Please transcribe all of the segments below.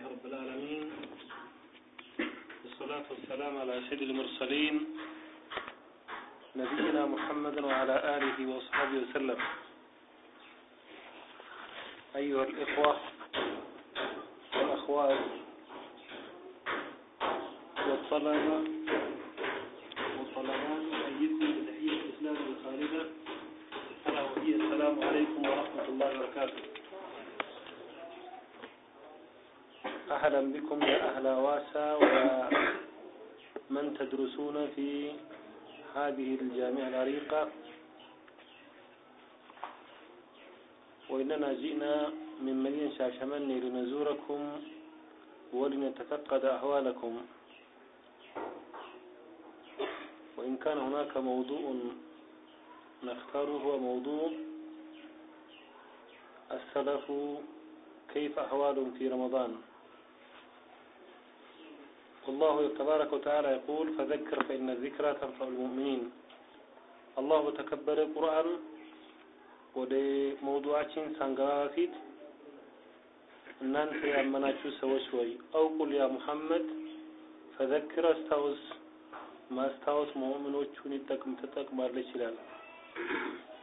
لله رب العالمين والصلاة والسلام على سيد المرسلين نبينا محمد وعلى آله وصحبه وسلم. أيها الإخوة والأخوات والطلبة والطلبات أيدكم بتحية الإسلام الخالدة ألا وهي السلام عليكم ورحمة الله وبركاته. أهلا بكم يا أهل واسا ومن تدرسون في هذه الجامعة العريقة. وإننا جئنا من مدينة شاشمني لنزوركم ولنتفقد أحوالكم وإن كان هناك موضوع نختاره هو موضوع السلف كيف أحوالهم في رمضان. والله تبارك وتعالى يقول فذكر فإن الذكرى تنفع المؤمنين الله በተከበረ ቁርአን ወደ መውዱዓችን ሳንገባ በፊት እናንተ ያመናችሁ ሰዎች ወይ አውቁል ያ ሙሐመድ ፈዘክር አስታውስ ማስታወስ ሙእሚኖቹን ይጠቅም ትጠቅማለች ይላል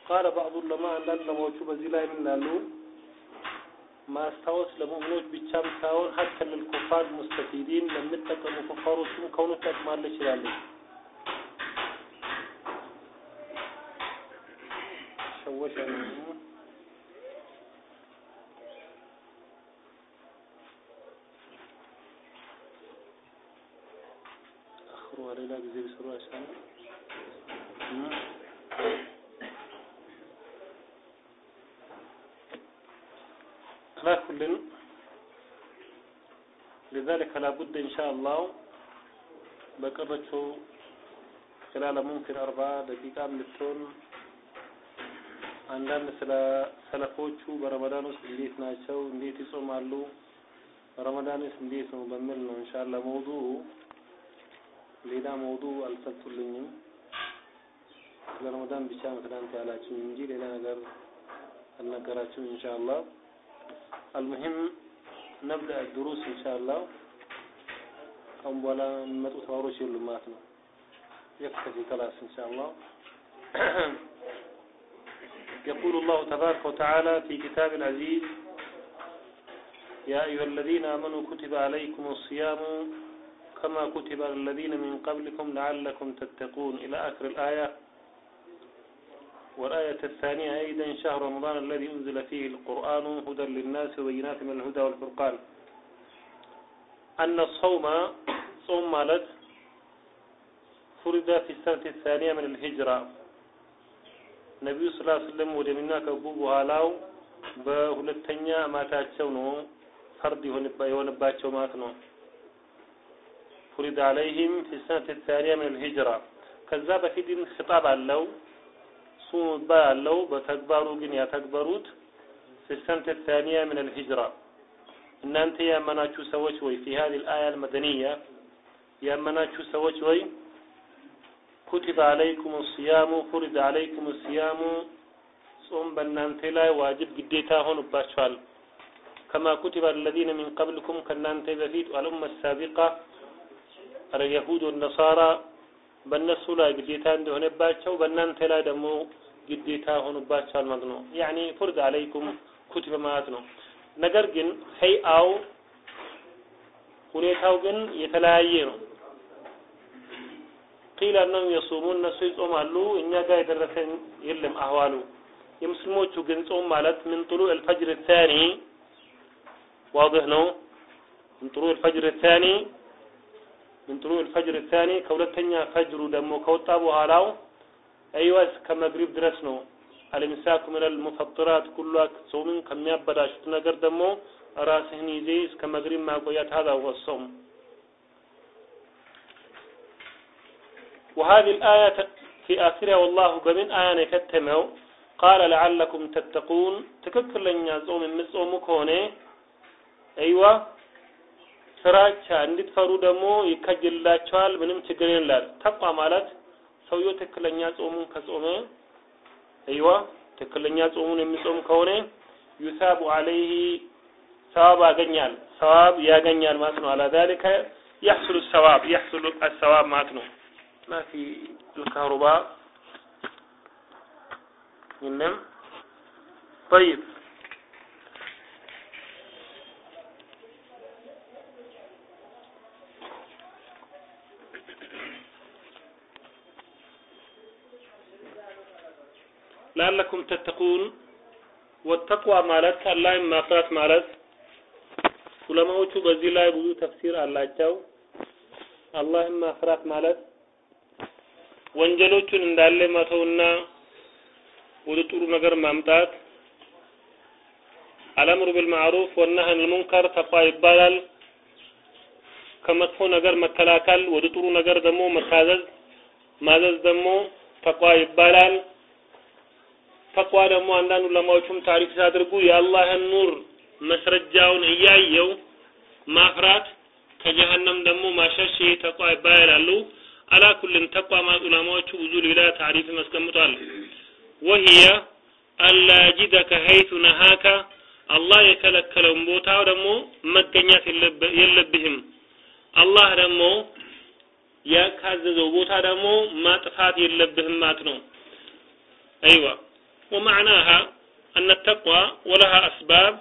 ቃለ ባዕዱ ለማ አንዳንድ ለማዎቹ በዚህ ላይ ምን ይላሉ ማስታወስ ለሙእሚኖች ብቻም ሳይሆን ሀተ ልልኩፋር ሙስተፊዲን ለሚጠቀሙ ኩፋሮችም ከሆኑ ትጠቅማለች ይላለች ሸወሸ ነው لذلك لابد إن شاء الله بقرته خلال ممكن أربع دقيقة ልትሆን አንዳንድ ስለ ሰለፎቹ በረመዳን ውስጥ እንዴት ናቸው፣ እንዴት ይጾማሉ፣ ረመዳንስ እንዴት ነው በሚል ነው ኢንሻአላ መውዱ ሌላ መውዱ አልሰጡልኝም። ስለ ረመዳን ብቻ ነው ትናንት ያላችሁኝ እንጂ ሌላ ነገር አልነገራችሁም ኢንሻአላህ። المهم نبدأ الدروس إن كم ولا متو تواروش يلماتنا يكتفي خلاص إن شاء الله. يقول الله تبارك وتعالى في كتاب العزيز يا أيها الذين آمنوا كتب عليكم الصيام كما كتب على الذين من قبلكم لعلكم تتقون. إلى آخر الآية. والآية الثانية أيضا شهر رمضان الذي أنزل فيه القرآن هدى للناس وبينات من الهدى والفرقان. أن الصوم صوم مالت فرض في السنة الثانية من الهجرة النبي صلى الله عليه وسلم ወደ ሚና ከገቡ በኋላው በሁለተኛ አማታቸው ነው ፈርድ የሆነባቸው ማለት ነው فرض عليهم في السنة الثانية من الهجرة ከዛ በፊት ግን خطاب አለው ሱም ባለው በተግባሩ ግን ያተግበሩት في الثانية من الهجرة እናንተ ያመናችሁ ሰዎች ወይ في هذه الآية المدنية ያመናችሁ ሰዎች ወይ كتب عليكم الصيام فرض عليكم الصيام ጾም በእናንተ ላይ ዋጅብ ግዴታ ሆኖባችኋል كما كتب الذين من قبلكم ከእናንተ በፊት الأمة السابقة اليهود والنصارى በእነሱ ላይ ግዴታ እንደሆነባቸው በእናንተ ላይ ደግሞ ግዴታ ሆኖባቸዋል ማለት ነው። ያኒ ፍርድ አለይኩም ኩቲበ ማለት ነው። ነገር ግን ሀይአው ሁኔታው ግን የተለያየ ነው። ቂል አነሁም የሱሙ እነሱ ይጾማሉ። እኛ ጋር የደረሰን የለም አህዋሉ። የሙስሊሞቹ ግን ጾም ማለት ምን ጥሉ አልፈጅር ታኒ ዋضح ነው። ምን ጥሉ አልፈጅር ታኒ ምን ጥሉ አልፈጅር ታኒ ከሁለተኛ ፈጅሩ ደግሞ ከወጣ በኋላው አይዋስ ከመግሪብ ድረስ ነው አልምሳኩ ሚነል ሙፈጥራት ኩሉ ጾምን ከሚያበላሹት ነገር ደግሞ ራስህን ይዜ እስከ መግሪብ ማቆያት هذا هو وهذه الآية في آخرها والله قبل آية كتمو قال لعلكم تتقون تككل لن يصوم የምትጾሙ ከሆነ አይዋ ፍራቻ እንድትፈሩ ደግሞ ይከጅላቸዋል ምንም ችግር የለም ተቋ ማለት ሰውየው ትክክለኛ ጾሙን ከጾመ አይዋ ትክክለኛ ጾሙን የሚጾም ከሆነ ዩሳቡ አለይህ ሰዋብ ያገኛል ሰዋብ ያገኛል ማለት ነው አላ ذلك يحصل الثواب يحصل الثواب ማለት ነው ما في الكهرباء ينم طيب ለአለኩም ተተቁን ወተቅዋ ማለት አላህን ማፍራት ማለት ዑለማዎቹ በዚህ ላይ ብዙ ተፍሲር አላቸው። አላህን ማፍራት ማለት ወንጀሎቹን እንዳለ መተውና ወደ ጥሩ ነገር ማምጣት አለምሩ ቢልማዕሩፍ ወነህን ልሙንከር ተቋ ይባላል። ከመጥፎ ነገር መከላከል፣ ወደ ጥሩ ነገር ደግሞ መታዘዝ፣ ማዘዝ ደግሞ ተቋ ይባላል። ተቋ ደግሞ አንዳንድ ዑለማዎቹም ታሪክ ሲያደርጉ የአላህን ኑር መስረጃውን እያየው ማፍራት ከጀሀነም ደግሞ ማሸሽ ተቋ ይባላሉ። አላ ኩልን ተቋ ማለት ዑለማዎቹ ብዙ ሌላ ታሪፍ ያስቀምጧል ወህየ አላ ጂደከ ሀይቱ ነሃከ አላህ የከለከለውን ቦታ ደግሞ መገኘት የለብህም። አላህ ደግሞ ያካዘዘው ቦታ ደግሞ ማጥፋት የለብህም ማለት ነው። አይዋ ወማዕናሃ አነ ተቅዋ ወለሃ አስባብ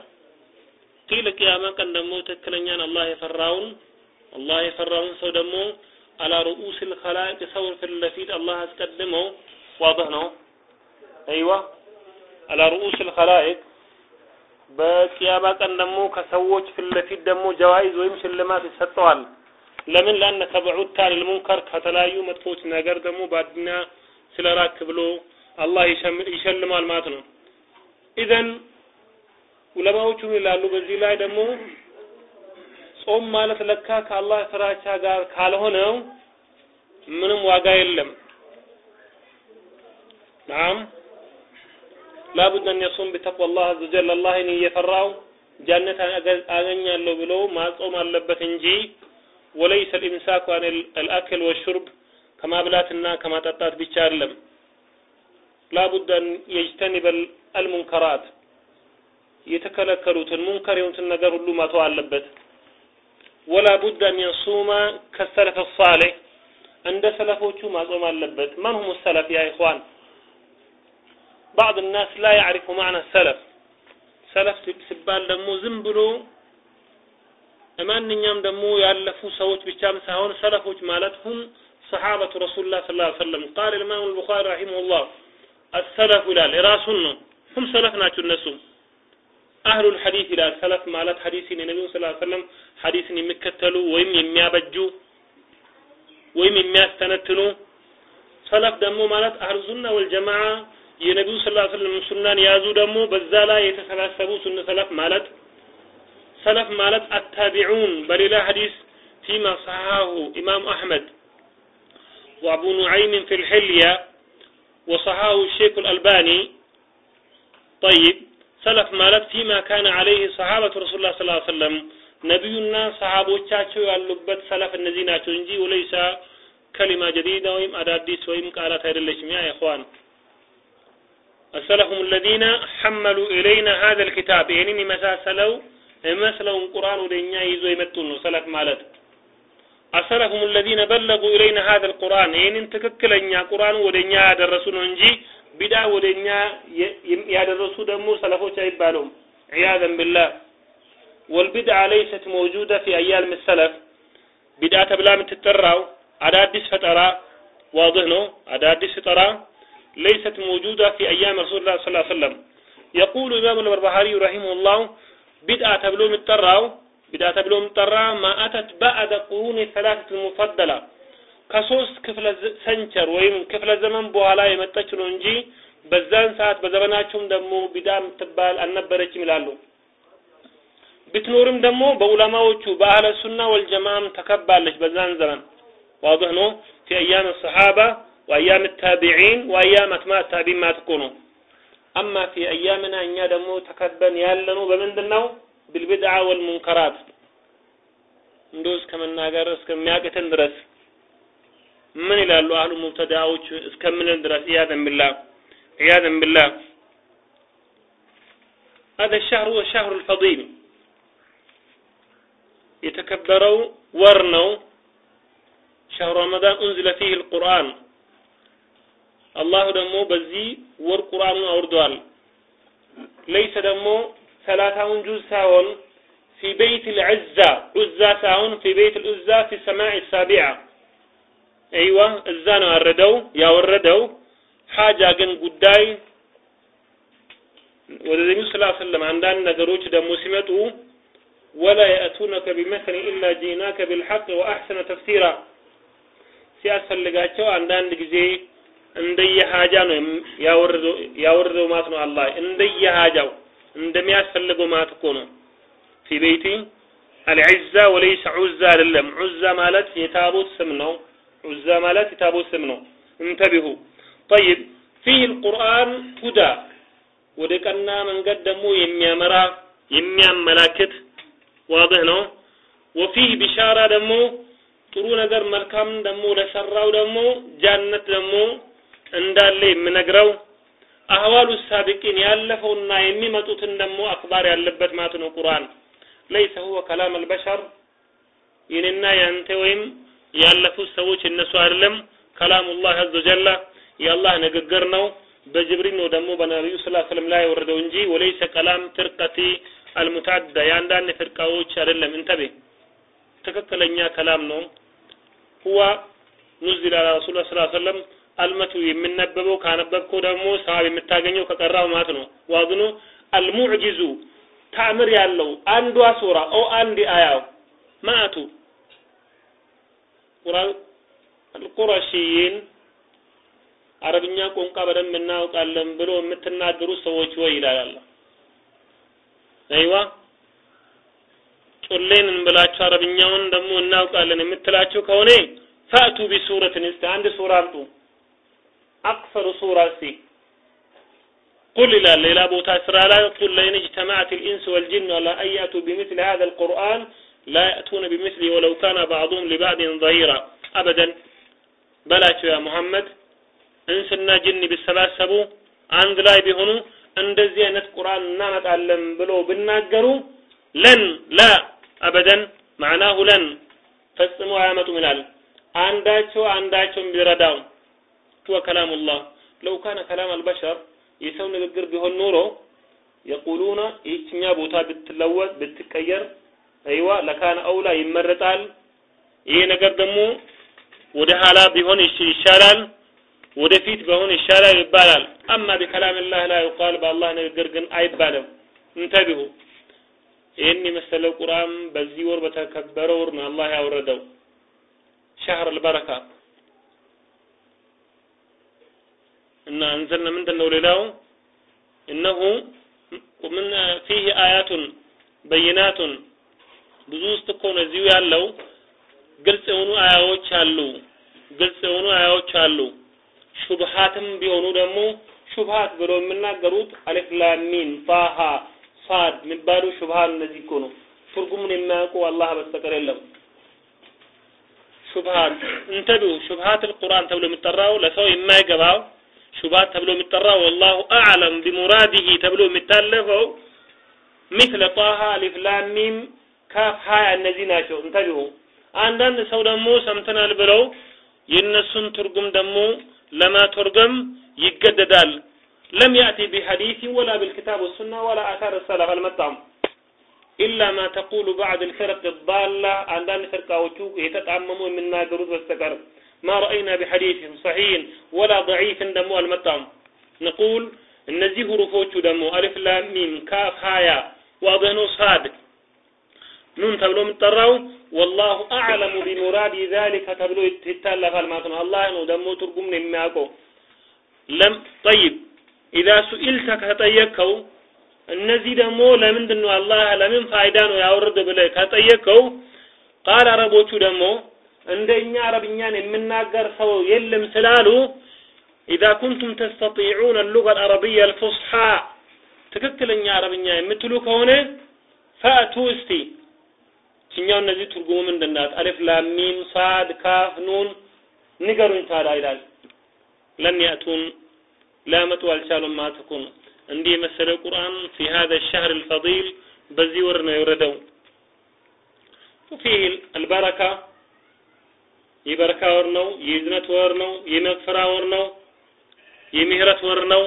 ቂል ቅያማ ቀን ደግሞ ትክክለኛን አላህ የፈራውን አላህ የፈራውን ሰው ደግሞ አላ ሩኡስ ልከላቅ ሰውን ፊት ለፊት አላህ አስቀድመው ዋضህ ነው አይዋ አላ ሩኡስ ልከላይቅ በቅያማ ቀን ደግሞ ከሰዎች ፊት ለፊት ደግሞ ጀዋይዝ ወይም ሽልማት ይሰጠዋል ለምን ለአነ ተበዑታ ልልሙንከር ከተለያዩ መጥፎች ነገር ደግሞ በአድና ስለ ራክ ብሎ አላህ ይሸልማል ማለት ነው። ኢዘን ዑለማዎቹ ይላሉ በዚህ ላይ ደግሞ ጾም ማለት ለካ ከአላህ ፍራቻ ጋር ካልሆነው ምንም ዋጋ የለም። ናም ላቡድ አን የሱም ቢተቅዋላህ አዘ ወጀል አላህን እየፈራው ጀነት አገኛለሁ ብሎ ማጾም አለበት እንጂ ወለይሰ ልኢምሳኩ አን አልአክል ወሹርብ ከማብላትና ከማጠጣት ብቻ አይደለም ላቡድ አን የጅተኒበ አልሙንከራት የተከለከሉትን ሙንከር የሆኑትን ነገር ሁሉ መተው አለበት ወላ ቡድ አን የሱመ ከሰለፍ ሳሌህ እንደ ሰለፎቹ ማጾም አለበት ማን ሁሙ ሰለፍ ያ ኢኽዋን بعض الناس لا يعرف معنى السلف ሰለፍ ሲባል ደግሞ ዝም ብሎ ማንኛውም ደግሞ ያለፉ ሰዎች ብቻም ሳይሆን ሰለፎች ማለት ሁም ሰሓበቱ ረሱሉላህ ሰለላሁ ዐለይሂ ወሰለም ቃል ኢማም አልቡኻሪ ረሂመሁላህ አሰለፍ ይላል። ራሱን ነው። ሁም ሰለፍ ናቸው እነሱ። አህሉል ሐዲስ ይላል። ሰለፍ ማለት ሐዲስን የነቢዩን ስላ ሰለም ሐዲስን የሚከተሉ ወይም የሚያበጁ ወይም የሚያስተነትኑ ሰለፍ ደግሞ ማለት አህሉ ሱና ወልጀማዓ የነቢዩ ስላ ስለም ሱናን የያዙ ደግሞ በዛ ላይ የተሰባሰቡ ሱነ ሰለፍ ማለት ሰለፍ ማለት አታቢዑን በሌላ ሐዲስ ፊማ ሰሐሁ ኢማም አሕመድ ወአቡ ኑዐይምን ፊል ሕልያ وصحاه الشيخ الألباني طيب سلف مالت فيما كان عليه صحابة رسول الله صلى الله عليه وسلم ነቢዩና ሰሃቦቻቸው ያሉበት ሰለፍ እነዚህ ናቸው እንጂ ወለይሳ ከሊማ ጀዲዳ ወይም አዳዲስ ወይም ቃላት አይደለችም ያ ኢኽዋን السلف الذين حملوا إلينا هذا الكتاب يعني يمساسلو يمسلون قرآن ودنيا يزو يمتون سلف مالت أسرهم الذين بلغوا إلينا هذا القرآن. إن انتككل إنيا قرآن ودنيا هذا الرسول نجي بدا ودنيا يهذا الرسول دمو سلفو بالهم، عياذا بالله. والبدعة ليست موجودة في أيام السلف. بدعة بلا من تتراو أدادس فترة. واضحنو أدادس فترة. ليست موجودة في أيام رسول الله صلى الله عليه وسلم. يقول الإمام البربهاري رحمه الله بدعة بلوم التراو ቢዳ ተብሎም ጠራ። ማአተት ባዕደ ቁሩን ሰላሰት ሙፈደላ። ከሶስት ክፍለ ሰንቸር ወይም ክፍለ ዘመን በኋላ የመጠች ነው እንጂ በዛን ሰዓት በዘመናቸውም ደግሞ ቢዳ የምትባል አልነበረችም ይላሉ። ብትኖርም ደግሞ በዑለማዎቹ በአህለ ሱና ወልጀማም ተከባለች በዛን ዘመን። ዋضح ነው። في ايام الصحابه وايام التابعين وايام اتباع التابعين ما تكونوا اما في ايامنا እኛ ደግሞ ተከበን ያለነው በምንድን ነው? بالبدعه والمنكرات እንደው እስከመናገር እስከሚያቅተን ድረስ ምን ይላሉ አህሉ ሙብተዳዎች እስከምንል ድረስ ኢያዘን ቢላህ ኢያዘን ቢላህ هذا الشهر هو الشهر الفضيل የተከበረው ወር ነው። ሸህሩ ረመዳን ኡንዝለ ፊህ አልቁርአን አላሁ ደግሞ በዚህ ወር ቁርአኑን አውርደዋል። ለይሰ ደግሞ ሰላሳውን ጁዝ ሳይሆን ፊ ቤይት ልዕዛ ዑዛ ሳይሆን ፊ ቤይት ልዑዛ ፊ ሰማዕ ሳቢዓ አይዋ እዛ ነው ያወረደው ያወረደው ሐጃ ግን ጉዳይ ወደ ነቢዩ ስላ ሰለም አንዳንድ ነገሮች ደግሞ ሲመጡ ወላ የእቱነከ ቢመሰል ኢላ ጂናከ ቢልሐቅ ወአሕሰነ ተፍሲራ ሲያስፈልጋቸው አንዳንድ ጊዜ እንደየሀጃ ነው ያወረደው ማለት ነው። አላህ እንደየሀጃው እንደሚያስፈልገው ማለት እኮ ነው። ፊ ቤቲ አልዒዛ ወለይሰ ዑዛ አይደለም። ዑዛ ማለት የታቦት ስም ነው። ዑዛ ማለት የታቦት ስም ነው። እንተቢሁ ጠይብ ፊህ አልቁርአን ሁዳ ወደ ቀና መንገድ ደግሞ የሚያመራ የሚያመላክት ዋድህ ነው። ወፊህ ቢሻራ ደግሞ ጥሩ ነገር መልካም ደግሞ ለሰራው ደግሞ ጃነት ደግሞ እንዳለ የምነግረው አህዋሉ ሳቢቂን ያለፈውና የሚመጡትን ደግሞ አክባር ያለበት ማለት ነው። ቁርአን ለይሰ ሁወ ከላም አልበሸር ይህንና ያንተ ወይም ያለፉት ሰዎች እነሱ አይደለም። ከላሙላህ አዘ ወጀላ የአላህ ንግግር ነው። በጅብሪል ነው ደግሞ በነቢዩ ስላ ስለም ላይ የወረደው እንጂ ወለይሰ ከላም ፍርቀቲ አልሙታዳ የአንዳንድ ፍርቃዎች አይደለም። እንተቤ ትክክለኛ ከላም ነው። ሁዋ ኑዚል አላ ስላ ሰለም አልመቱ የሚነበበው ካነበብከው ደግሞ ሰዋብ የምታገኘው ከቀራው ማለት ነው። ዋዝኑ አልሙዕጂዙ ታምር ያለው አንዷ ሱራ ኦ አንድ አያው ማአቱ ቁርአን አልቁረሺይን አረብኛ ቋንቋ በደንብ እናውቃለን ብሎ የምትናገሩ ሰዎች ወይ ይላል አይዋ ጮሌን እንብላችሁ አረብኛውን ደግሞ እናውቃለን የምትላችሁ ከሆነ ፈእቱ ቢሱረትን እስቲ አንድ ሱራ አምጡ። አክሰሩ ሱራ እስቲ። ቁል ይላል ሌላ ቦታ ስራ ላይ ቁል ለኢን እጅተማዐት ልኢንስ ወልጅን አን ያእቱ ቢምስሊ ሀዛ ልቁርአን ላ ያእቱነ ቢምስሊ ወለው ካነ ባዕዱም ሊባዕድን ظሂራ አበደን በላቸው ያ ሙሐመድ። እንስና ጅን ቢሰባሰቡ አንድ ላይ ቢሆኑ እንደዚህ አይነት ቁርአን እናመጣለን ብሎ ብናገሩ ለን ላ አበደን ማዕናሁ ለን ፈጽሞ አያመጡም ይላል። አንዳቸው አንዳቸውን ቢረዳው ሁወ ከላሙላህ ለው ካነ ከላም አልበሸር የሰው ንግግር ቢሆን ኖሮ የቁሉነ ይህችኛ ቦታ ብትለወጥ ብትቀየር አይዋ ለካነ አውላ ይመረጣል። ይሄ ነገር ደግሞ ወደ ኋላ ቢሆን ይሻላል፣ ወደፊት ቢሆን ይሻላል ይባላል። አማ ቢከላሚላህ ላ ዩቃል በአላህ ንግግር ግን አይባልም። እንተቢሁ ይህን የመሰለው ቁርአን በዚህ ወር በተከበረ ወር ነው አላህ ያወረደው ሸህር አልበረካ እና እንዘልነ ምንድን ነው ሌላው? እነሁ ምን ፊህ አያቱን በይናቱን ብዙ ውስጥ እኮ ነው እዚሁ ያለው። ግልጽ የሆኑ አያዎች አሉ ግልጽ የሆኑ አያዎች አሉ። ሹብሃትም ቢሆኑ ደግሞ ሹብሃት ብሎ የሚናገሩት አሊፍ ላም ሚም ጣሃ ሳድ የሚባሉ ሹብሃት እነዚህ እኮ ነው። ትርጉሙን የሚያውቁ አላህ በስተቀር የለም። شبهات انتبهوا شبهات القرآن ተብሎ የሚጠራው ለሰው የማይገባው شبهات ተብሎ የሚጠራው والله أعلم بمراده ተብሎ የሚታለፈው مثل طه ألف لام ميم كاف ها يا እነዚህ ናቸው። انتبهوا አንዳንድ ሰው ደግሞ ሰምተናል ብለው የእነሱን ትርጉም ደግሞ ለማተርጎም ይገደዳል። لم يأت بحديث ولا بالكتاب وسنة ولا آثار سلف አልመጣም። ኢላ ማ ተቁሉ ባዕድ ልፍርቅ ባላ። አንዳንድ ፍርቃዎቹ የተጣመሙ የሚናገሩት በስተቀር ማ ረአይና ቢሐዲስን ሰሒን ወላ ደዒፍን ደግሞ አልመጣም ንቁል እነዚህ ሁሩፎቹ ደግሞ አሊፍ ላም ሚም ካፍ ሀያ ዋድህ ነው ሳድ ኑን ተብሎ የሚጠራው ወላሁ አዕለሙ ቢሙራዲ ዛሊከ ተብሎ ይታለፋል ማለት ነው። አላህ ነው ደግሞ ትርጉም ነው የሚያውቀው። ለም ጠይብ ኢዛ ሱኢልተ ከጠየቅከው እነዚህ ደግሞ ለምንድን ነው አላህ ለምን ፋይዳ ነው ያወረደ ብለህ ከጠየቅከው ቃል አረቦቹ ደግሞ እንደኛ አረብኛን የምናገር ሰው የለም ስላሉ ኢዛ ኩንቱም ተስተጢዑነ ሉጋ አልአረቢያ አልፉስሓ ትክክለኛ አረብኛ የምትሉ ከሆነ ፈእቱ እስቲ እኛው እነዚህ ትርጉሙ ምንድን ናት? አሊፍ ላም ሚም ሳድ ካፍ ኑን ንገሩኝ ታዲያ ይላል። ለም ያእቱን ሊያመጡ አልቻሉም ማለት እንዲህ የመሰለ ቁርአን ፊ ሀዘ ሸህር አልፈዲል በዚህ ወር ነው የወረደው። ፊህ አልበረካ የበረካ ወር ነው፣ የእዝነት ወር ነው፣ የመግፈራ ወር ነው፣ የምህረት ወር ነው።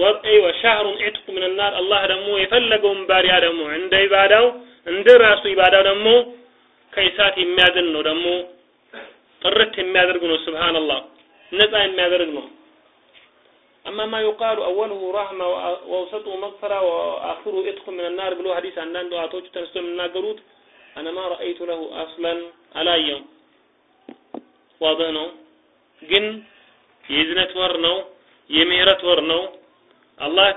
ወር አይወ ሻህሩን ዒትቁ ምን ናር አላህ ደግሞ የፈለገውን ባሪያ ደግሞ እንደ ኢባዳው እንደ ራሱ ኢባዳው ደግሞ ከእሳት የሚያድን ነው ደግሞ ጥርት የሚያደርግ ነው። ሱብሃንአላህ ነፃ የሚያደርግ ነው። አማ ማ ዩቃሉ አወልሁ ራህማ ወውሰጡ መግፈራ ወአኽሩ ኢትቁ ምን ናር ብሎ ሐዲስ አንዳንድ ዋቶች ተነስቶ የሚናገሩት አነ ማ ረአይቱ ለሁ አስለን አላየው ዋضህ ነው። ግን የእዝነት ወር ነው፣ የምህረት ወር ነው። አላህ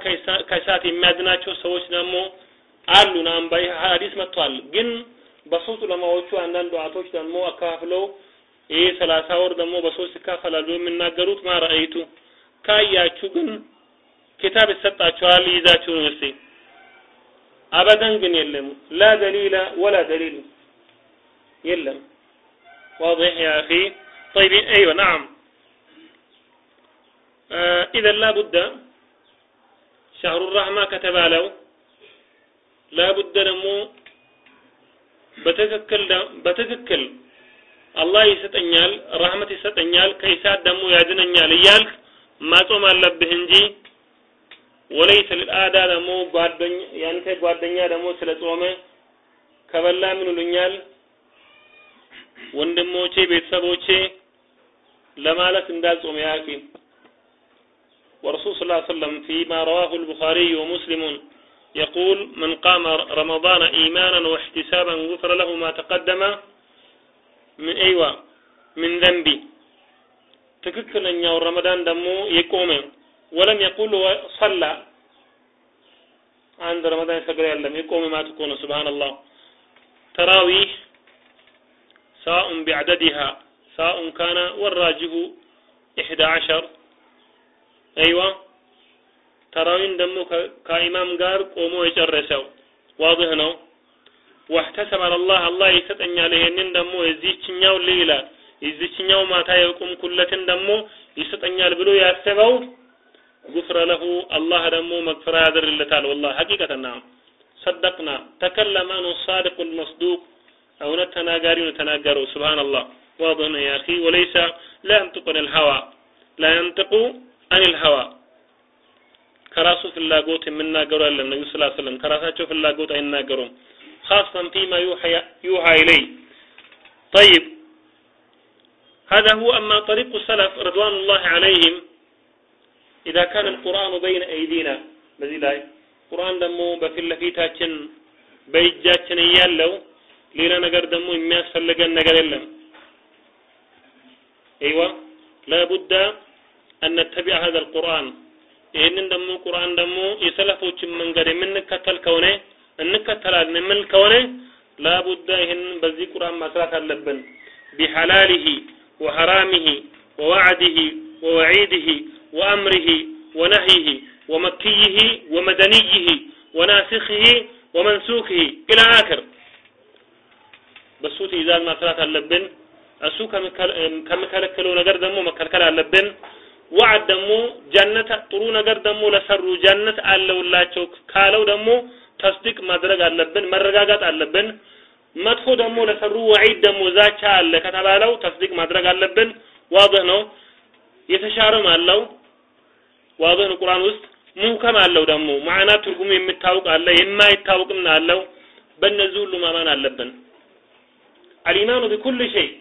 ከእሳት የሚያድናቸው ሰዎች ደግሞ አሉ። ናም ሐዲስ መጥቷል። ግን በሶስት ዑለማዎቹ አንዳንድ ዱዓቶች ደግሞ አካፍለው ይሄ ሰላሳ ወር ደግሞ በሶስት ይካፈላሉ የሚናገሩት ማ ረአይቱ ካያችሁ ግን ኪታብ ይሰጣችኋል ይዛችሁ ነው እስቲ أبدا قن يلم. لا دليل ولا دليل. يلم. واضح يا أخي. طيب أيوة نعم. آه، إذا لا بد. شهر الرحمة كتب له. لا بد دمو بتذكر بتذكر. الله يستنيال رحمة يستنيال كيسات دمو انيال إيالك ما توم اللبه انجي ወለይሰ ልልአዳ ደግሞ ጓደኛ ያንተ ጓደኛ ደግሞ ስለ ጾመ ከበላ ምን ይሉኛል ወንድሞቼ ቤተሰቦቼ ለማለት እንዳልጾም ያኪ والرسول صلى الله عليه وسلم فيما رواه البخاري ومسلم يقول من قام رمضان إيمانا واحتسابا غفر له ما تقدم من أيوة من ذنبي ትክክለኛው ረመዳን ደግሞ የቆመ ወለም የቁል ሰላ። አንድ ረመዳን ሰግረ ያለም የቆመ ማት እኮ ነው። ስብሃንአላህ ተራዊህ ሳኡን ቢዕደድሃ ሳኡን ካነ ወራጅሁ ኢሕዳ ዓሸር አይዋ ተራዊን ደግሞ ከኢማም ጋር ቆሞ የጨረሰው ዋضህ ነው። واحتسب على አላህ ይሰጠኛል። ይሄንን ደግሞ የዚህችኛው ሌላ የዚህችኛው ማታ የቁምኩለትን ደግሞ ይሰጠኛል ብሎ ያሰበው غفر له الله دمو مغفرة يدر لتال والله حقيقة نعم. صدقنا. تكلم أنه الصادق المصدوق أو نتناقاري نتناقره سبحان الله. واضح يا أخي. وليس لا ينطق عن الهوى. لا ينطق عن الهوى. ከራሱ ፍላጎት صلى الله عليه وسلم. ስለም ከራሳቸው ፍላጎት አይናገሩም خاصة فيما يوحى إليه. طيب. هذا هو أما طريق السلف رضوان الله عليهم. ኢዛ ካነ አልቁርአኑ በይነ አይዲና በዚህ ላይ ቁርአን ደግሞ በፊት ለፊታችን በእጃችን እያለው ሌላ ነገር ደግሞ የሚያስፈልገን ነገር የለም አይዋ ላቡዳ አን ነተቢዐ ሀዛ አልቁርአን ይህንን ደግሞ ቁርአን ደግሞ የሰለፎችን መንገድ የምንከተል ከሆነ እንከተላለን የምል ከሆነ ላቡዳ ይህንን በዚህ ቁርአን ማስራት አለብን ቢሐላሊሂ ወሐራሚሂ ወዋዕዲሂ ወወዒድሂ ወአምሪሂ ወነህይሂ ወመክይሂ ወመደንይሂ ወናሲኽሂ ወመንሱክሂ ኢላ አክር በሱ ትእዛዝ መስራት አለብን። እሱ ከሚከለክለው ነገር ደግሞ መከልከል አለብን። ዋዕድ ደግሞ ጀነት ጥሩ ነገር ደግሞ ለሰሩ ጀነት አለውላቸው ካለው ደግሞ ተስዲቅ ማድረግ አለብን መረጋጋት አለብን። መጥፎ ደግሞ ለሰሩ ወዒድ ደግሞ ዛቻ አለ ከተባለው ተስዲቅ ማድረግ አለብን። ዋضህ ነው። የተሻረም አለው واضح القرآن وسط مهكم كما لو دمو معنا ترقم يمتاوق على الله إما يتاوق من على لو بنزول لما مانا على الإيمان بكل شيء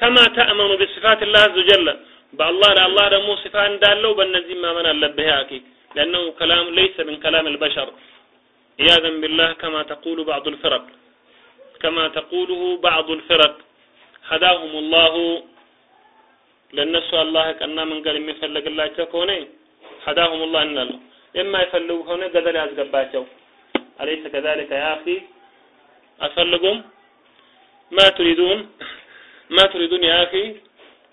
كما تأمن بصفات الله عز وجل بالله لا الله دمو صفات دا لو بنزي ما مانا على لبه أكي لأنه كلام ليس من كلام البشر إياذا بالله كما تقول بعض الفرق كما تقوله بعض الفرق هداهم الله لأن الله كأنه من قال مثل لك الله تكونين هداهم الله እንላለን የማይፈልጉ ከሆነ ገደል ያስገባቸው አለይሰ ከዛሊከ ያ አኺ አትፈልጉም ما تريدون ما تريدون يا أخي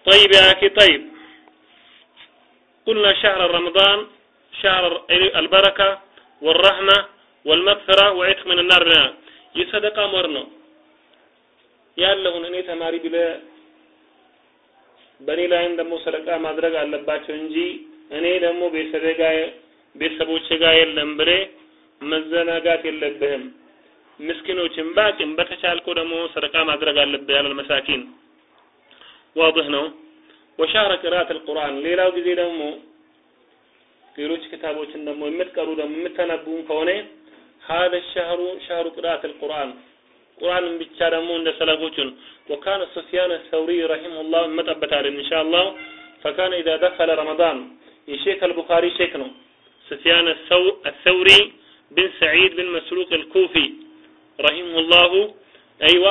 طيب يا أخي طيب قلنا شهر رمضان شهر البركة والرحمة والمغفرة وعتق من النار بنا يصدق أمرنا ያለውን እኔ ተማሪ ብለ በእኔ ላይም ደግሞ ሰደቃ ማድረግ አለባቸው እንጂ እኔ ደግሞ ቤተሰቦች ጋር የለም ብሬ መዘናጋት የለብህም። ምስኪኖችን ባቅም በተቻልኩ ደግሞ ሰደቃ ማድረግ አለብህ ያለል መሳኪን። ዋድህ ነው። ወሻረ ቅራት አልቁርአን። ሌላው ጊዜ ደግሞ ሌሎች ክታቦችን ደግሞ የምትቀሩ ደግሞ የምተነቡም ከሆነ ሀደ ሻህሩ ሻህሩ ቅራት አልቁርአን። ቁርአንን ብቻ ደግሞ እንደ ሰለፎቹን ወካነ ሱፊያን ሰውሪ ረሂመሁላህ እንመጣበታለን ኢንሻአላህ። ፈካነ ኢዛ ደኸለ ረመዳን። የሼክ አልቡኻሪ ሼክ ነው ስፊያን አሰውሪ ብን ሰዒድ ብን መስሩቅ አልኩፊ ረሂሙላሁ አይዋ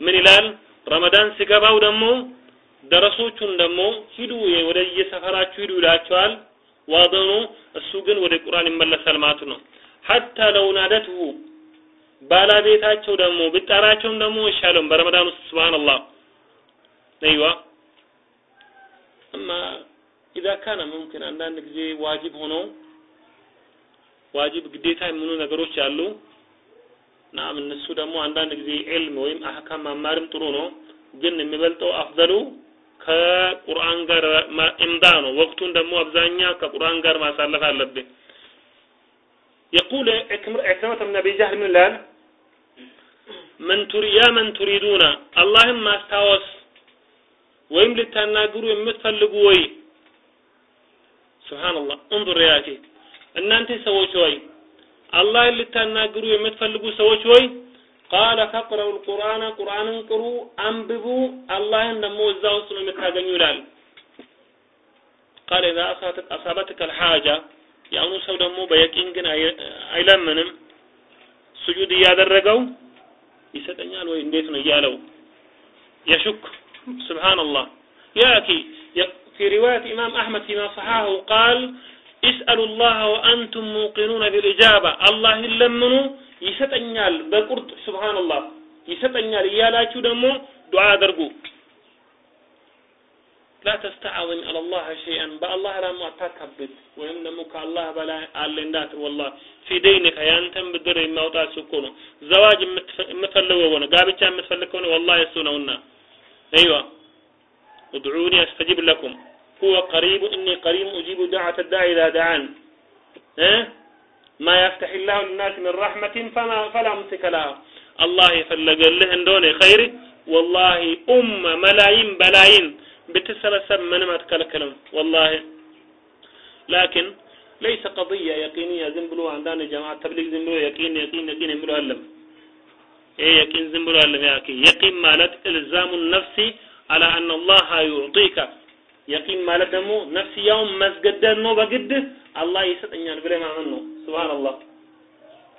ምን ይላል ረመዳን ሲገባው ደግሞ ደረሶቹን ደግሞ ሂዱ ወደ የሰፈራችሁ ሂዱ ይላቸዋል ዋዘኑ እሱ ግን ወደ ቁርአን ይመለሳል ማለት ነው ሐታ ለው ናደትሁ ባለቤታቸው ደግሞ ብጠራቸውም ደግሞ ይሻለውም በረመዳን ውስጥ ስብሃንላህ አይዋ እማ ኢዛ ካነ ሙምኪን አንዳንድ ጊዜ ዋጅብ ሆኖ ዋጅብ ግዴታ የሚሆኑ ነገሮች አሉ ናም እነሱ ደግሞ አንዳንድ ጊዜ ዒልም ወይም አህካም ማማርም ጥሩ ነው ግን የሚበልጠው አፍዘሉ ከቁርአን ጋር ኢምዳ ነው ወቅቱን ደግሞ አብዛኛ ከቁርአን ጋር ማሳለፍ አለብን يقول عكرمة بن أبي جهل من الآن من تري يا من تريدون اللهم استاوس ወይም ልታናግሩ የምትፈልጉ ወይ ሱብሃንአላህ እንظر يا እናንተ ሰዎች ወይ አላህን ልታናግሩ የምትፈልጉ ሰዎች ሆይ ቃለ ፈቅረው ልቁርአነ ቁርአንን ቅሩ አንብቡ አላህን ደግሞ እዛ ውስጥ ነው የምታገኙ ይላል ቃል ኢዛ አሳበትከ ልሓጃ የአሁኑ ሰው ደግሞ በየቂን ግን አይለምንም ስጁድ እያደረገው ይሰጠኛል ወይ እንዴት ነው እያለው የሹክ ስብሓንላህ ያ አኪ في رواية إمام أحمد فيما صححه قال اسألوا الله وأنتم موقنون بالإجابة الله لمنوا ይሰጠኛል በቁርጥ ሱብሃንአላህ ይሰጠኛል እያላችሁ ደግሞ ዱዓ አድርጉ ላ ተስተዓውን አላላህ ሸይአን በአላህ ላይ አታካብድ ወይም ደግሞ ከአላህ በላይ አለ እንዳትል ወላሂ ፊ ደይኒከ ያንተን ብድር የሚያውጣት እኮ ነው ዘዋጅ የምትፈልገው ሆነ ጋብቻ የምትፈልግ ከሆነ ወላሂ እሱ ነውና አይዋ ادعوني استجب لكم هو قريب إني قريب أجيب دعوة الداعي إذا دعان. ها؟ ما يفتح الله للناس من رحمة فما فلا ممسك لها. الله فلقل له دون خير. والله أم ملايين بلايين. بتسلسل من ما تكلم والله. لكن ليس قضية يقينية. زنبلو عندنا جماعة تبليغ زنبلو يقين يقين يقين يملو علم إيه يقين زنبلو علم يا أخي. يقين مالت إلزام النفس على أن الله يعطيك. يقين مالت دمو نفسي يوم مسجد نو بقد الله يسطنيال بلا ما منه سبحان الله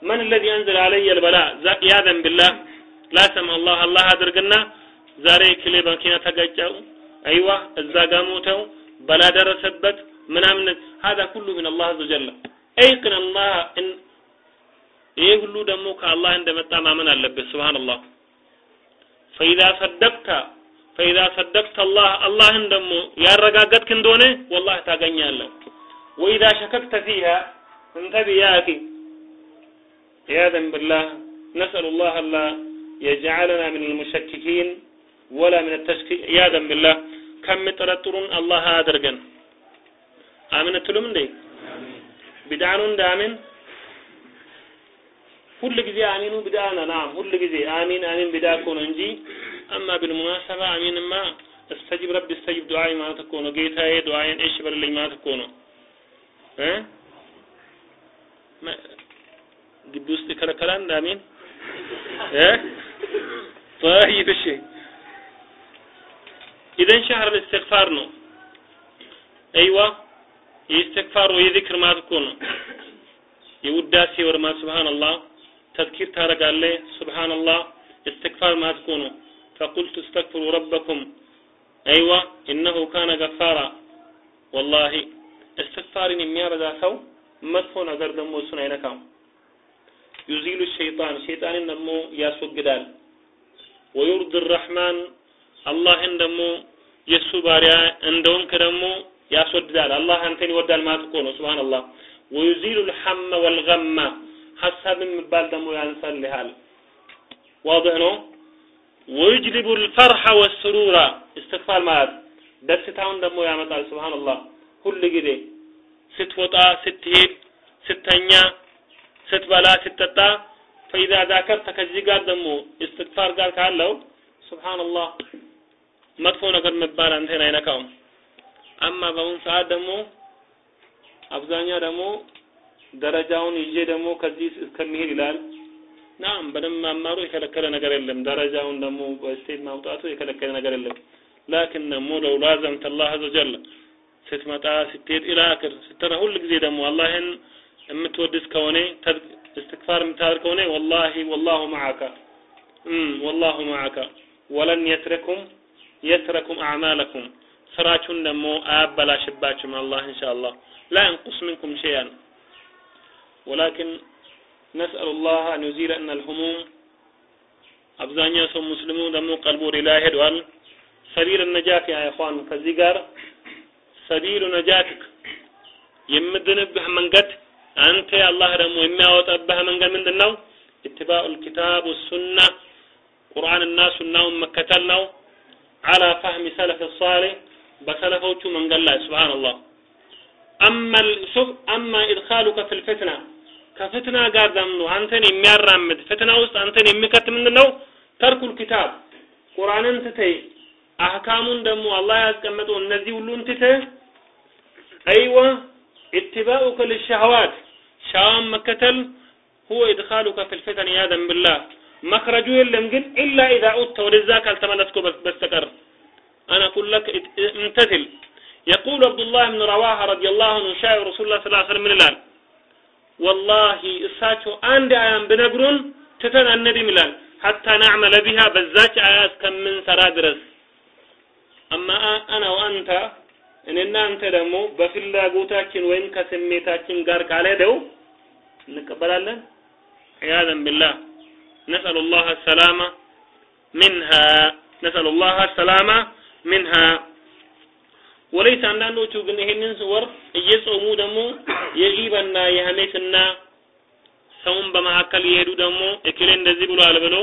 من الذي أنزل علي البلاء عياذا بالله لا سمع الله الله أدرقنا ዛሬ ክሌ መኪና ተጋጨው አይዋ እዛ ጋ ሞተው በላ ደረሰበት ምናምን هذا كله من الله عز وجل ايقن الله ان ይሄ ሁሉ ደግሞ ከአላህ እንደመጣ ማመን አለበት ሱብሃንአላህ فإذا صدقت فإذا صدقت الله አላህን ደግሞ ያረጋገጥክ እንደሆነ والله ታገኛለህ وإذا شككت فيها انتبه يا أخي عياذا بالله نسأل الله ألا يجعلنا من المشككين ولا من التشكيك عياذا بالله كم ترطرون الله أدرجن آمن تلوم دي بدعنون دامن ሁል ጊዜ አሚኑ ቢዳ ነው ናም ሁል ጊዜ አሚን አሚን ቢዳ እኮ ነው እንጂ አማ بالمناسبة አሚንማ استجب ربي استجب ዱዓይ ማለት እኮ ነው ጌታዬ ዱዓዬን እሺ በልልኝ ማለት እኮ ነው እ ግቢ ውስጥ ይከለከላል አሚን እ طيب እሺ ኢዘን ሸህር الاستغفار ነው አይዋ የኢስትግፋር ወይ ዚክር ማለት እኮ ነው የውዳሴ ወር ማለት ሱብሃንአላህ ተዝኪር ታደርጋለህ ሱብሃንአላህ استغفار ማለት እኮ ነው فقلت استغفروا ربكم. أيوة إنه كان غفارا. والله استغفارين ميا بداخو مدفو نظر دمو سنينكم يزيل الشيطان. شيطان ياسو قدال. ويرد الرحمن. الله النمو يسو باريا اندون كرمو ياسو قدال. الله أنتني ودال ما ይወዳል سبحان الله. ويزيل الحم ወዩዚሉ حسب من ሀሳብ دمو ደግሞ لهال. واضح نو؟ ወይጅልቡ ልፈርሐ ወስሩራ እስትክፋር ማለት ደስታውን ደግሞ ያመጣል። ስብሓንላህ ሁል ጊዜ ስትወጣ ስትሄድ ስተኛ ስትበላ ስትጠጣ ፈኢዛ ዛከርተ ከዚህ ጋር ደግሞ እስትክፋር ጋር ካለው ስብሓንላህ መጥፎ ነገር መባል አንተን አይነካውም። አማ በአሁን ሰዓት ደግሞ አብዛኛው ደግሞ ደረጃውን ይዤ ደግሞ ከዚህ እስከሚሄድ ይላል። ናም በደንብ ማማሩ የከለከለ ነገር የለም። ደረጃውን ደግሞ በስቴት ማውጣቱ የከለከለ ነገር የለም። ላኪን ደግሞ ለው ላዘምተ አላህ አዘ ወጀል። ስትመጣ ስትሄድ ኢላ ስትራ ሁል ጊዜ ደግሞ አላህን የምትወድስ ከሆነ እስትግፋር የምታደርግ ከሆነ ወላሂ ወላሁ መዓከ ወላሁ መዓከ ወለን የትረኩም የትረኩም አዕማለኩም። ስራችሁን ደግሞ አያበላሽባችሁም አላህ ኢንሻአላህ። ላ የንቁስ ሚንኩም ሸይአን። ወላኪን ነስአሉ ላህ አን ዩዚለ እነ ልሁሙም አብዛኛው ሰው ሙስሊሙ ደግሞ ቀልቡ ሌላ ሄዷል سبيل النجاة يا إخوان ከዚህ ጋር سبيل نجاتك የምትድንበት መንገድ አንተ አላህ ደግሞ የሚያወጣብህ መንገድ ምንድን ነው اتباع الكتاب والسنة ቁርአንና ሱናውን መከተል ነው على فهم السلف الصالح በሰለፎቹ መንገድ ላይ سبحان الله أما شوف أما إدخالك في الفتنة ከፍትና ጋር ደግሞ አንተን የሚያራምድ ፍትና ውስጥ አንተን የሚከት ምንድን ነው ተርኩል ኪታብ። ቁርአንን ትተህ አህካሙን ደግሞ አላህ ያስቀመጠው እነዚህ ሁሉን ትተህ አይወ ኢትባኡከ ሊሸህዋት ሻዋን መከተል ሁወ ኢድኻሉከ ፊል ፊተን ያዘን ቢላህ መክረጁ የለም ግን ኢላ ኢዛ ኡተ ወደዛ ካልተመለስኩ በስተቀር። አነ ኩለክ እምተትል የቁል አብዱላህ ብን ረዋሃ ረዲየላሁ አንሁ ሻይ ረሱሉላህ ሰለላሁ ዐለይሂ ወሰለም ምን ይላል? ወላሂ እሳቸው አንድ አያን ብነግሩን ትተን አንድም ይላል። ሐታ ናዕመለ ቢሃ በዛች አያ እስከምንሰራ ድረስ። አማ አና ወአንተ እኔና አንተ ደግሞ በፍላጎታችን ወይም ከስሜታችን ጋር ካልሄደው እንቀበላለን? ዒያዘን ቢላህ። ነስአሉ ላህ ሰላማ ሚንሃ። ነስአሉ ላህ ሰላማ ሚንሃ ወለይስ አንዳንዶቹ ግን ይሄንን ወር እየጾሙ ደግሞ የጊበና የሐሜትና ሰውን በመካከል የሄዱ ደግሞ እክሌ እንደዚህ ብሏል ብሎ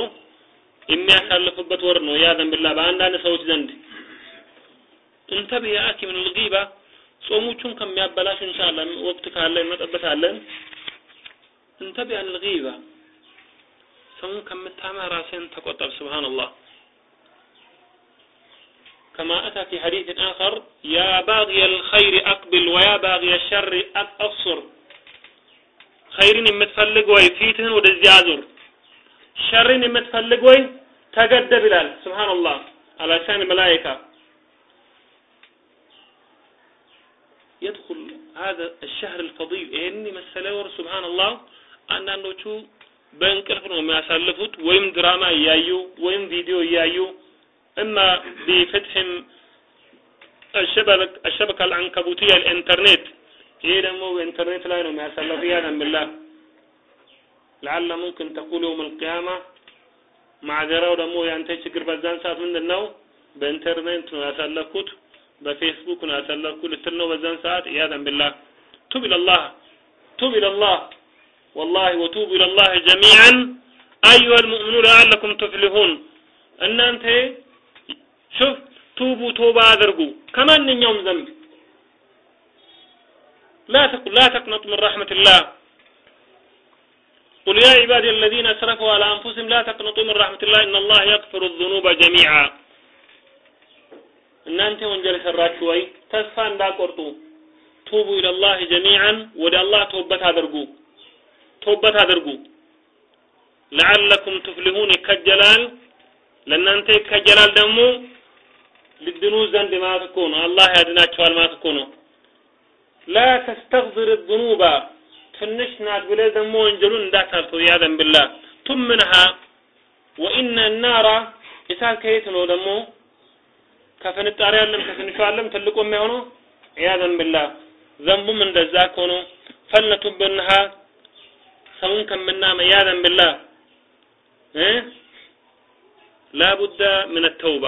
የሚያሳልፉበት ወር ነው። ያ ዘንብላ በአንዳንድ ሰዎች ዘንድ እንተብህ ያ አኪ ምን ልጊባ ጾሞቹን ከሚያበላሽ ኢንሻአላህ ወቅት ካለ እንመጣበታለን። እንተብህ አን ልጊባ ሰውን ከምታማ ራስህን ተቆጠብ። ሱብሃንአላህ كما أتى في حديث آخر يا باغي الخير أقبل ويا باغي الشر أقصر خيرين متفلق وي فيتن ودزي شرين متفلق وي تقدى بلال سبحان الله. على شأن الملائكة يدخل هذا الشهر الفضيل إني مسلور سبحان الله. أنا نوتو بنكرف ما سلفت وين دراما يايو وين فيديو يايو. اما بفتح الشبكة الشبكة العنكبوتية الانترنت ይሄ ደግሞ በኢንተርኔት ላይ ነው የሚያሳለፉ ያለን ብላህ ለዓለ ሙምኪን ተቁል የውም አልቅያማ ማዕዘራው ደግሞ ያንተ ችግር በዛን ሰዓት ምንድን ነው በኢንተርኔት ነው ያሳለፍኩት በፌስቡክ ነው ያሳለፍኩት ልትል ነው በዛን ሰዓት ያዘን ብላህ ቱብ ኢለላህ ቱብ ኢለላህ ወላሂ ወቱቡ ኢለላህ ጀሚዓን አዩሃ ልሙእሚኑን ለዓለኩም ትፍሊሁን እናንተ ሹፍ ቱቡ ቶባ አድርጉ ከማንኛውም ዘንብ لا تقل لا تقنطوا من رحمة الله قل يا عبادي الذين اسرفوا على انفسهم لا تقنطوا من رحمة الله ان الله يغفر الذنوب جميعا እናንተ ወንጀል ሰራችሁ ወይ ተስፋ እንዳቆርጡ ቱቡ ኢለላህ ጀሚዓን ወደ አላህ ተውበት አድርጉ ተውበት አድርጉ ለዓለኩም ትፍሊሁን ይከጀላል ለእናንተ ይከጀላል ደግሞ ልድኑ ዘንድ ማለት እኮ ነው። አላህ ያድናቸዋል ማለት እኮ ነው። ላ ተስተግፍር ዝኑባ ትንሽ ናት ብለህ ደግሞ ወንጀሉን እንዳታልፈው ያዘን ብላ ቱምንሃ ወኢነ ናራ እሳት ከየት ነው ደግሞ? ከፍንጣሪ ያለም ከትንሹ ያለም ትልቁ የሚሆነው ያዘን ብላ ዘንቡም እንደዛ እኮ ነው። ፈልነቱብንሃ ሰውን ከምናመ ያዘን ብላ ላቡዳ ምን ተውባ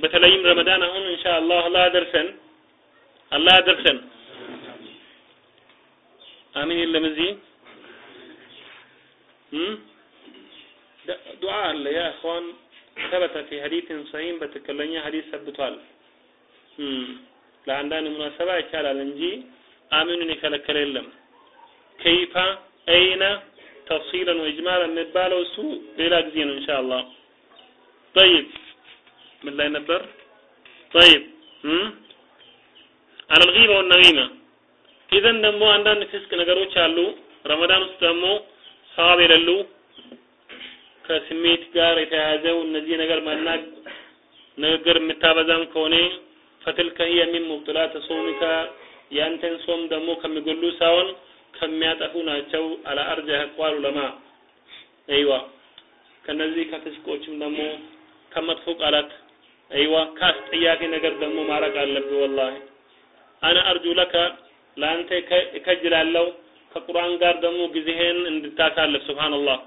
በተለይም ረመዳን አሁን ኢንሻአላህ አላህ ያደርሰን አላህ ያደርሰን አሚን የለም እዚህ ዱዓ አለ ያ እኽዋን ثبت في حديث صحيح በትክክለኛ ሐዲስ ሰብቷል ለአንዳንድ ሙናሰባ ይቻላል እንጂ አሚኑን የከለከለ የለም ከይፋ አይነ ተፍሲለን ወኢጅማል የሚባለው እሱ ሌላ ጊዜ ነው ኢንሻአላህ طيب ምን ላይ ነበር طيب على الغيبة والنميمة ኢዘን ደግሞ አንዳንድ ፍስቅ ነገሮች አሉ ረመዳን ውስጥ ደግሞ ሰዋብ የሌሉ ከስሜት ጋር የተያያዘው እነዚህ ነገር ማናግ ንግግር የምታበዛም ከሆነ ፈትልከ ሂየ ሚን ሙብጥላት ሶሚከ ያንተን ጾም ደግሞ ከሚጎሉ ሳይሆን ከሚያጠፉ ናቸው አላ አርጀህ አቅዋል ዑለማ አይዋ ከነዚህ ከፍስቆችም ደግሞ ከመጥፎ ቃላት አይዋ ከአስጠያፊ ነገር ደግሞ ማረቅ አለብህ ወላሂ። አነ አርጁ ለከ ለአንተ እከጅላለሁ። ከቁርአን ጋር ደግሞ ጊዜህን እንድታሳልፍ ሱብሃንአላህ።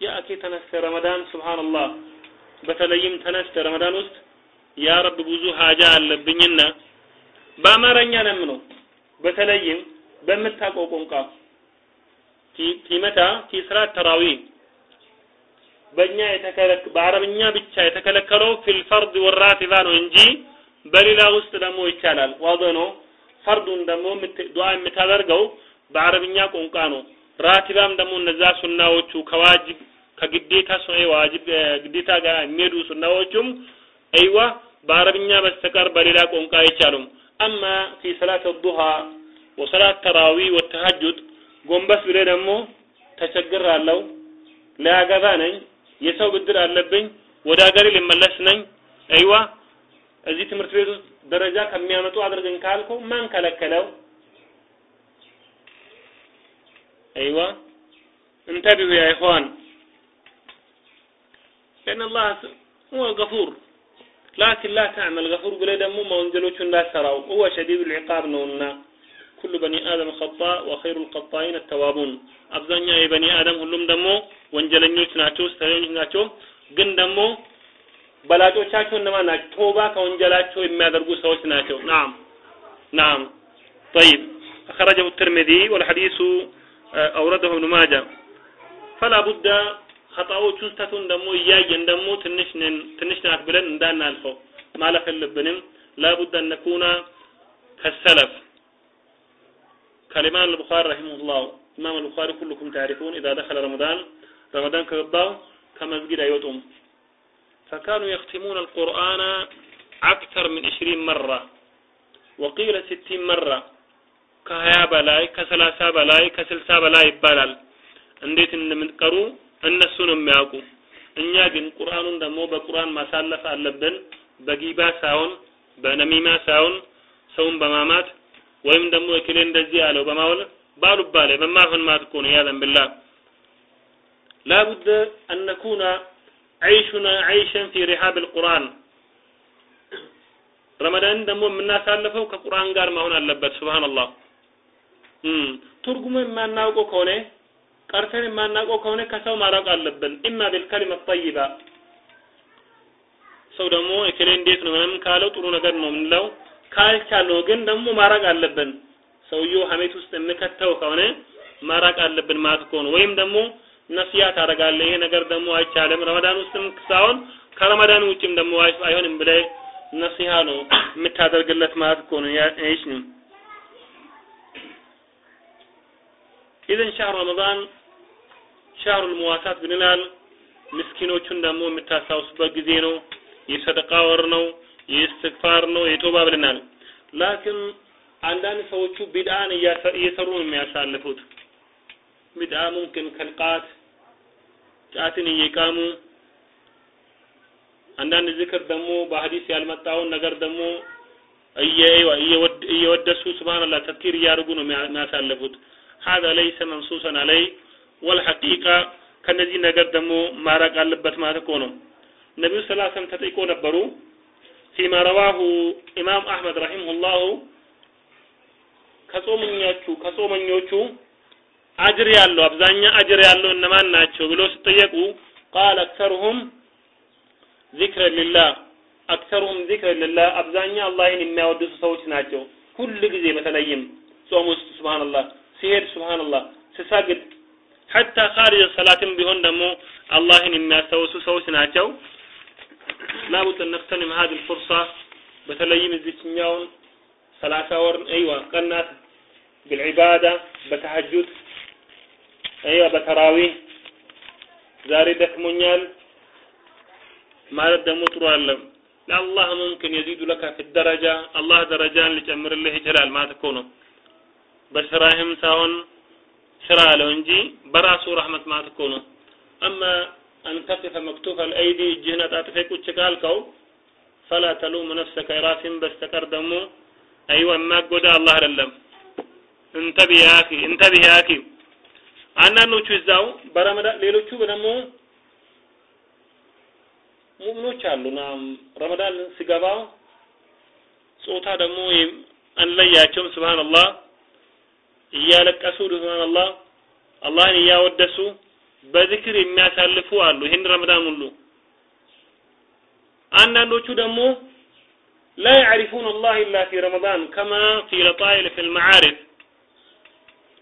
ያ አኬ ተነስተ ረመዳን ሱብሃንአላህ። በተለይም ተነስተ ረመዳን ውስጥ ያ ረብ ብዙ ሀጃ አለብኝና በአማርኛ ለምነው በተለይም በምታውቀው ቋንቋ ፊመታ ፊ ሰላት ተራዊ በእኛ የተከለክ በአረብኛ ብቻ የተከለከለው ፊል ፈርድ ወራቲባ ነው እንጂ በሌላ ውስጥ ደግሞ ይቻላል። ዋዶ ነው። ፈርዱን ደግሞ ዱዓ የምታደርገው በአረብኛ ቋንቋ ነው። ራቲባም ደግሞ እነዛ ሱናዎቹ ከዋጅብ ከግዴታ ዋጅብ ግዴታ ጋር የሚሄዱ ሱናዎቹም አይዋ በአረብኛ በስተቀር በሌላ ቋንቋ አይቻሉም። አማ ፊ ሰላት ዱሃ ወሰላት ተራዊ ወተሐጁድ ጎንበስ ብለ ደግሞ ተቸግራለሁ ለያገባ ነኝ የሰው ብድር አለብኝ ወደ ሀገሬ ልመለስ ነኝ አይዋ እዚህ ትምህርት ቤት ውስጥ ደረጃ ከሚያመጡ አድርገኝ ካልኩ ማን ከለከለው አይዋ እንተቢሁ ያ ኢኽዋን لأن الله هو غفور لكن لا تعمل غفور بلا دمو ما وانجلوش الناس هو شديد العقاب نونا ኩሉ በኒ አደም ኸጣ ወኸይሩ ልቀጣኢን አተዋቡን አብዛኛው የበኒ አደም ሁሉም ደግሞ ወንጀለኞች ናቸው ስተኞች ናቸው ግን ደግሞ በላጮቻቸው እነማን ናቸው ቶባ ከወንጀላቸው የሚያደርጉ ሰዎች ናቸው ናም ናም طيب أخرجه الترمذي والحديث أورده ابن ماجه فلا بد خطأዎቹን ስተቱን ደግሞ እያየን ደግሞ ትንሽ ትንሽ ናት ብለን እንዳናልፈው ማለፍ የለብንም ላቡድ አን ነኩና ከሰለፍ كالإمام البخاري رحمه الله إمام البخاري كلكم تعرفون إذا دخل رمضان رمضان كباو كما مسجد أيوتهم فكانوا يختمون القرآن أكثر من عشرين مرة وقيل ستين مرة كهيا بلاي كسلاسا بلاي كسلسا بلاي ይባላል እንዴት እንደምንቀሩ እነሱ ነው የሚያውቁ እኛ ግን ቁርአኑን ደግሞ በቁርአን ማሳለፍ አለብን በጊባ ሳይሆን በነሚማ ሳይሆን ሰውን በማማት ወይም ደግሞ እክሌ እንደዚህ አለው በማወል ባሉባሌ በማይሆን ማትኮ ነው ያዘን ብላ ላቡድ አን ነኩና ዐይሹና ዐይሸን ፊ ሪሃብ ልቁርአን ረመዳንን ደግሞ የምናሳልፈው ከቁርአን ጋር መሆን አለበት። ስብሃንአላህ ትርጉሙ የማናውቀው ከሆነ ቀርተን የማናውቀው ከሆነ ከሰው ማራቅ አለብን። ኢማ ቢልከሊማ ጠይባ ሰው ደግሞ እክሌ እንዴት ነው ምንም ካለው ጥሩ ነገር ነው ምንለው ካልቻለው ግን ደግሞ ማራቅ አለብን። ሰውየው ሀሜት ውስጥ የምከተው ከሆነ ማራቅ አለብን ማለት እኮ ወይም ደግሞ ነሲያ ታደርጋለህ። ይሄ ነገር ደግሞ አይቻልም። ረመዳን ውስጥም ሳይሆን ከረመዳን ውጭም ደግሞ አይሆንም ብለህ ነሲሃ ነው የምታደርግለት ማለት እኮ ነው። ነው ኢዘን ሻህር ረመዳን ሻህሩል ሙዋሳት ብንላል ምስኪኖቹን ደግሞ የምታስታውሱበት ጊዜ ነው። የሰደቃ ወር ነው የእስትግፋር ነው የቶባ ብለናል ላኪን አንዳንድ ሰዎቹ ቢድአን እየሰሩ ነው የሚያሳልፉት ቢድአ ሙምኪን ከልቃት ጫትን እየቃሙ አንዳንድ ዝክር ደግሞ በሀዲስ ያልመጣውን ነገር ደግሞ እየወደሱ ስብሃንላህ ተፍኪር እያደረጉ ነው የሚያሳልፉት هذا ليس منصوصا عليه والحقيقة ከነዚህ ነገር ደግሞ ማራቅ አለበት ማለት እኮ ነው ነቢዩ ስ ሰለም ተጠይቆ ነበሩ ፊማ ረዋሁ ኢማም አሕመድ ረሒመሁላሁ ከጾመኞቹ ከጾመኞቹ አጅር ያለው አብዛኛ አጅር ያለው እነማን ናቸው ብሎ ሲጠየቁ ቃል አክሰሩሁም ዚክረ ሊላህ። አክሰሩሁም ዚክረ ሊላህ አብዛኛ አላህን የሚያወድሱ ሰዎች ናቸው። ሁል ጊዜ በተለይም ጾም ውስጥ ሱብሃንአላህ ሲሄድ ሱብሃንአላህ ሲሰግድ ሐታ ኻሪጅ ሰላትም ቢሆን ደግሞ አላህን የሚያስታውሱ ሰዎች ናቸው ላቡድ ነቅተንም ሀዲል ፉርሳ በተለይም እዚችኛውን ሰላሳ ወር አይዋ ቀናት ቢልዒባዳ በተሐጁድ አይዋ በተራዊህ ዛሬ ደክሞኛል ማለት ደግሞ ጥሩ አለም ለአላህ ሙምኪን የዚዱ ለካ ፊ ደረጃ አላህ ደረጃን ሊጨምርልህ ይችላል ማለት እኮ ነው። በስራህም ሳይሆን ስራ አለው እንጂ በራሱ ረህመት ማለት እኮ ነው። አማ አንተቅፈ መክቱፈ አልአይዲ እጅህን አጣጥፌ ቁጭ ካልከው ፈላ ተሉም ነፍሰከ ራስን በስተቀር ደግሞ አይዋ የማጎዳ አላህ አይደለም። እንተቢህ ያ አኺ እንተቢህ ያ አኺ አንዳንዶቹ እዛው በረመዳን ሌሎቹ ደግሞ ሙእሚኖች አሉና ረመዳን ሲገባ ጾታ ደግሞ አንለያቸውም። ሱብሃንአላህ እያለቀሱ ሱብሃንአላህ አላህን እያወደሱ በዝክር የሚያሳልፉ አሉ። ይህን ረመዳን ሁሉ አንዳንዶቹ ደግሞ ያዕሪፉን አላህ ኢላ ፊ ረመዳን ከማ ፊ ለጣኢል ፊ ልመዓሪፍ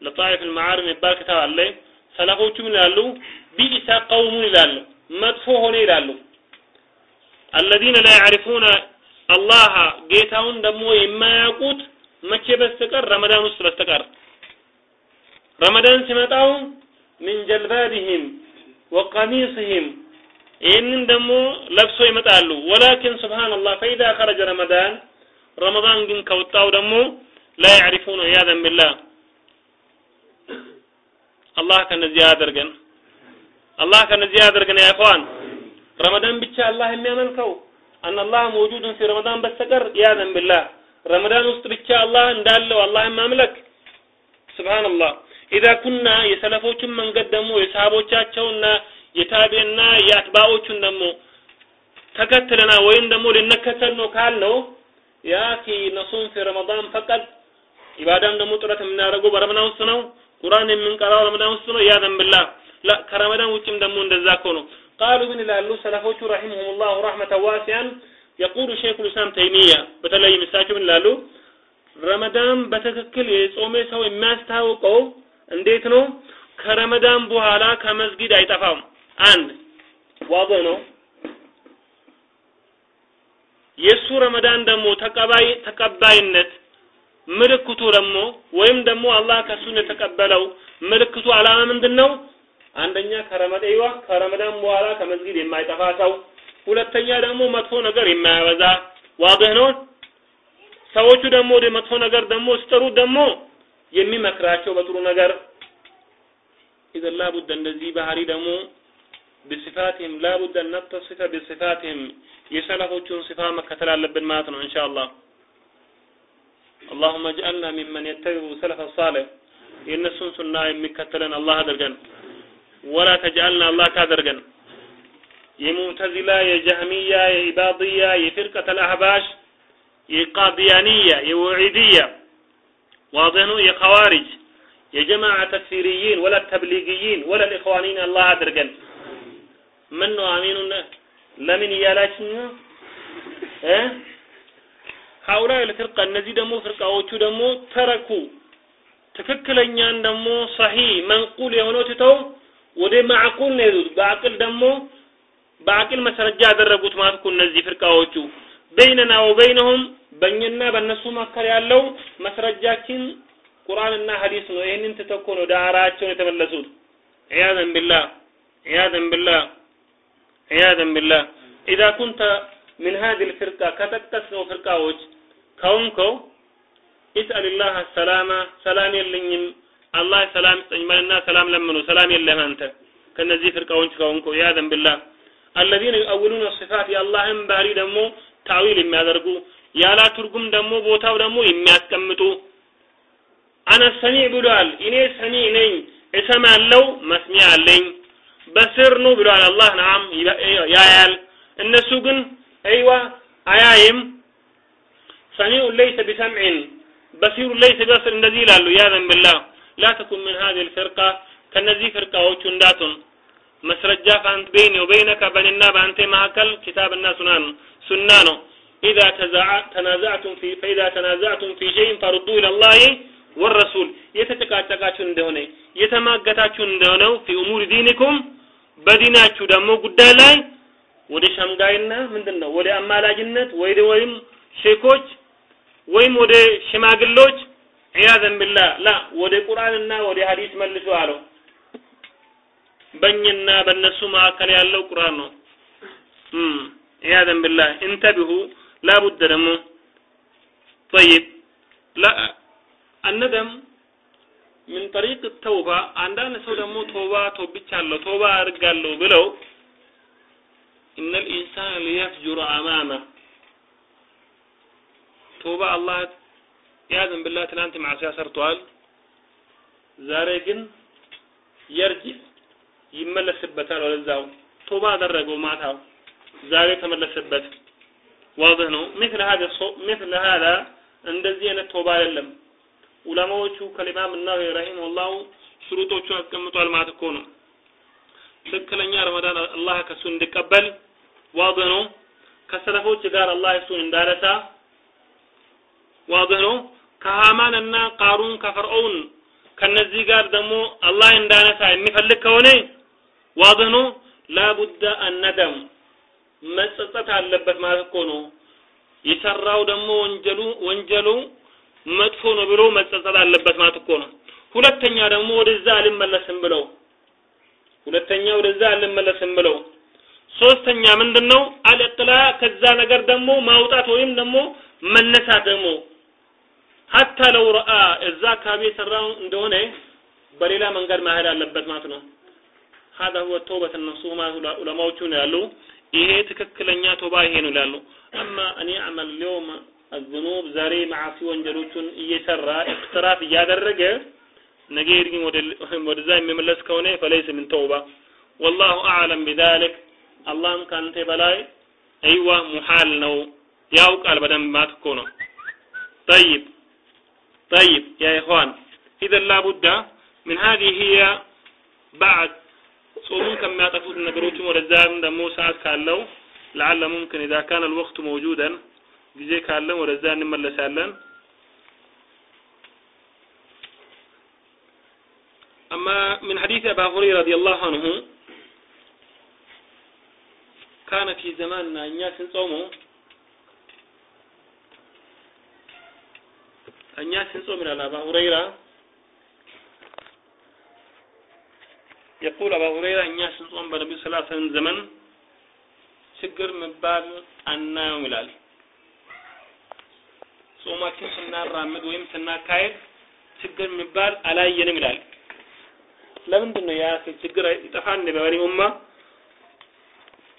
ለጣኢፍ ልመዓሪፍ የሚባል ክታብ አለ። ሰለፎቹ ምን ይላሉ? ቢኢሳ ቀውሙን ይላሉ፣ መጥፎ ሆነ ይላሉ። አለዚነ ላ ያዕሪፉነ አላህ ጌታውን ደግሞ የማያውቁት መቼ በስተቀር ረመዳን ውስጥ በስተቀር ረመዳን ሲመጣው ምን ጀልባቢህም ወቀሚስህም ይህንን ደግሞ ለብሶ ይመጣሉ። ወላኪን ሱብሃነላህ ፈኢዛ ኸረጀ ረመዳን ረመዳን ግን ከወጣው ደግሞ ላ ያዕሪፉነ ኢያዘን ቢላህ አላህ ከነዚህ ያደርገን። አላህ ከነዚህ ያደርገን። ያ ኢኽዋን ረመዳን ብቻ አላህ የሚያመልከው አን አላህ መውጁድን ፊ ረመዳን በስተቀር ኢያዘን ቢላህ ረመዳን ውስጥ ብቻ አላህ እንዳለው አላህ ማምለክ ሱብሃንአላህ ኢዛ ኩና የሰለፎችን መንገድ ደግሞ የሰሃቦቻቸውና የታቢዕና የአትባዎቹን ደግሞ ተከትለና ወይም ደግሞ ልንከተል ነው ካልነው ያኪ ነሱም ፊ ረመዳን ፈቀድ ኢባዳም ደግሞ ጥረት የምናደርገው በረመዳን ውስጥ ነው። ቁርአን የምንቀራው ረመዳን ውስጥ ነው። ያ ዘንብላ ላ ከረመዳን ውጭም ደግሞ እንደዛ እኮ ቃሉ ምን ይላሉ ሰለፎቹ ረሂመሁሙላሁ ረሕመተን ዋሲያን የቁሉ ሸይኹል ኢስላም ተይሚያ በተለይ ምሳቸው ምን ይላሉ ረመዳን በትክክል የጾመ ሰው የሚያስታውቀው እንዴት ነው? ከረመዳን በኋላ ከመስጊድ አይጠፋም። አንድ ዋض ነው። የሱ ረመዳን ደግሞ ተቀባይ ተቀባይነት ምልክቱ ደግሞ ወይም ደግሞ አላህ ከሱን የተቀበለው ምልክቱ አላማ ምንድን ነው? አንደኛ ከረመዳን ከረመዳን በኋላ ከመስጊድ የማይጠፋ ሰው፣ ሁለተኛ ደግሞ መጥፎ ነገር የማያበዛ ዋضህ ነው። ሰዎቹ ደግሞ ወደ መጥፎ ነገር ደግሞ ሲጠሩ ደግሞ የሚመክራቸው በጥሩ ነገር ኢዘን ላቡደ እንደዚህ ባህሪ ደግሞ ብስፋትህም ላቡደ ነተሲፈ ብስፋትህም የሰለፎቹን ሲፋ መከተል አለብን ማለት ነው ኢንሻአላህ اللهم اجعلنا ممن يتبع سلف الصالح የእነሱን ሱና የሚከተለን አላህ አድርገን ወላ ተጅአልና አላህ ካደርገን የሙዕተዚላ የጀህሚያ የኢባድያ የፊርቀተ አልአህባሽ የቃዲያንያ የወዒድያ ዋضح ነው የኸዋሪጅ የጀማዓ ተክፊርይን ወላ ተብሊግይን ወላ ኢኽዋኒን አላህ አድርገን ምን ነው አሚኑን ለምን እያላችሁ እ ሀውላ ልፍርቃ እነዚህ ደግሞ ፍርቃዎቹ ደግሞ ተረኩ ትክክለኛን ደግሞ ሰሂ መንቁል የሆነው ትተው ወደ ማዕቁል ነው የሄዱት። በአቅል ደግሞ በአቅል መስረጃ ያደረጉት ማለት እነዚህ ፍርቃዎቹ። በይነና ወበይነሁም በእኛና በእነሱ መካከል ያለው መስረጃችን ቁርአንና ሐዲስ ነው። ይህንን ትተው እኮ ነው ዳራቸውን የተመለሱት። ዒያዘን ቢላህ ዒያዘን ቢላህ ዒያዘን ቢላህ ኢዛ ኩንተ ምን ሀዚህ ልፍርቃ ከጠቀስነው ፍርቃዎች ከሆንከው ኢስአልላህ ሰላማ ሰላም የለኝም አላህ ሰላም ስጠኝ በልና ሰላም ለምኑ ሰላም የለህም አንተ ከነዚህ ፍርቃዎች ከሆንከው ዒያዘን ቢላህ አለዚነ ዩአውሉነ ሲፋት የአላህን ባህሪ ደግሞ ታዊል የሚያደርጉ ያላ ትርጉም ደግሞ ቦታው ደግሞ የሚያስቀምጡ። አነ ሰሚዕ ብሏል እኔ ሰሚዕ ነኝ እሰማለሁ መስሚያ አለኝ። በስር ነው ብሏል አላህ ነዓም ያያል። እነሱ ግን አይዋ አያይም። ሰሚዑ ለይሰ ቢሰምዕን በሲሩ ለይሰ ቢበስር እንደዚህ ይላሉ ያዘን ብላህ ላ ተኩን ምን ሀዚህ ልፍርቃ ከነዚህ ፍርቃዎቹ እንዳቱን መስረጃ ፋንት በይኒ ወበይነከ በእኔና በአንተ መካከል ኪታብና ሱናን ሱና ነው ኢዛ ተናዛዕቱም ፊ ፈኢዛ ተናዛዕቱም ፊ ሸይን ፈርዱ ኢለላሂ ወረሱል የተጨቃጨቃችሁ እንደሆነ የተማገታችሁ እንደሆነው ፊ ኡሙር ዲኒኩም በዲናችሁ ደግሞ ጉዳይ ላይ ወደ ሸምጋይና ምንድን ወደ አማላጅነት ወይ ወይም ሼኮች ወይም ወደ ሽማግሎች ዒያዘን ቢላህ ላ ወደ ቁርአንና ወደ ሐዲስ መልሱ አለው። በእኝና በእነሱ መካከል ያለው ቁርአን ነው። ኢያዘን ቢላህ እንተቢሁ ላቡደ ደግሞ ጠይብ አነደም ምን ጠሪቅ ተውባ አንዳንድ ሰው ደግሞ ቶባ ቶብቻለሁ ቶባ አድርጋለሁ ብለው إن الإنسان ليفجر أمامه ቶባ አላህ ያዝን ብላ ትናንት ማዕሲያ ሰርቷል። ዛሬ ግን የርጅ ይመለስበታል ወደዛው ቶባ አደረገው ማታው ዛሬ ተመለሰበት። ዋضህ ነው። مثل هذا مثل هذا እንደዚህ አይነት ተውባ አይደለም። ዑለማዎቹ ከኢማም እና ረሂመሁላህ ሽሩጦቹን አስቀምጧል ማለት እኮ ነው። ትክክለኛ ረመዳን አላህ ከሱ እንዲቀበል ዋضህ ነው። ከሰለፎች ጋር አላህ እሱን እንዳረሳ ዋضህ ነው። ከሃማን እና ቃሩን ከፈርዖን ከነዚህ ጋር ደግሞ አላህ እንዳነሳ የሚፈልግ ከሆነ ዋضህ ነው። ላቡዳ አነደም መጸጸት አለበት ማለት እኮ ነው። የሰራው ደግሞ ወንጀሉ ወንጀሉ መጥፎ ነው ብሎ መጸጸት አለበት ማለት እኮ ነው። ሁለተኛ ደግሞ ወደዛ አልመለስም ብለው ሁለተኛ ወደዛ አልመለስም ብለው ሶስተኛ ምንድነው አልቅላ ከዛ ነገር ደግሞ ማውጣት ወይም ደግሞ መነሳት ደግሞ ሀታ ለው ረአ እዛ አካባቢ የሰራው እንደሆነ በሌላ መንገድ ማሄድ አለበት ማለት ነው። هذا هو التوبة النصوح ዑለማዎቹ ነው ያሉ። ይሄ ትክክለኛ ቶባ ይሄ ነው ይላሉ። አማ እኔ አመል ሊውም አዝኑብ ዛሬ ማዓሲ ወንጀሎቹን እየሰራ እቅትራፍ እያደረገ ነገ ግን ወደዛ የሚመለስ ከሆነ ፈለይስ ምን ተውባ ወላሁ አዕለም ቢዛሊክ አላህም ካንተ በላይ አይዋ ሙሐል ነው ያውቃል በደንብ ማለት እኮ ነው طيب طيب يا إخوان إذا لابد من هذه هي بعد ጾሙን ከሚያጠፉት ነገሮችም ወደዛም ደግሞ ሰዓት ካለው ለዓለ ሙምክን ኢዛ ካነ الوقت موجودا ጊዜ ካለን ወደዛ እንመለሳለን أما من حديث أبا هريرة رضي الله عنه كان في زماننا الناس صوموا الناس صوموا على أبا هريرة የቁል አባ ሁረይራ እኛ ስንጾም በነቢዩ ስላ ዘመን ችግር መባል አናየውም ይላል። ጾማችን ስናራምድ ወይም ስናካሄድ ችግር የሚባል አላየንም ይላል። ለምንድን ነው ያ ችግር ይጠፋን? በበሪ ኡማ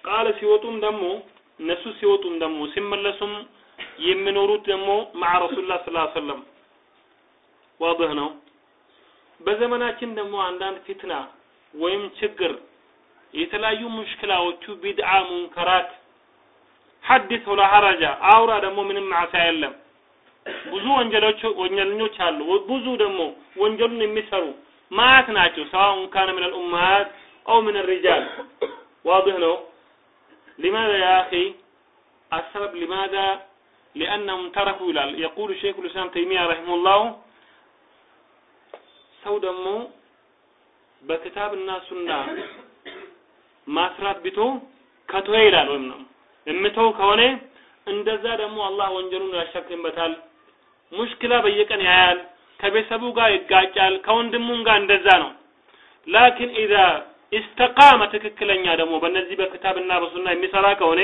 ቃል ሲወጡም ደግሞ እነሱ ሲወጡም ደግሞ ሲመለሱም የሚኖሩት ደግሞ ማዓ ረሱሉላህ ሰለላሁ ዐለይሂ ወሰለም። ነው። በዘመናችን ደግሞ አንዳንድ ፊትና ወይም ችግር የተለያዩ ሙሽክላዎቹ ቢድዓ ሙንከራት ሐዲስ ወላ ሐረጃ አውራ ደግሞ ምንም ማዕሲያ የለም። ብዙ ወንጀሎች ወንጀለኞች አሉ። ብዙ ደግሞ ወንጀሉን የሚሰሩ ማት ናቸው። ሰዋኡን ካነ ምን አልኡማሃት አው ምን الرجال واضح ነው لماذا يا أخي السبب لماذا لأنهم تركوا ይላል يقول شيخ الإسلام تيمية رحمه الله ሰው ደግሞ በክታብና ሱና ማስራት ቢቶ ከተወ ይላል ወይም ነው የምተው ከሆነ እንደዛ ደግሞ አላህ ወንጀሉን ያሸክምበታል። ሙሽኪላ በየቀን ያያል። ከቤተሰቡ ጋር ይጋጫል። ከወንድሙም ጋር እንደዛ ነው። ላኪን ኢዛ ኢስተቃመ ትክክለኛ ደግሞ በእነዚህ በክታብና በሱና የሚሰራ ከሆነ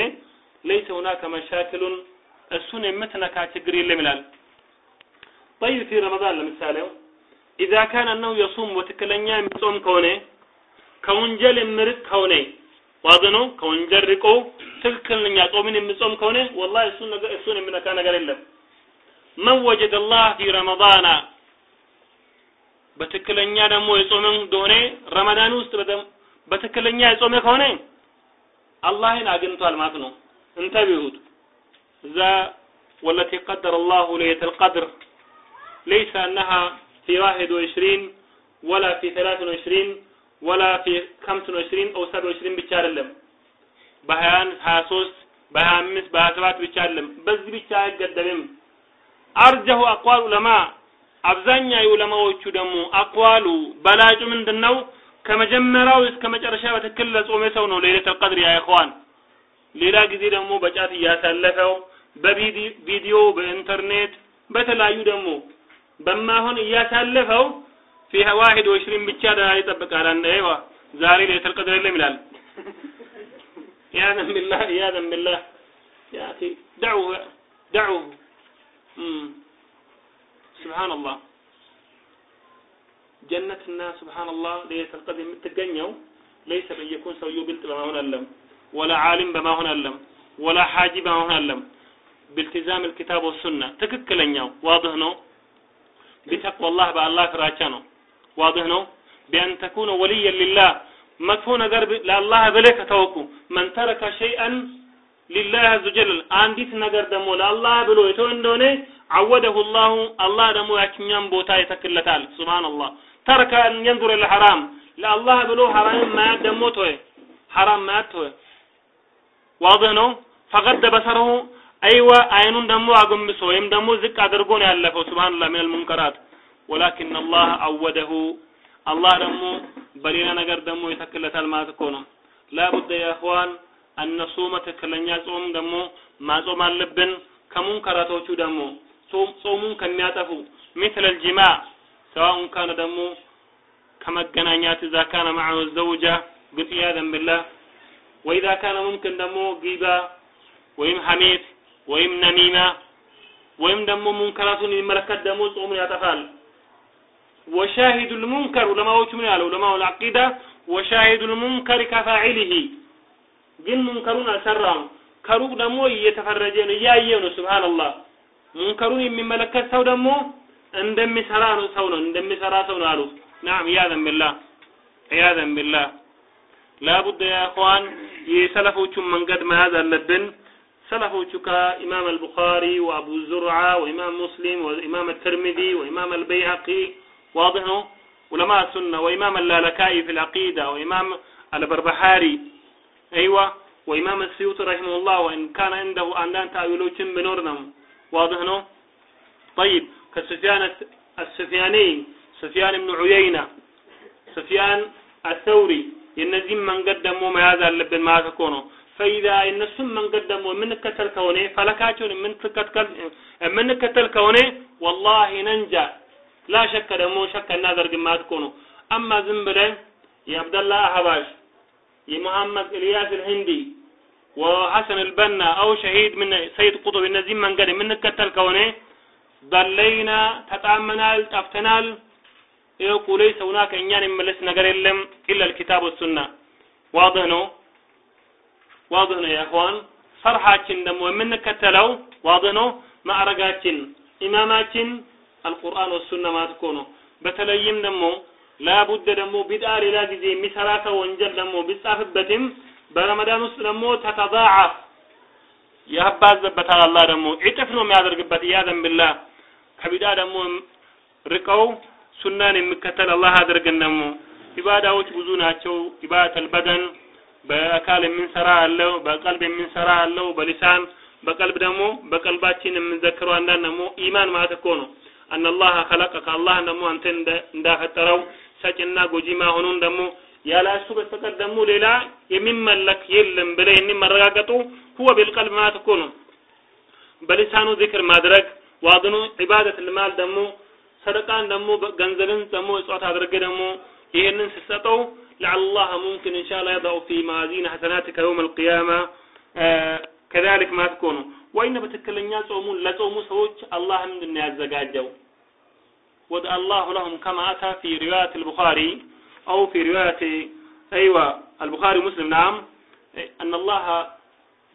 ለይሰ ሁናከ መሻክሉን እሱን የምትነካ ችግር የለም ይላል። ጠይብ ፊ ረመዳን ለምሳሌው ኢዛ ካነ ነው የሱም በትክክለኛ የሚጾም ከሆነ ከወንጀል የምርቅ ከሆነ ዋዝ ከወንጀል ርቆ ትክክለኛ ጾምን የሚጾም ከሆነ ወላሂ እሱን ነገር እሱን የሚነካ ነገር የለም። መን ወጀደ ላህ ፊ ረመዳና በትክክለኛ ደግሞ የጾመ እንደሆነ ረመዳን ውስጥ በትክክለኛ የጾመ ከሆነ አላህን አግኝቷል ማለት ነው። እንተቢሁት። እዛ ወለቲ ቀደረ ላሁ ለየተል ቀድር ለይሰ እነሃ في واحد وعشرين ولا في ثلاث وعشرين ولا في خمس وعشرين أو سبع وعشرين ብቻ አይደለም በሀያ አንድ ሀያ ሶስት በሀያ አምስት በሀያ ሰባት ብቻ አይደለም በዚህ ብቻ አይገደብም አርጀሁ አቋል ዑለማ አብዛኛ የዑለማዎቹ ደግሞ አቋሉ በላጩ ምንድነው ከመጀመሪያው እስከ መጨረሻ በትክክል ለጾመ ሰው ነው ሌሊተል ቀድር ያ ኢኽዋን ሌላ ጊዜ ደግሞ በጫት እያሳለፈው በቪዲዮ በኢንተርኔት በተለያዩ ደግሞ በማሆን እያሳለፈው ፊሃ ዋሂድ ወሽሪን ብቻ ደላላ ይጠብቃል። አንደ ይዋ ዛሬ ለይተል ቀድር የለም ይላል። ያ ዘምላ ያ ዘምላ ያቲ ደዑ ደዑ ስብሓንላህ ጀነትና ስብሓንላህ ለይተል ቀድር የምትገኘው ለይሰ በየኩን ሰውየው ብልጥ በማሆን አለም ወላ ዓሊም በማሆን አለም ወላ ሓጂ በማሆን አለም ብልትዛም ልኪታብ ወሱና ትክክለኛው ዋድህ ነው بتقوى الله بقى الله فراشانه واضح نو؟ بأن تكون وليا لله. مدفون درب لالله بلك توكو من ترك شيئا لله عز وجل. አንዲት ነገር ደግሞ ለአላህ بلو. يتون دوني عوده الله. الله ደግሞ ያችኛን ቦታ ይተክለታል سبحان الله. ترك أن ينظر إلى الحرام لالله بلو حرام ما ደግሞ حرام ما ተወ واضح نو؟ فقد بصره. አይወ አይኑን ደግሞ አጎንብሶ ወይም ደሞ ዝቅ አድርጎ ነው ያለፈው። ሱብሃንአላህ ሚነል ሙንከራት። ወላኪን አላህ አወደሁ። አላህ ደግሞ በሌላ ነገር ደግሞ ይተክለታል ማለት እኮ ነው። ላቡደ ያህዋን አነሱመ ትክክለኛ ጾም ደግሞ ማጾም አለብን። ከሙንከራቶቹ ደግሞ ጾሙን ከሚያጠፉ ሚስል ልጅማ ሰዋኡን ካነ ደግሞ ከመገናኛት እዛ ካነ ማዐሁ ዘውጃ ግጥያ ደንብላ ወኢዛ ካነ ሙምክን ደግሞ ጊባ ወይም ሐሜት ወይም ነሚማ ወይም ደግሞ ሙንከራቱን የሚመለከት ደግሞ ጾሙን ያጠፋል። ወሻሂዱ ልሙንከር ዑለማዎቹ ምን ያለው? ዑለማው ልዓቂዳ ወሻሂዱ ልሙንከር ከፋዒሊሂ። ግን ሙንከሩን አልሰራም። ከሩቅ ደግሞ እየተፈረጀ ነው እያየ ነው። ስብሓንላህ ሙንከሩን የሚመለከት ሰው ደግሞ እንደሚሰራ ነው ሰው ነው እንደሚሰራ ሰው ነው አሉ ናም ኢያዘን ቢላህ ኢያዘን ቢላህ። ላቡደ ያ እኽዋን የሰለፎቹን መንገድ መያዝ አለብን سلفه تكا إمام البخاري وأبو زرعة وإمام مسلم وإمام الترمذي وإمام البيهقي. واضح؟ علماء السنة وإمام اللالكائي في العقيدة وإمام البربحاري. أيوة. وإمام السيوطي رحمه الله. وإن كان عنده أندان تأويلوتين بنورنم. واضح؟ طيب. كسفيان السفياني. سفيان بن عيينة. سفيان الثوري. ينزم من قدموا ما هذا اللبن ما تكونه ፈኢዛ የእነሱም መንገድ ደግሞ የምንከተል ከሆነ ፈለካቸውን የምንከተል ከሆነ ወላሂ ነንጃ ላ ሸከ ደግሞ ሸከ እናደርግም ማለት እኮ ነው አማ ዝም ብለን የአብደላ አህባሽ የመሐመድ ኢልያስ ልህንዲ ወሐሰን ልበና አው ሸሂድ ምን ሰይድ ቁጡብ እነዚህም መንገድ የምንከተል ከሆነ በለይና ተጣመናል ጠፍተናል ይኸው ቁለይ ሰውና ከእኛን የሚመለስ ነገር የለም ኢላ ልኪታብ ወሱና ዋضህ ነው ዋضህ ነው ያእኽዋን ፈርሃችን ደግሞ የምንከተለው ዋضህ ነው ማዕረጋችን ኢማማችን አልቁርአን ወሱና ማለት ነው። በተለይም ደግሞ ላቡደ ደግሞ ቢድአ ሌላ ጊዜ የሚሰራ ሰው ወንጀል ደግሞ ቢጻፍበትም በረመዳን ውስጥ ደግሞ ተተዳዓፍ ያባዘበታል አላህ ደግሞ እጥፍ ነው የሚያደርግበት። እያዘን ቢላህ ከቢድአ ደግሞ ርቀው ሱናን የሚከተል አላህ አድርገን ደግሞ ኢባዳዎች ብዙ ናቸው። ኢባዳት አልበደን በአካል የምንሰራ አለው በቀልብ የምንሰራ አለው በሊሳን በቀልብ ደግሞ በቀልባችን የምንዘክረው አንዳንድ ደግሞ ኢማን ማለት እኮ ነው። አን አላህ ከለቀከ አላህ ደግሞ አንተ እንዳፈጠረው ሰጭና ጎጂ መሆኑን ደግሞ ያለ እሱ በስተቀር ደግሞ ሌላ የሚመለክ የለም ብለህ ይህን ሁወ ቢልቀልብ ማለት እኮ ነው። በሊሳኑ ዚክር ማድረግ ዋድኑ ዒባደት ልማል ደግሞ ሰደቃን ደግሞ ገንዘብን ደግሞ እጽዋት አድርገህ ደግሞ ይህንን ስትሰጠው لعل الله ممكن إن شاء الله يضع في موازين حسناتك يوم القيامة. آه، كذلك ما تكونوا وإن بتكلنيا لا لصومو سوچ الله ምንድን ያዘጋጀው ወደ الله لهم كما أتى في رواية البخاري أو في رواية أيوة البخاري مسلم نعم. أن الله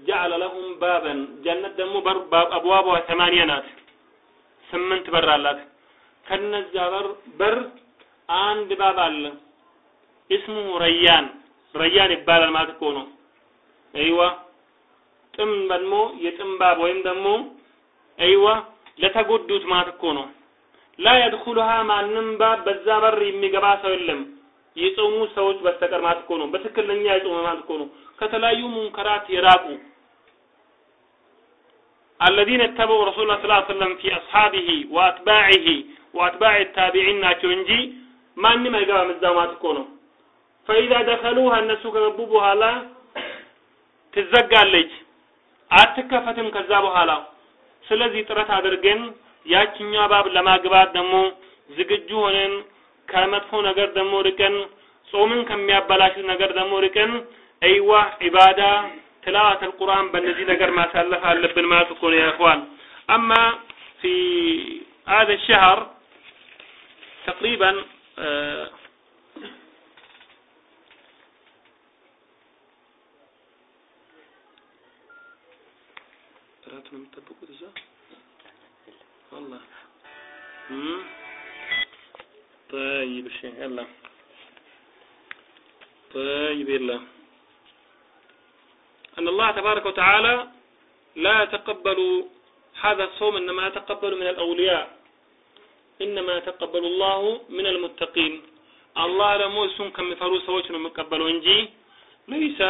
جعل لهم بابا جنة دم بر باب أبوابها ثمانية نات ስምንት በር አላት بر بر عند باب الله. እስሙ ረያን ረያን ይባላል ማለት እኮ ነው አይዋ ጥም ደግሞ የጥም ባብ ወይም ደግሞ አይዋ ለተጎዱት ማለት እኮ ነው ላ የድኹሉሃ ማንም ባብ በዛ በር የሚገባ ሰው የለም የጾሙ ሰዎች በስተቀር ማለት እኮ ነው በትክክለኛ የጾሙ ማለት እኮ ነው ከተለያዩ ሙንከራት የራቁ الذين اتبعوا رسول الله صلى الله عليه وسلم في أصحابه وأتباعه وأتباع التابعين ናቸው እንጂ ማንም አይገባም እዛ ማለት እኮ ነው فإذا دخلوها እነሱ ከገቡ በኋላ ትዘጋለች አትከፈትም ከዛ በኋላ ስለዚህ ጥረት አድርገን ያችኛው ባብ ለማግባት ደግሞ ዝግጁ ሆነን ከመጥፎ ነገር ደግሞ ርቀን ጾምን ከሚያበላሹ ነገር ደግሞ ርቀን አይዋ ዒባዳ ትላዋት አልቁርአን በእነዚህ ነገር ማሳለፍ አለብን ማለት እኮ ነው ያኸዋን አማ ፊ هذا الشهر تقريبا እራት ነው የምትጠብቁት እዛ والله امم طيب እሺ يلا طيب يلا أن الله تبارك وتعالى لا يتقبل هذا الصوم إنما يتقبل من الأولياء إنما يتقبل الله من المتقين الله ደግሞ እሱን ከሚፈሩ ሰዎች ነው የሚቀበለው እንጂ ለይሳ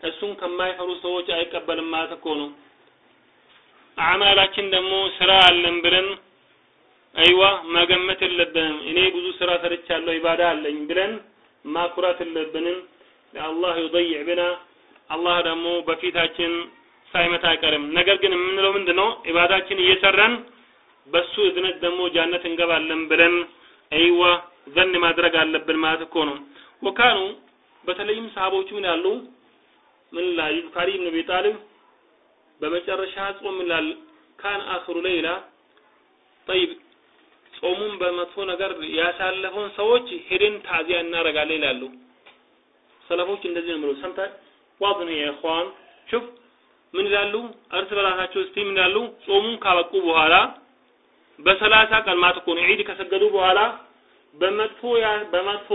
እሱን ከማይፈሩ ሰዎች አይቀበልም ማለት እኮ ነው አዕማላችን ደግሞ ስራ አለን ብለን አይዋ መገመት የለብንም። እኔ ብዙ ስራ ሰርቻለሁ ኢባዳ አለኝ ብለን ማኩራት የለብንም። ለአላህ ይضይዕ ብና አላህ ደግሞ በፊታችን ሳይመታ አይቀርም። ነገር ግን የምንለው ምንድን ነው ኢባዳችን እየሰራን በሱ እዝነት ደግሞ ጃነት እንገባለን ብለን አይዋ ዘን ማድረግ አለብን ማለት እኮ ነው። ወካኑ በተለይም ሰሃቦቹ ምን ያሉ ምን ላይ ቃሪ ኢብኑ ቢጣሊብ በመጨረሻ ጾም ይላል። ካን አኽሩ ሌይላ ጠይብ ጾሙን በመጥፎ ነገር ያሳለፈውን ሰዎች ሄደን تعزية እናደርጋለን ይላሉ። ሰለፎች እንደዚህ ነው ብለው ሰምታ واضح ነው يا إخوان ምን ይላሉ? እርስ በራሳቸው እስቲ ምን ይላሉ? ጾሙን ካበቁ በኋላ በሰላሳ ቀን ማለት እኮ ነው ዒድ ከሰገዱ በኋላ በመጥፎ በመጥፎ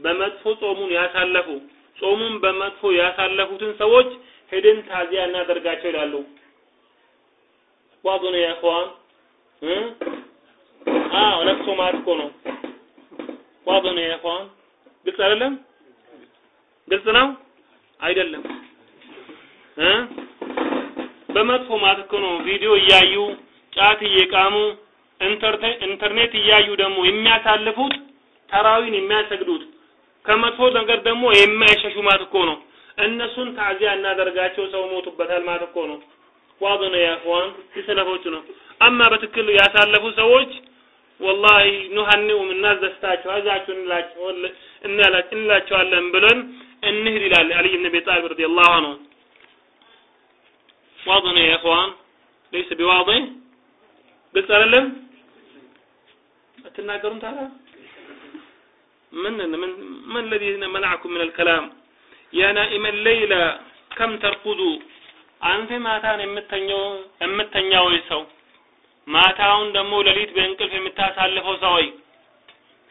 በመጥፎ ጾሙን ያሳለፉ ጾሙን በመጥፎ ያሳለፉትን ሰዎች ሄደን تعزية እናደርጋቸው ይላሉ። ዋዙ ነው የኢኽዋን አዎ ለቅሶ ማለት እኮ ነው። ዋዙ ነው የኢኽዋን ግልጽ አይደለም? ግልጽ ነው? አይደለም። እ? በመጥፎ ማለት እኮ ነው። ቪዲዮ እያዩ ጫት እየቃሙ ኢንተርኔት እያዩ ደግሞ የሚያሳልፉት ተራዊን የሚያሰግዱት ከመጥፎ ነገር ደግሞ የማይሸሹ ማለት እኮ ነው እነሱን ታዚያ እናደርጋቸው ሰው ሞቱበታል ማለት እኮ ነው ዋዝ ነው ያኸዋን የሰለፎቹ ነው አማ በትክክል ያሳለፉ ሰዎች ወላሂ ኑሀኒኡም እናስደስታቸው አዛቸው እንላቸዋለን ብለን እንሂድ ይላል አልይ ብን አቢ ጣሊብ ረዲየላሁ ዐንሁ ዋዝ ነው ያኸዋን ليس بواضح ግልጽ አይደለም አትናገሩም ታዲያ من من من الذي منعكم من الكلام ያ ናኢመ ሌይላ ከም ተርቁዱ አንተ ማታን የምተኛው ሰው? ማታውን ደግሞ ለሊት በእንቅልፍ የምታሳልፈው ሰው ወይ?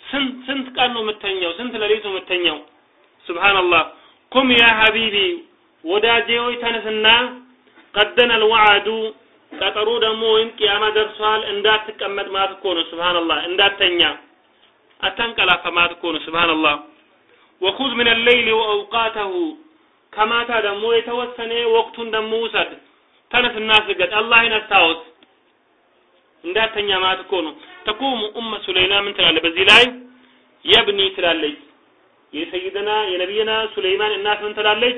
ስንት ስንት ቀን ነው የምተኛው? ስንት ሌሊት ነው የምተኛው? ሱብሃንአላህ። ቁም ያ ሀቢቢ ወዳጄ ሆይ ተነስና ቀደነ ልዋዓዱ ቀጠሩ ደግሞ ወይም ቅያማ ደርሷል። እንዳትቀመጥ ማለት እኮ ነው። ሱብሃንአላህ። እንዳተኛ አታንቀላፋ ማለት እኮ ነው። ሱብሃንአላህ። ወኹዝ ምን አለይሊ ወአውቃተሁ። ከማታ ደግሞ የተወሰነ ወቅቱን ደግሞ ውሰድ። ተነስና ስገድ አላህን አስታውስ እንዳተኛ ማለት እኮ ነው። ተቁሙ ኡመ ሱለይና ምን ትላለ በዚህ ላይ የብኒ ትላለች። የሰይድና የነቢይና ሱለይማን እናት ምን ትላለች?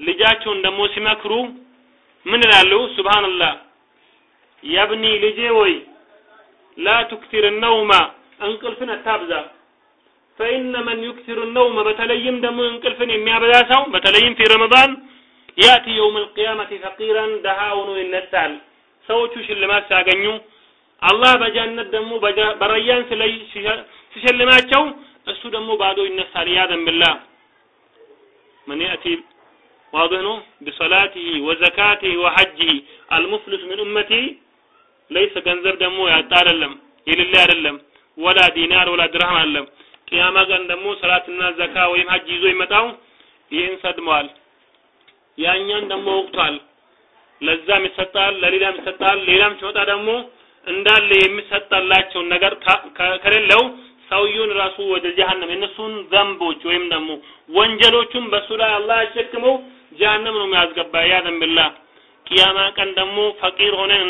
ልጃቸውን ደግሞ ሲመክሩ ምን ይላሉ? ሱብሃንአላህ። የብኒ ልጄ ወይ ላ ቱክቲር ነውማ እንቅልፍን አታብዛ። ፈኢነ መን ዩክቲሩ ነውመ በተለይም ደግሞ እንቅልፍን የሚያበዛ ሰው በተለይም ፊ ረመዳን ያቲ የውም አልቅያመቲ ፈቂራን ደሃ ሆኖ ይነሳል ሰዎቹ ሽልማት ሲያገኙ አላህ በጀነት ደግሞ በረያን ሲሸልማቸው እሱ ደግሞ ባዶ ይነሳል ያዘን ብላህ من يأتي واضح ነው بصلاته وزكاته وحجه المفلس من أمتي ليس ገንዘብ ደግሞ ያጣ አይደለም የሌለ አይደለም ወላ ዲናር ወላ ድርሃም አይደለም ቅያማ ቀን ደግሞ ሰላትና ዘካ ወይም ሀጅ ይዞ ይመጣው ይህን ሰድመዋል። ያኛን ደግሞ ወቅቷል። ለዛም ይሰጣል ለሌላም ይሰጣል ሌላም ሲወጣ ደግሞ እንዳለ የሚሰጣላቸውን ነገር ከሌለው ሰውየውን ራሱ ወደ ጀሃነም የነሱን ዘንቦች ወይም ደግሞ ወንጀሎቹን በሱ ላይ አላህ አሸክመው ጀሃነም ነው የሚያስገባ። ያ ዘንብላ። ቅያማ ቀን ደግሞ ፈቂር ሆነን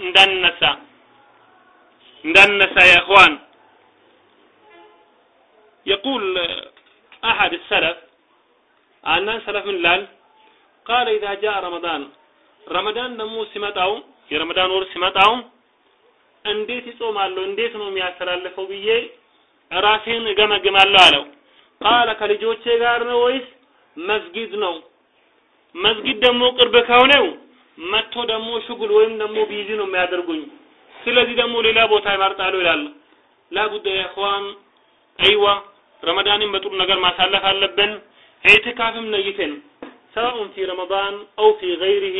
እንዳንነሳ እንዳንነሳ ያ እኽዋን يقول أحد السلف أن سلف من لال قال إذا جاء رمضان رمضان دمو سمتاو የረመዳን ወር ሲመጣው እንዴት ይጾማለሁ እንዴት ነው የሚያስተላልፈው ብዬ ራሴን እገመግማለሁ አለው ቃለ ከልጆቼ ጋር ነው ወይስ መስጊድ ነው? መስጊድ ደግሞ ቅርብ ከሆነው መጥቶ ደግሞ ሽጉል ወይም ደግሞ ቢዚ ነው የሚያደርጉኝ። ስለዚህ ደግሞ ሌላ ቦታ ይመርጣሉ ይላል። ላቡደ ኢኽዋን አይዋ ረመዳንን በጥሩ ነገር ማሳለፍ አለብን። اعتكاف ም ነይተን سواء في رمضان أو في غيره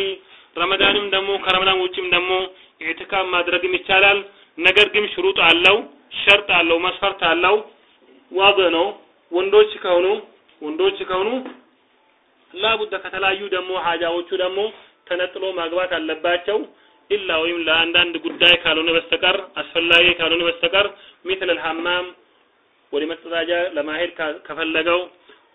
ረመዳንም ደግሞ ከረመዳን ውጭም ደግሞ ኢዕቲካፍ ማድረግም ይቻላል። ነገር ግን ሽሩጥ አለው፣ ሸርጥ አለው፣ መስፈርት አለው። ዋገ ነው። ወንዶች ከሆኑ ወንዶች ከሆኑ ላቡደ ከተለያዩ ደግሞ ሀጃዎቹ ደግሞ ተነጥሎ ማግባት አለባቸው። ኢላ ወይም ለአንዳንድ ጉዳይ ካልሆነ በስተቀር አስፈላጊ ካልሆነ በስተቀር ሚትል አልሐማም ወደ መጸዳጃ ለማሄድ ከፈለገው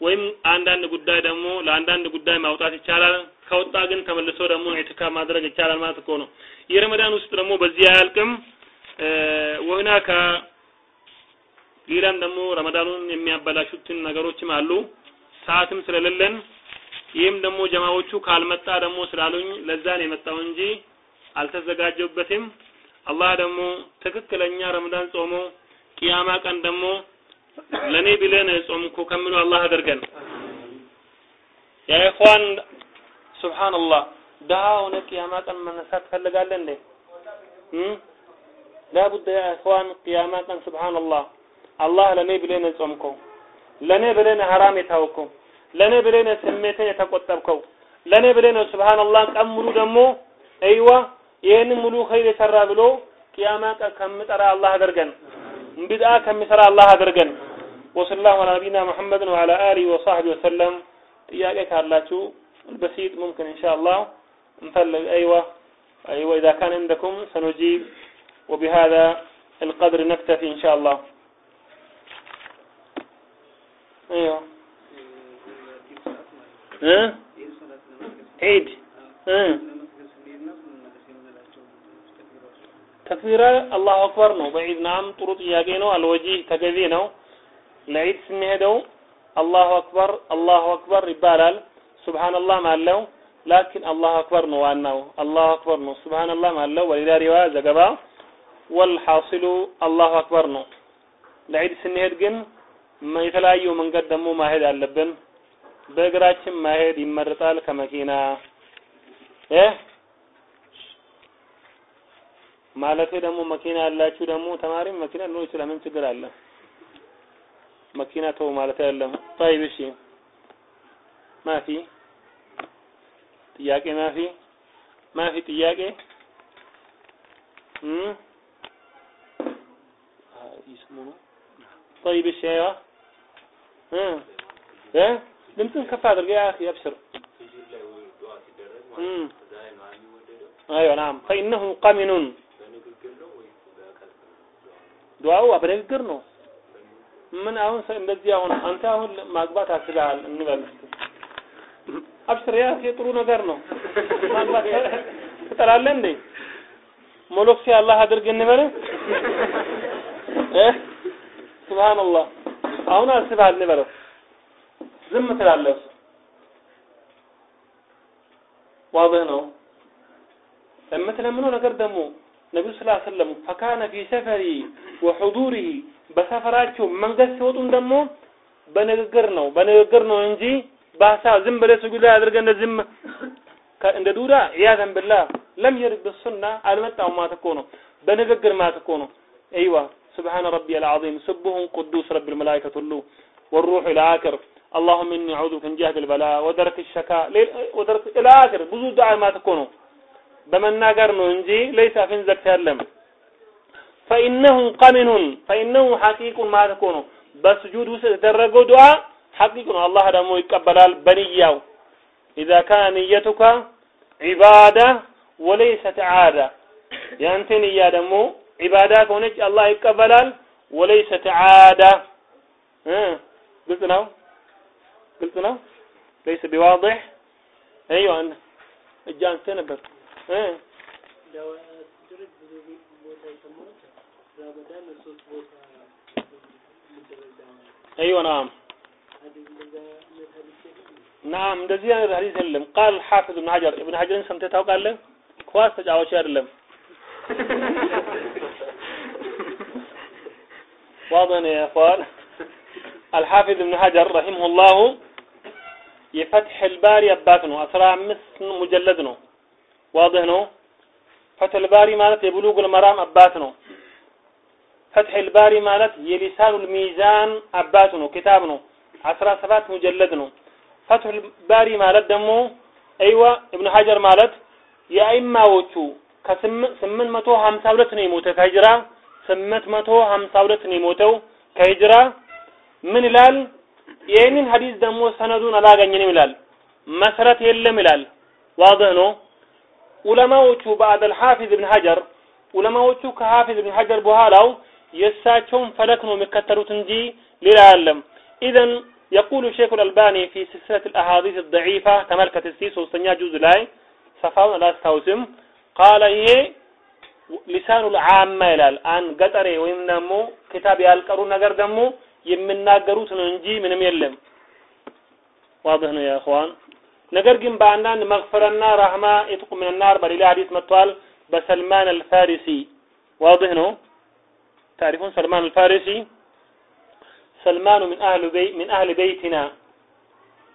ወይም አንዳንድ ጉዳይ ደግሞ ለአንዳንድ ጉዳይ ማውጣት ይቻላል። ከወጣ ግን ተመልሶ ደግሞ ኢዕቲካፍ ማድረግ ይቻላል ማለት እኮ ነው። የረመዳን ውስጥ ደግሞ በዚህ አያልቅም። ወህናከ ሌላም ደግሞ ረመዳኑን የሚያበላሹትን ነገሮችም አሉ። ሰዓትም ስለሌለን ይህም ደግሞ ጀማዎቹ ካልመጣ ደግሞ ስላሉኝ ለዛ ነው የመጣው እንጂ አልተዘጋጀበትም። አላህ ደግሞ ትክክለኛ ረመዳን ጾሞ ቅያማ ቀን ደግሞ ለኔ ብለን ጾምኩ ከሚሉ አላህ አድርገን። ያ ኢኽዋን ሱብሃንአላህ ድሃ ሆነ ቅያማ ቀን መነሳት ትፈልጋለህ እንዴ? ላቡደ ያ ቅያማ ቀን ሱብሃንአላህ አላህ ለኔ ብለን ጾምከው፣ ለኔ ብለን ሐራም የታወከው፣ ለኔ ብለን ስሜትን የተቆጠብከው፣ ለኔ ብለን ሱብሃንአላህ ቀን ሙሉ ደግሞ አይዋ ይህንን ሙሉ ኸይር የሰራ ብሎ ቅያማ ቀን ከምጠራ አላህ አድርገን። ቢድዓ ከሚሰራ አላህ አድርገን። وصلى الله على نبينا محمد وعلى آله وصحبه وسلم. إياك هالاتو البسيط ممكن إن شاء الله. نثلج أيوة. أيوة. إذا كان عندكم سنجيب. وبهذا القدر نكتفي إن شاء الله. أيوة. ها؟ عيد. ها؟ تكبيرة الله أكبر. نو بعيد. نعم. طرق ياقينو الوجيه تقذينو ለዒድ ስንሄደው አላሁ አክበር አላሁ አክበር ይባላል። ሱብሃንአላህም አለው። ላኪን አላሁ አክበር ነው ዋናው። አላሁ አክበር ነው። ሱብሃንአላህም አለው። በሌላ ሪዋያ ዘገባ ወልሐሲሉ አላሁ አክበር ነው። ለዒድ ስንሄድ ግን የተለያዩ መንገድ ደግሞ ማሄድ አለብን። በእግራችን ማሄድ ይመረጣል ከመኪና እ ማለት ደግሞ መኪና ያላችሁ ደግሞ ተማሪም መኪና ሊኖር ይችላል። ምን ችግር አለ? مكيناته مالته لهم طيب إيشي ما في تياكي ما في ما في تياكي هم؟ يسمونه؟ طيب إيشي يا ها؟ ها؟ لمتن كفادر يا أخي أبشر. مم. أيوة نعم. فإنه قمن. دعاء بنقر نو ምን አሁን እንደዚህ አሁን አንተ አሁን ማግባት አስበሃል እንበል አብሽር ያ ጥሩ ነገር ነው። ማግባት ትጠላለህ እንዴ? ሞሎክሲ አላህ አድርግ እንበል እ ሱብሃንአላህ አሁን አስበሃል እንበለው ዝም ትላለህ። ዋضح ነው። የምትለምነው ነገር ደግሞ ነቢዩ ሰለላሁ ዐለይሂ ወሰለም ፊ ሰፈሪ ወሑዱሪሂ በሰፈራቸው መንገድ ሲወጡም ደግሞ በንግግር ነው በንግግር ነው እንጂ በሀሳብ ዝም ብለህ ስጁድ ላይ አድርገህ እንደ ዝም እንደ ዱዳ ኢያዘን ቢላህ ለም የርድ በሱና አልመጣም ማለት እኮ ነው። በንግግር ማለት እኮ ነው። አይዋ سبحان ربي العظيم سبه قدوس رب الملائكة كله والروح إلى آخر اللهم إني أعوذ بك من جهد البلاء ودرك الشكاء ودرك إلى آخر ብዙ ዱዓ ማለት እኮ ነው። በመናገር ነው እንጂ ለይስ አፍን ዘግተህ አይደለም። ፈኢነሁ ቀሚኑን ፈኢነሁ ሐቂቁን ማለት እኮ ነው። በስጁድ ውስጥ የተደረገው ዱዓ ሐቂቅ ነው። አላህ ደግሞ ይቀበላል በንያው ኢዛ ካነ ንየቱካ ዒባዳ ወለይሰት ዓዳ ያንተ ንያ ደግሞ ዒባዳ ከሆነች አላህ ይቀበላል። ወለይሰት ዓዳ ግልጽ ليس بواضح. ايوه انا እጅ አንስቼ ነበር ايوه نعم نعم እንደዚህ አይነት ሐዲስ የለም ቃል ሐፊዝ ኢብኑ ሐጀር ኢብኑ ሐጀርን ሰምተህ ታውቃለህ ኳስ ተጫዋች አይደለም واضح يا اخوان አልሐፊዝ እብን ሀጀር ረሂመሁላሁ የፈትሕ ልባሪ አባት ነው። አስራ አምስት ሙጀለድ ነው። ዋድህ ነው። ፈትሕ ልባሪ ማለት የብሉጉል መራም አባት ነው። ፈትሕ ልባሪ ማለት የሊሳኑል ሚዛን አባቱ ነው። ኪታብ ነው። አስራ ሰባት ሙጀለድ ነው። ፈትሕ ልባሪ ማለት ደግሞ አይዋ እብን ሀጀር ማለት የአይማዎቹ ከስምንት መቶ ሀምሳ ሁለት ነው የሞተው ከሂጅራ ስምንት መቶ ሀምሳ ሁለት ነው የሞተው ከሂጅራ ምን ይላል? ይህንን ሀዲስ ደግሞ ሰነዱን አላገኘንም ይላል። መሰረት የለም ይላል። ዋድህ ነው። ዑለማዎቹ بعد الحافظ እብን ሀጀር ዑለማዎቹ ከሐፊዝ እብን ሀጀር በኋላው የእሳቸውን ፈለግ ነው የሚከተሉት እንጂ ሌላ አይደለም። إذن يقول ሼክ አልአልባኒ في سلسلة الأحاديث الضعيفة ተመልከት እስቲ ሶስተኛ جزء ላይ صفحة ውን አላስታውስም። قال ይሄ لسان العامة ይላል። አን ገጠሬ ወይም ደግሞ كتاب ያልቀሩ ነገር ደግሞ የሚናገሩት ነው እንጂ ምንም የለም። واضح ነው يا إخوان። ነገር ግን በአንዳንድ مغفرة ና رحمة عتق من النار በሌላ ሐዲስ መጥቷል። በሰልማን አልፋሪሲ واضح ነው። ታሪፉን ሰልማን አልፋሪሲ سلمان من أهل بي من أهل بيتنا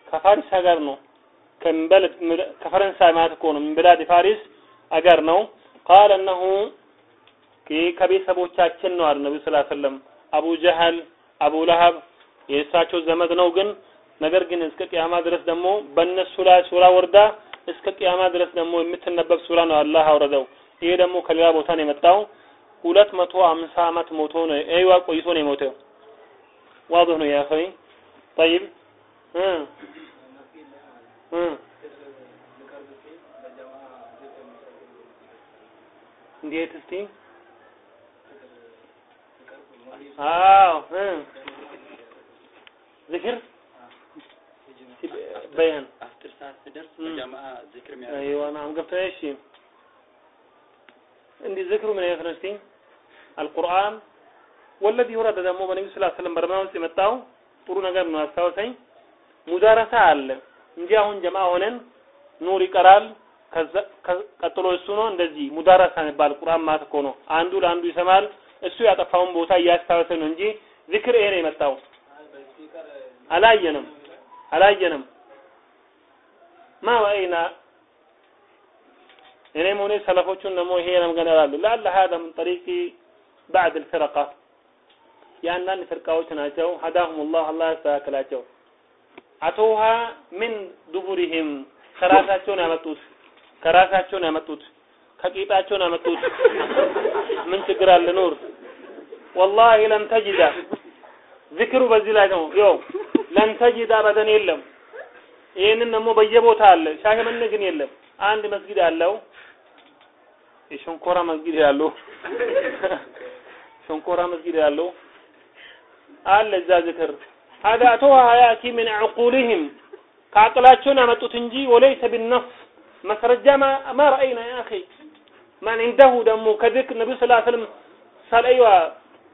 ከፋሪስ ሀገር ነው። ከፈረንሳይ ማለት እኮ ነው። من بلاد فارس አገር ነው። قال إنه ከቤተሰቦቻችን ነው አሉ ነብዩ صلى الله عليه وسلم አቡ ጀህል አቡ ለሀብ የእሳቸው ዘመድ ነው። ግን ነገር ግን እስከ ቅያማ ድረስ ደግሞ በእነሱ ላይ ሱራ ወርዳ እስከ ቅያማ ድረስ ደግሞ የምትነበብ ሱራ ነው አላህ አውረደው። ይሄ ደግሞ ከሌላ ቦታ ነው የመጣው። ሁለት መቶ አምሳ አመት ሞቶ ነው ይዋ ቆይቶ ነው የሞተው። ዋዶ ነው ያ ኸይ ጠይብ። እንዴት እስቲ? አዎ ዝክር? በያን አፍጥር ሰዓት ስደርስ ጀማዓ ዝክር ሚያ ይዋና አንገፍታ እንዲህ ዝክሩ ምን አይነት ነው? እስቲ አልቁርአን ወለዚ ወረደ ደግሞ በነብዩ ሰለላሁ ዐለይሂ ወሰለም በረመዳን የመጣው ጥሩ ነገር ነው አስታውሰኝ። ሙዳረሳ አለ እንጂ አሁን ጀማ ሆነን ኑር ይቀራል። ቀጥሎ እሱ ነው እንደዚህ ሙዳረሳ የሚባል ቁርአን ማለት እኮ ነው። አንዱ ለአንዱ ይሰማል። እሱ ያጠፋውን ቦታ እያስታወሰ ነው እንጂ ዚክር ይሄ ነው የመጣው። አላየንም አላየንም። ማ ወአይና እኔም ሆነ ሰለፎቹን ደግሞ ይሄ ነገር ያላሉ ላለ هذا من طريق بعد الفرقه የአንዳንድ ፍርቃዎች ናቸው ሀዳሁም ላህ አላህ ያስተካክላቸው አቶሃ ምን ዱቡሪህም ከራሳቸውን ያመጡት ከራሳቸውን ያመጡት ከቂጣቸውን ያመጡት ምን ችግር አለ ኑር ወላሂ ለን ተጅዳ ዚክሩ በዚህ ላይ ነው ዮ ለን ተጅዳ አበደን የለም ይህንን ደግሞ በየቦታ አለ ሻሸመኔ ግን የለም አንድ መስጊድ አለው የሸንኮራ መስጊድ ያለው ሸንኮራ መስጊድ ያለው አለ እዛ ዝክር። አዳቶሃ ያቲ ምን ዕቁሊህም ከአቅላቸውን ያመጡት እንጂ ወለይሰ ቢነስ መስረጃ ማ ረአይና ያ አኺ ማን እንደሁ ደግሞ ከዚክር ነቢ ስ ስለም ሳልአይዋ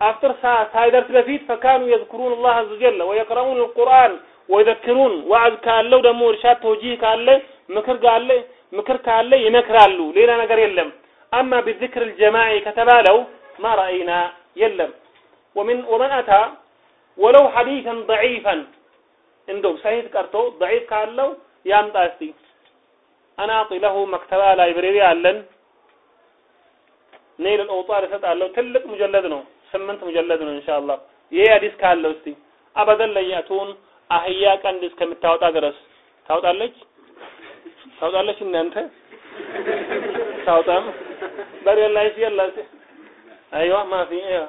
አፍጥር ሳይደርስ በፊት ፈካኑ የዝክሩን አላህ አዘ ወጀለ ወየቅረኡን አልቁርአን ወይዘክሩን። ዋዕዝ ካለው ደግሞ እርሻድ ተውጂህ ካለ ምክር ካለ ምክር ካለ ይመክራሉ ሌላ ነገር የለም አማ ቢዝክር الجماعي ከተባለው ማ ረአይና የለም ومن ومن أتى ولو حديثا ضعيفا እንደው ሰሂህ ቀርቶ ضعيف ካለው ያምጣ እስቲ አናጢ ለሁ መክተባ ላይብረሪ አለን ኔል الأوطار እሰጣለሁ ትልቅ ሙጀለድ ነው ስምንት ሙጀለድ ነው ኢንሻአላህ ይሄ ሐዲስ ካለው እስቲ አበደን ለያቱን አህያ ቀንድ እስከምታወጣ ድረስ ታወጣለች ታወጣለች እናንተ? ታወጣም በሬ ላይ ሲያላ አይዋ ማፊ አይዋ።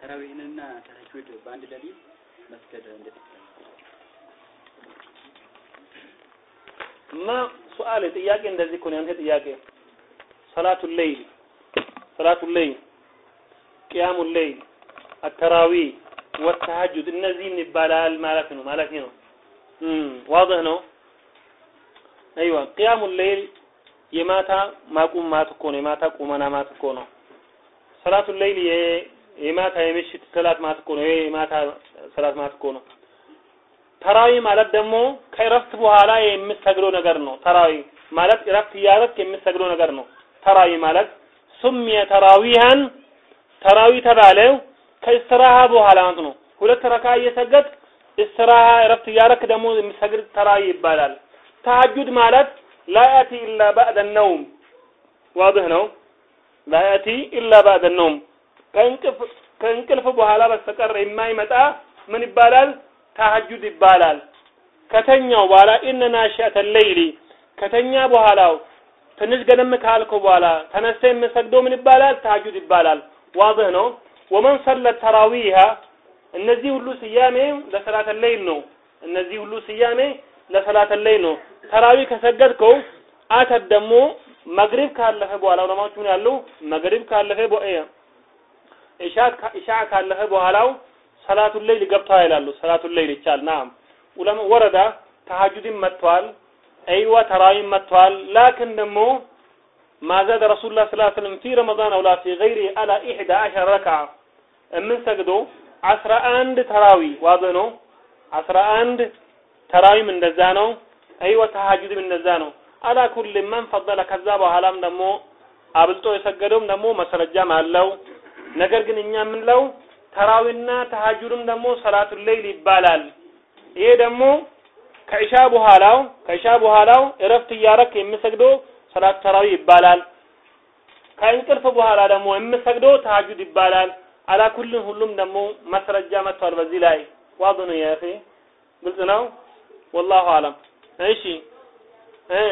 ተራዊህንና ተህጁድ በአንድ ሌሊት መስገድ እንዴት ما سؤال ጥያቄ እንደዚህ እኮ ነው ያንተ ጥያቄ። صلاة الليل صلاة الليل قيام الليل التراويح والتهجد እነዚህም ይባላል ማለት ነው ማለት ነው። ዋضح ነው አይዋ ቂያሙ ለይል የማታ ማቁም ማት እኮ ነው። የማታ ቁመና ማት እኮ ነው። ሰላቱ ለይል የማታ የምሽት ሰላት ማት እኮ ነው። የማታ ሰላት ማት እኮ ነው። ተራዊ ማለት ደግሞ ከእረፍት በኋላ የምትሰግደው ነገር ነው። ተራዊ ማለት እረፍት እያረፍክ የምትሰግደው ነገር ነው። ተራዊ ማለት ሱሚየ ተራዊሃን ተራዊ ተባለው ከእስትራሃ በኋላ ማለት ነው። ሁለት ረካ እየሰገድክ እስትራሃ እረፍት እያረክ ደግሞ የሚሰግድ ተራዊ ይባላል። ተሐጁድ ማለት ላ ያቲ ኢላ ባዕደ ነውም ዋድህ ነው። ላ ያቲ ኢላ ባዕደ ነውም ከእንቅልፍ በኋላ በስተቀር የማይመጣ ምን ይባላል? ተሐጁድ ይባላል። ከተኛው በኋላ ኢነ ናሽአተ ሌይሊ ከተኛ በኋላው ትንሽ ገደም ካልኩ በኋላ ተነስተ የምሰግደው ምን ይባላል? ተሐጁድ ይባላል። واضح ነው። ومن صلاة التراويح እነዚህ ሁሉ ስያሜ ለ صلاة الليل ነው። እነዚህ ሁሉ ስያሜ ለ صلاة الليل ነው። ተራዊ ከሰገድከው አተት ደግሞ መግሪብ ካለፈ በኋላ ዑለማዎቹ ምን ያሉ መግሪብ ካለፈ ኢሻ ካለፈ በኋላው صلاة الليل ገብተዋል ይላሉ። صلاة الليل ይቻል نعم ዑለማ ወረዳ ተሐጁድን መጥቷል። أيوه ተራዊም መጥቷል። لكن ደግሞ ما زاد رسول الله صلى الله عليه رمضان أو لا في غيره على إحدى عشر ركعة የምንሰግደው አስራ ተራዊ ዋዘ ነው። አስራ አንድ ተራዊም እንደዛ ነው። أيوه ተሐጁድም እንደዛ ነው። على كل من فضل ከዛ በኋላም ደግሞ አብልጦ የሰገደውም ደግሞ መስረጃም አለው። ነገር ግን እኛ የምንለው ተራዊና ተሐጁድም ደግሞ صلاة الليل ይባላል። ይሄ ደግሞ ከኢሻ በኋላው ከኢሻ በኋላው እረፍት እያረክ የምሰግደው ሰላት ተራዊ ይባላል። ከእንቅልፍ በኋላ ደግሞ የምሰግደው ተሐጁድ ይባላል። አላኩልን ሁሉም ደግሞ መስረጃ መጥቷል በዚህ ላይ ዋዱ ነው ግልጽ ነው ወላሁ አለም እሺ እ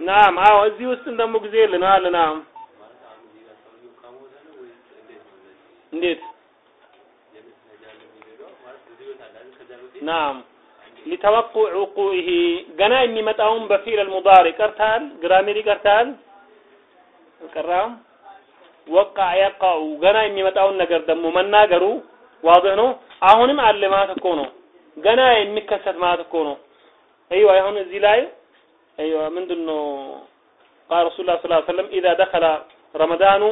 ናም አዎ እዚህ ውስጥም ደግሞ ጊዜ የለናል ናም እንዴት? ናም ሊተወቁዕ ውቁኢሂ ገና የሚመጣውን በፊል አልሙዳሪ ቀርታል ግራሜር ይቀርታል። ቀራም ወቃ የቃው ገና የሚመጣውን ነገር ደግሞ መናገሩ ዋድህ ነው። አሁንም አለ ማለት እኮ ነው። ገና የሚከሰት ማለት እኮ ነው። አይዋ አሁን እዚህ ላይ አይዋ ምንድነው ቃል ረሱላህ ሰለላሁ ዐለይሂ ወሰለም ኢዛ ደኸለ ረመዳኑ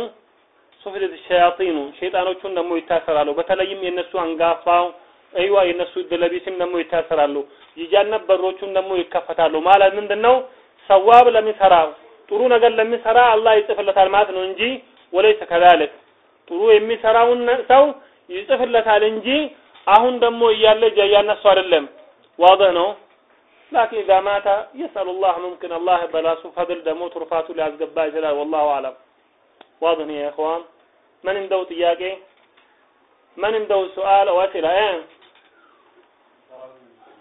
ሱፊለት ሸያጢኑ ሸይጣኖቹን ደግሞ ይታሰራሉ። በተለይም የነሱ አንጋፋው አይዋ የነሱ ድለቢስም ደግሞ ይታሰራሉ። የጀነት በሮቹን ደግሞ ይከፈታሉ። ማለት ምንድነው ሰዋብ ለሚሰራው ጥሩ ነገር ለሚሰራ አላህ ይጽፍለታል ማለት ነው እንጂ ወለይሰ ከዛልክ ጥሩ የሚሰራውን ሰው ይጽፍለታል እንጂ አሁን ደግሞ እያለ እያነሱ አይደለም። ዋضح ነው። ላኪን ኢዛ ማታ የስአሉ ላህ ሙምኪን አላህ በላሱ ፈድል ደግሞ ትርፋቱ ሊያስገባ ይችላል። ወላሁ አለም። ዋضح ነው የእኽዋን መን እንደው ጥያቄ? መን እንደው ሱአል ወሲላ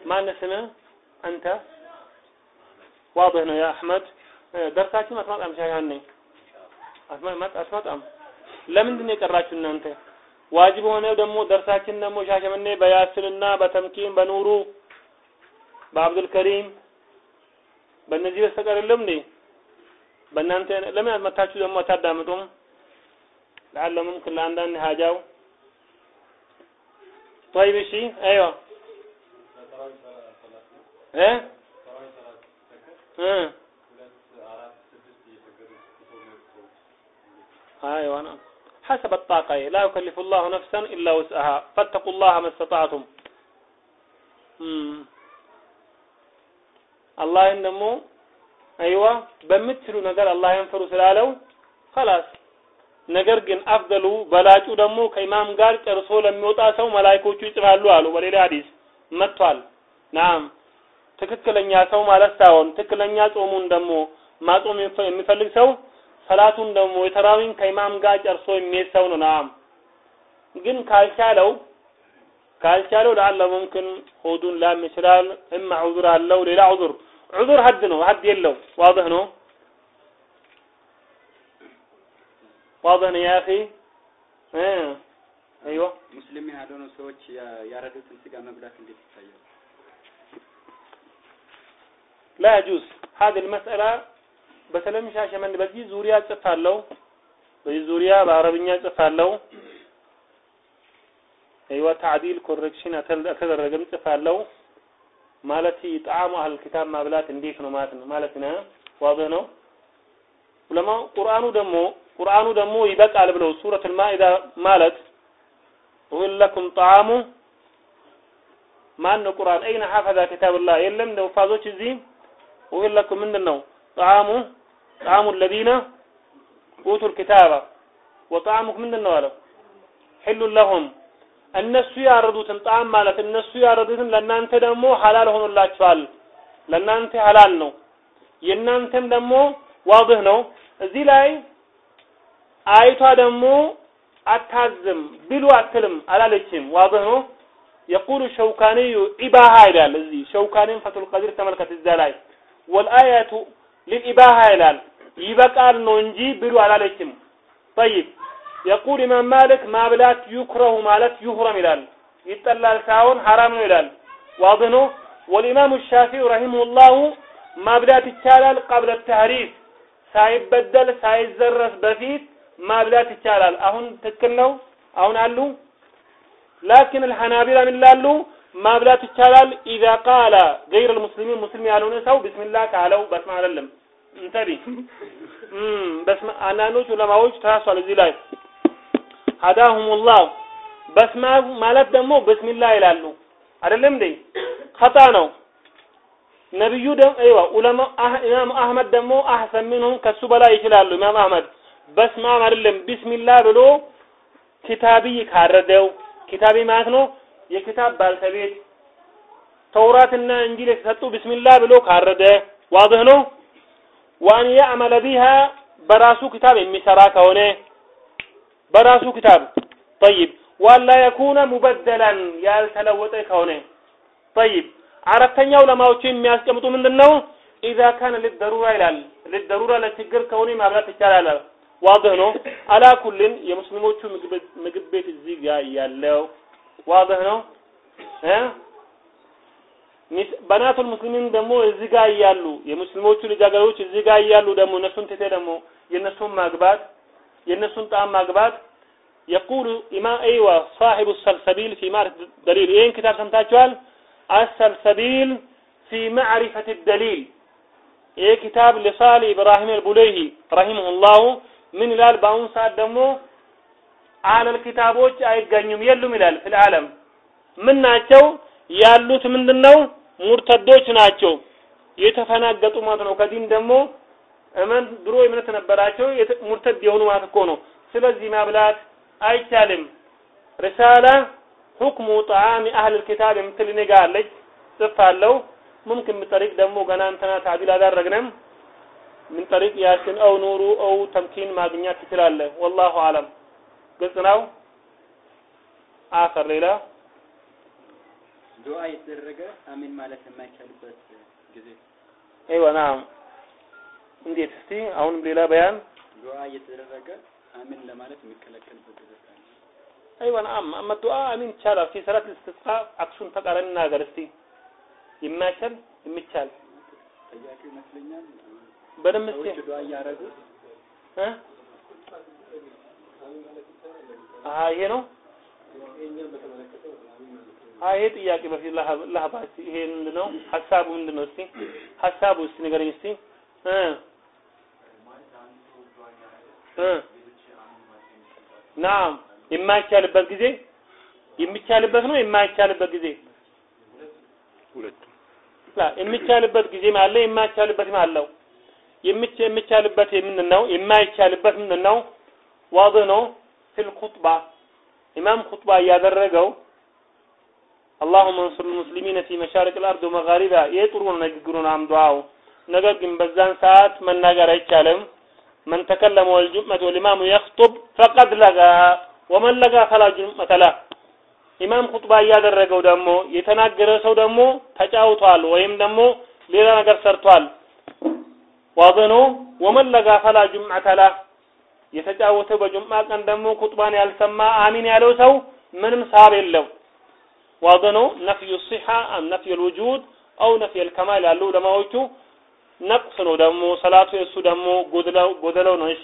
ማን ስምህ? አንተ? ዋضح ነው ያ አሕመድ ደርሳችሁ አትመጣም ሻሻኔ አትመጣም? ለምንድን ነው የቀራችሁ እናንተ? ዋጅብ ሆነው ደግሞ ደርሳችን ደግሞ ሻሸመኔ በያስንና በተምኪን በኑሩ በአብዱል ከሪም በእነዚህ በስተቀር የለም እንዴ በእናንተ ለምን አትመታችሁ ደግሞ አታዳምጡም ለአለ ሙምክን ለአንዳንድ ሀጃው طيب እሺ አይዋ እ እ ايوه نعم حسب الطاقة لا يكلف الله نفسا إلا وسعها فاتقوا الله ما استطعتم አላህን ደግሞ አይዋ በምትችሉ ነገር አላህን ፍሩ ስላለው خلاص ነገር ግን አፍደሉ በላጩ ደግሞ ከኢማም ጋር ጨርሶ ለሚወጣ ሰው መላእክቶቹ ይጽፋሉ አሉ በሌላ ሐዲስ መጥቷል ናም ትክክለኛ ሰው ማለት ሳይሆን ትክክለኛ ጾሙን ደግሞ ማጾም የሚፈልግ ሰው ሰላቱን ደግሞ የተራዊን ከኢማም ጋር ጨርሶ የሚሄድ ሰው ነው ናም። ግን ካልቻለው ካልቻለው ለአለ ሙምክን ሆዱን ላም ይችላል እማ ዑዙር አለው ሌላ ዑዙር ዑዙር ሀድ ነው ሀድ የለው ዋضح ነው። ዋضح ነው ያ اخي ሙስሊም ያልሆኑ ሰዎች ያረዱትን ስጋ መብላት እንዴት ይታያል? لا يجوز هذه المسألة በተለይ ሻሸመኔ በዚህ ዙሪያ ጽፋለሁ። በዚህ ዙሪያ በአረብኛ ጽፋለሁ። አይዋ ታዕዲል ኮሬክሽን አተደረገም ጽፋለሁ። ማለት ጣዕሙ አህል ኪታብ ማብላት እንዴት ነው ማለት ነው ማለት ነው። ዋضح ነው። ዑለማ ቁርአኑ ደግሞ ቁርአኑ ደግሞ ይበቃል ብለው ሱረቱል ማኢዳ ማለት ወለኩም ጣዕሙ ማን ነው ቁርአን አይነ ሐፈዛ ኪታብላህ የለም ነው ፋዞች እዚህ ወለኩም ምንድን ነው ጣዕሙ ጣዕሙ ለዚነ ኡቱል ኪታበ ወጣዕሙክ ምንድን ነው አለው ሕሉ ለሁም እነሱ ያረዱትን ጣም ማለት እነሱ ያረዱትን ለእናንተ ደግሞ ሐላል ሆኖላችኋል። ለእናንተ ሐላል ነው፣ የናንተም ደሞ ዋድህ ነው። እዚህ ላይ አይቷ ደግሞ አታዝም ቢሉ አትልም አላለችም። ዋድህ ነው። يقول الشوكاني إباحة ይላል። እዚህ ሸውካኒን فتح القدير ተመልከት። እዛ ላይ والآية للإباحة ይላል። ይበቃል ነው እንጂ ብሉ አላለችም ጠይብ የቁል ኢማም ማሊክ ማብላት ዩክረሁ ማለት ዩህረም ይላል ይጠላል ሳይሆን ሐራም ነው ይላል ዋድህ ነው ወልኢማሙ ሻፊዒ ረሂመሁላሁ ማብላት ይቻላል ቀብለ ተህሪፍ ሳይበደል ሳይዘረስ በፊት ማብላት ይቻላል አሁን ትክክል ነው አሁን አሉ ላኪን الحنابلة ምን ይላሉ ማብላት ይቻላል إذا قال غير المسلمين ሙስሊም ያልሆነ ሰው ቢስሚላህ ካለው በስመ አይደለም እንተዲ በስመ አንዳንዶች ዑለማዎች ተራሷል እዚህ ላይ። ሀዳሁሙላህ። በስመ ማለት ደግሞ ብስሚላህ ይላሉ። አይደለም እንዴ? ኸጣ ነው። ነብዩ ደግሞ አይዋ ዑለማ አህመድ ደግሞ አህሰን ሚንሁም ከሱ በላይ ይችላሉ። ኢማም አህመድ አብ አይደለም። ቢስሚላህ ብሎ ኪታቢ ካረደው። ኪታቢ ማለት ነው የኪታብ ባልተቤት ተውራትና እንጂል የተሰጡ ቢስሚላህ ብሎ ካረደ። ዋድህ ነው ወአን ያዕመለ ቢሃ በራሱ ኪታብ የሚሰራ ከሆነ በራሱ ኪታብ ጠይብ። ዋላ የኩነ ሙበደላን ያልተለወጠ ከሆነ ጠይብ። አራተኛው ለማዎቹ የሚያስቀምጡ ምንድን ነው ኢዛ ካነ ልደሩራ ይላል። ልደሩራ ለችግር ከሆነ ማብላት ይቻላል። ዋድህ ነው። አላ ኩልን የሙስሊሞቹ ምግብ ቤት እዚህ ጋር ያለው ዋድህ ነው። እ በናቱል ሙስሊሚን ደግሞ እዚህ ጋር እያሉ የሙስሊሞቹ ልጃገረዶች እዚህ ጋር እያሉ ደግሞ እነሱን ትቴ ደግሞ የእነሱን ማግባት የእነሱን ጣም ማግባት። የቁሉ ኢማ አይዋ ሳሒቡ ሰልሰቢል ፊ ማዕሪፍ ደሊል ይህን ክታብ ሰምታችኋል? አሰልሰቢል ፊ ማዕሪፈት ደሊል ይህ ኪታብ ለሳሊ ኢብራሂም አልቡለይሂ ረሂመሁላሁ ምን ይላል? በአሁኑ ሰዓት ደግሞ አለል ኪታቦች አይገኙም የሉም ይላል። ፊል ዓለም ምን ናቸው? ያሉት ምንድነው ሙርተዶች ናቸው። የተፈናገጡ ማለት ነው። ከዲን ደግሞ እመን ድሮ እምነት ነበራቸው። ሙርተድ የሆኑ ማለት እኮ ነው። ስለዚህ ማብላት አይቻልም። ሪሳላ ሁክሙ ጣዓሚ አህል ኪታብ የምትል እኔ ጋር አለች። ጽፋለሁ። ሙምኪን ብጠሪቅ ደግሞ ገና እንትና ታዲል አላደረግንም። ምን ጠሪቅ ያሲን አው ኑሩ አው ተምኪን ማግኘት ትችላለህ። ወላሁ አለም። ግልጽ ነው? አኸር ሌላ ዱዓ የተደረገ አሚን ማለት የማይቻልበት ጊዜ። አይዋ ናም። እንዴት? እስቲ አሁንም ሌላ በያን። ዱዓ እየተደረገ አሚን ለማለት የሚከለከልበት ጊዜ አይዋ ናም። አማ ዱዓ አሚን ይቻላል። ፊ ሰላት ልስትስቃ አክሱን ተቃራኒ ነገር እስቲ። የማይቻል? የሚቻል? ጥያቄው ይመስለኛል። በደንብ እስቲ። ዱዓ እያደረጉ ይሄ ነው ይሄ ጥያቄ በፊት ለሀባ እስቲ ይሄ ምንድን ነው። ሀሳቡ ምንድን ነው እስቲ ሀሳቡ እስቲ ንገረኝ እስቲ። እ እ ናም የማይቻልበት ጊዜ የሚቻልበት ነው የማይቻልበት ጊዜ? የሚቻልበት ጊዜም አለ የማይቻልበትም አለው። የሚቻ የሚቻልበት ምንድን ነው የማይቻልበት ምንድን ዋድህ ነው። ፊል ኹጥባ። ኢማም ኹጥባ እያደረገው اللهم انصر المسلمين في مشارق الارض ومغاربها ይሄ ጥሩ ነው ንግግሩ ነው አምዱአው ነገር ግን በዛን ሰዓት መናገር አይቻልም من تكلم والجمعة والإمام يخطب فقد لغى ومن لغى فلا جمعة له ኢማም ኹጥባ እያደረገው ደግሞ የተናገረ ሰው ደግሞ ተጫውቷል ወይም ደግሞ ሌላ ነገር ሰርቷል ዋዘኖ ወመን ለጋ ፈላ ጁምዓተ ላ የተጫወተ በጁምዓ ቀን ደግሞ ኹጥባን ያልሰማ አሚን ያለው ሰው ምንም ሳብ የለው ዋዘኖ ነፍዩ ሲሐ አም ነፍዩ ልውጁድ አው ነፍዩ ልከማል ያሉ ዑለማዎቹ ነቅስ ነው ደግሞ ሰላቱ የእሱ ደግሞ ጎደለው ነው። እሺ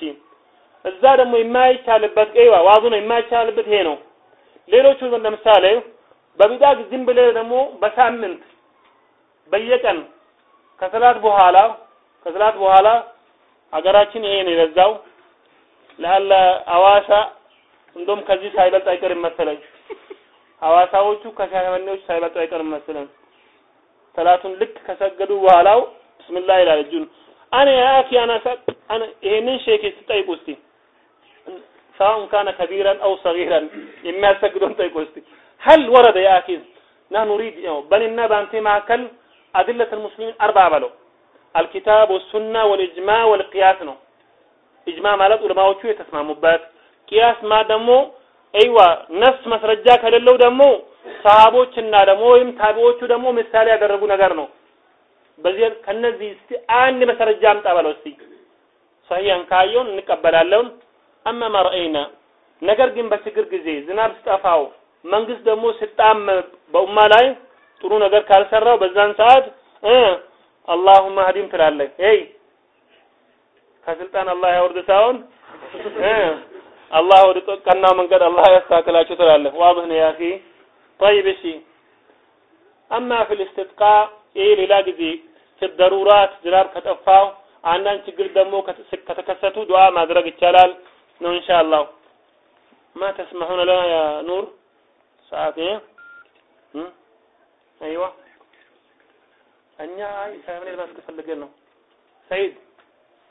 እዛ ደግሞ የማይቻልበት ቀይዋ ዋዙ ነው የማይቻልበት ይሄ ነው። ሌሎቹ ለምሳሌ በቢዳ ዝም ብለህ ደግሞ በሳምንት በየቀን ከሰላት በኋላ ከሰላት በኋላ ሀገራችን ይሄ ነው የበዛው። ለአለ አዋሳ እንደውም ከዚህ ሳይበልጥ አይቀርም መሰለኝ ሐዋሳዎቹ ከሻሸመኔዎች ሳይበልጡ አይቀርም መሰለኝ። ሰላቱን ልክ ከሰገዱ በኋላው ብስሚላህ ይላል እጁን። አነ ያኪ አና አነ ይሄንን ሼክ ስትጠይቁ እስቲ። ሰዋኡን ካነ ከቢረን አው ሰጊረን የሚያሰግደውን ጠይቆ እስቲ። ሀል ወረደ ያ አኺ? ናህኑ ኑሪድ በእኔና በአንተ መካከል አድለት ልሙስሊሚን አርባ በለው። አልኪታብ ወሱና ወልእጅማ ወልቅያስ ነው። ኢጅማ ማለት ዑለማዎቹ የተስማሙበት ቅያስ ማ ደግሞ አይዋ ነፍስ መስረጃ ከሌለው ደግሞ ሰሃቦችና ደግሞ ወይም ታቢዎቹ ደግሞ ምሳሌ ያደረጉ ነገር ነው። በዚህ ከነዚህ እስቲ አንድ መስረጃ አምጣ በለው እስቲ። ሰሂያን ካየውን እንቀበላለን። አማ ማ ረአይና ነገር ግን በችግር ጊዜ ዝናብ ስጠፋው መንግስት ደግሞ ስጣም በኡማ ላይ ጥሩ ነገር ካልሰራው በዛን ሰዓት አላሁመ ሀዲም ትላለህ። ይ ከስልጣን አላህ ያወርድ ሳይሆን አላህ ወደ ቀናው መንገድ አላህ ያስተካክላችሁ ትላለህ ዋብህ ነው ያኺ طيب እሺ አማ ፊል ኢስቲስቃ ይህ ሌላ ጊዜ ፊ ደሩራት ዝናብ ከጠፋው አንዳንድ ችግር ደግሞ ከተከሰቱ ዱዓ ማድረግ ይቻላል ነው ኢንሻአላህ ማ ተስመሑነ ለና ያ ኑር ሰዓት አይዋ እኛ አይ ሳይሆን ልባስ ፈልገን ነው ሰይድ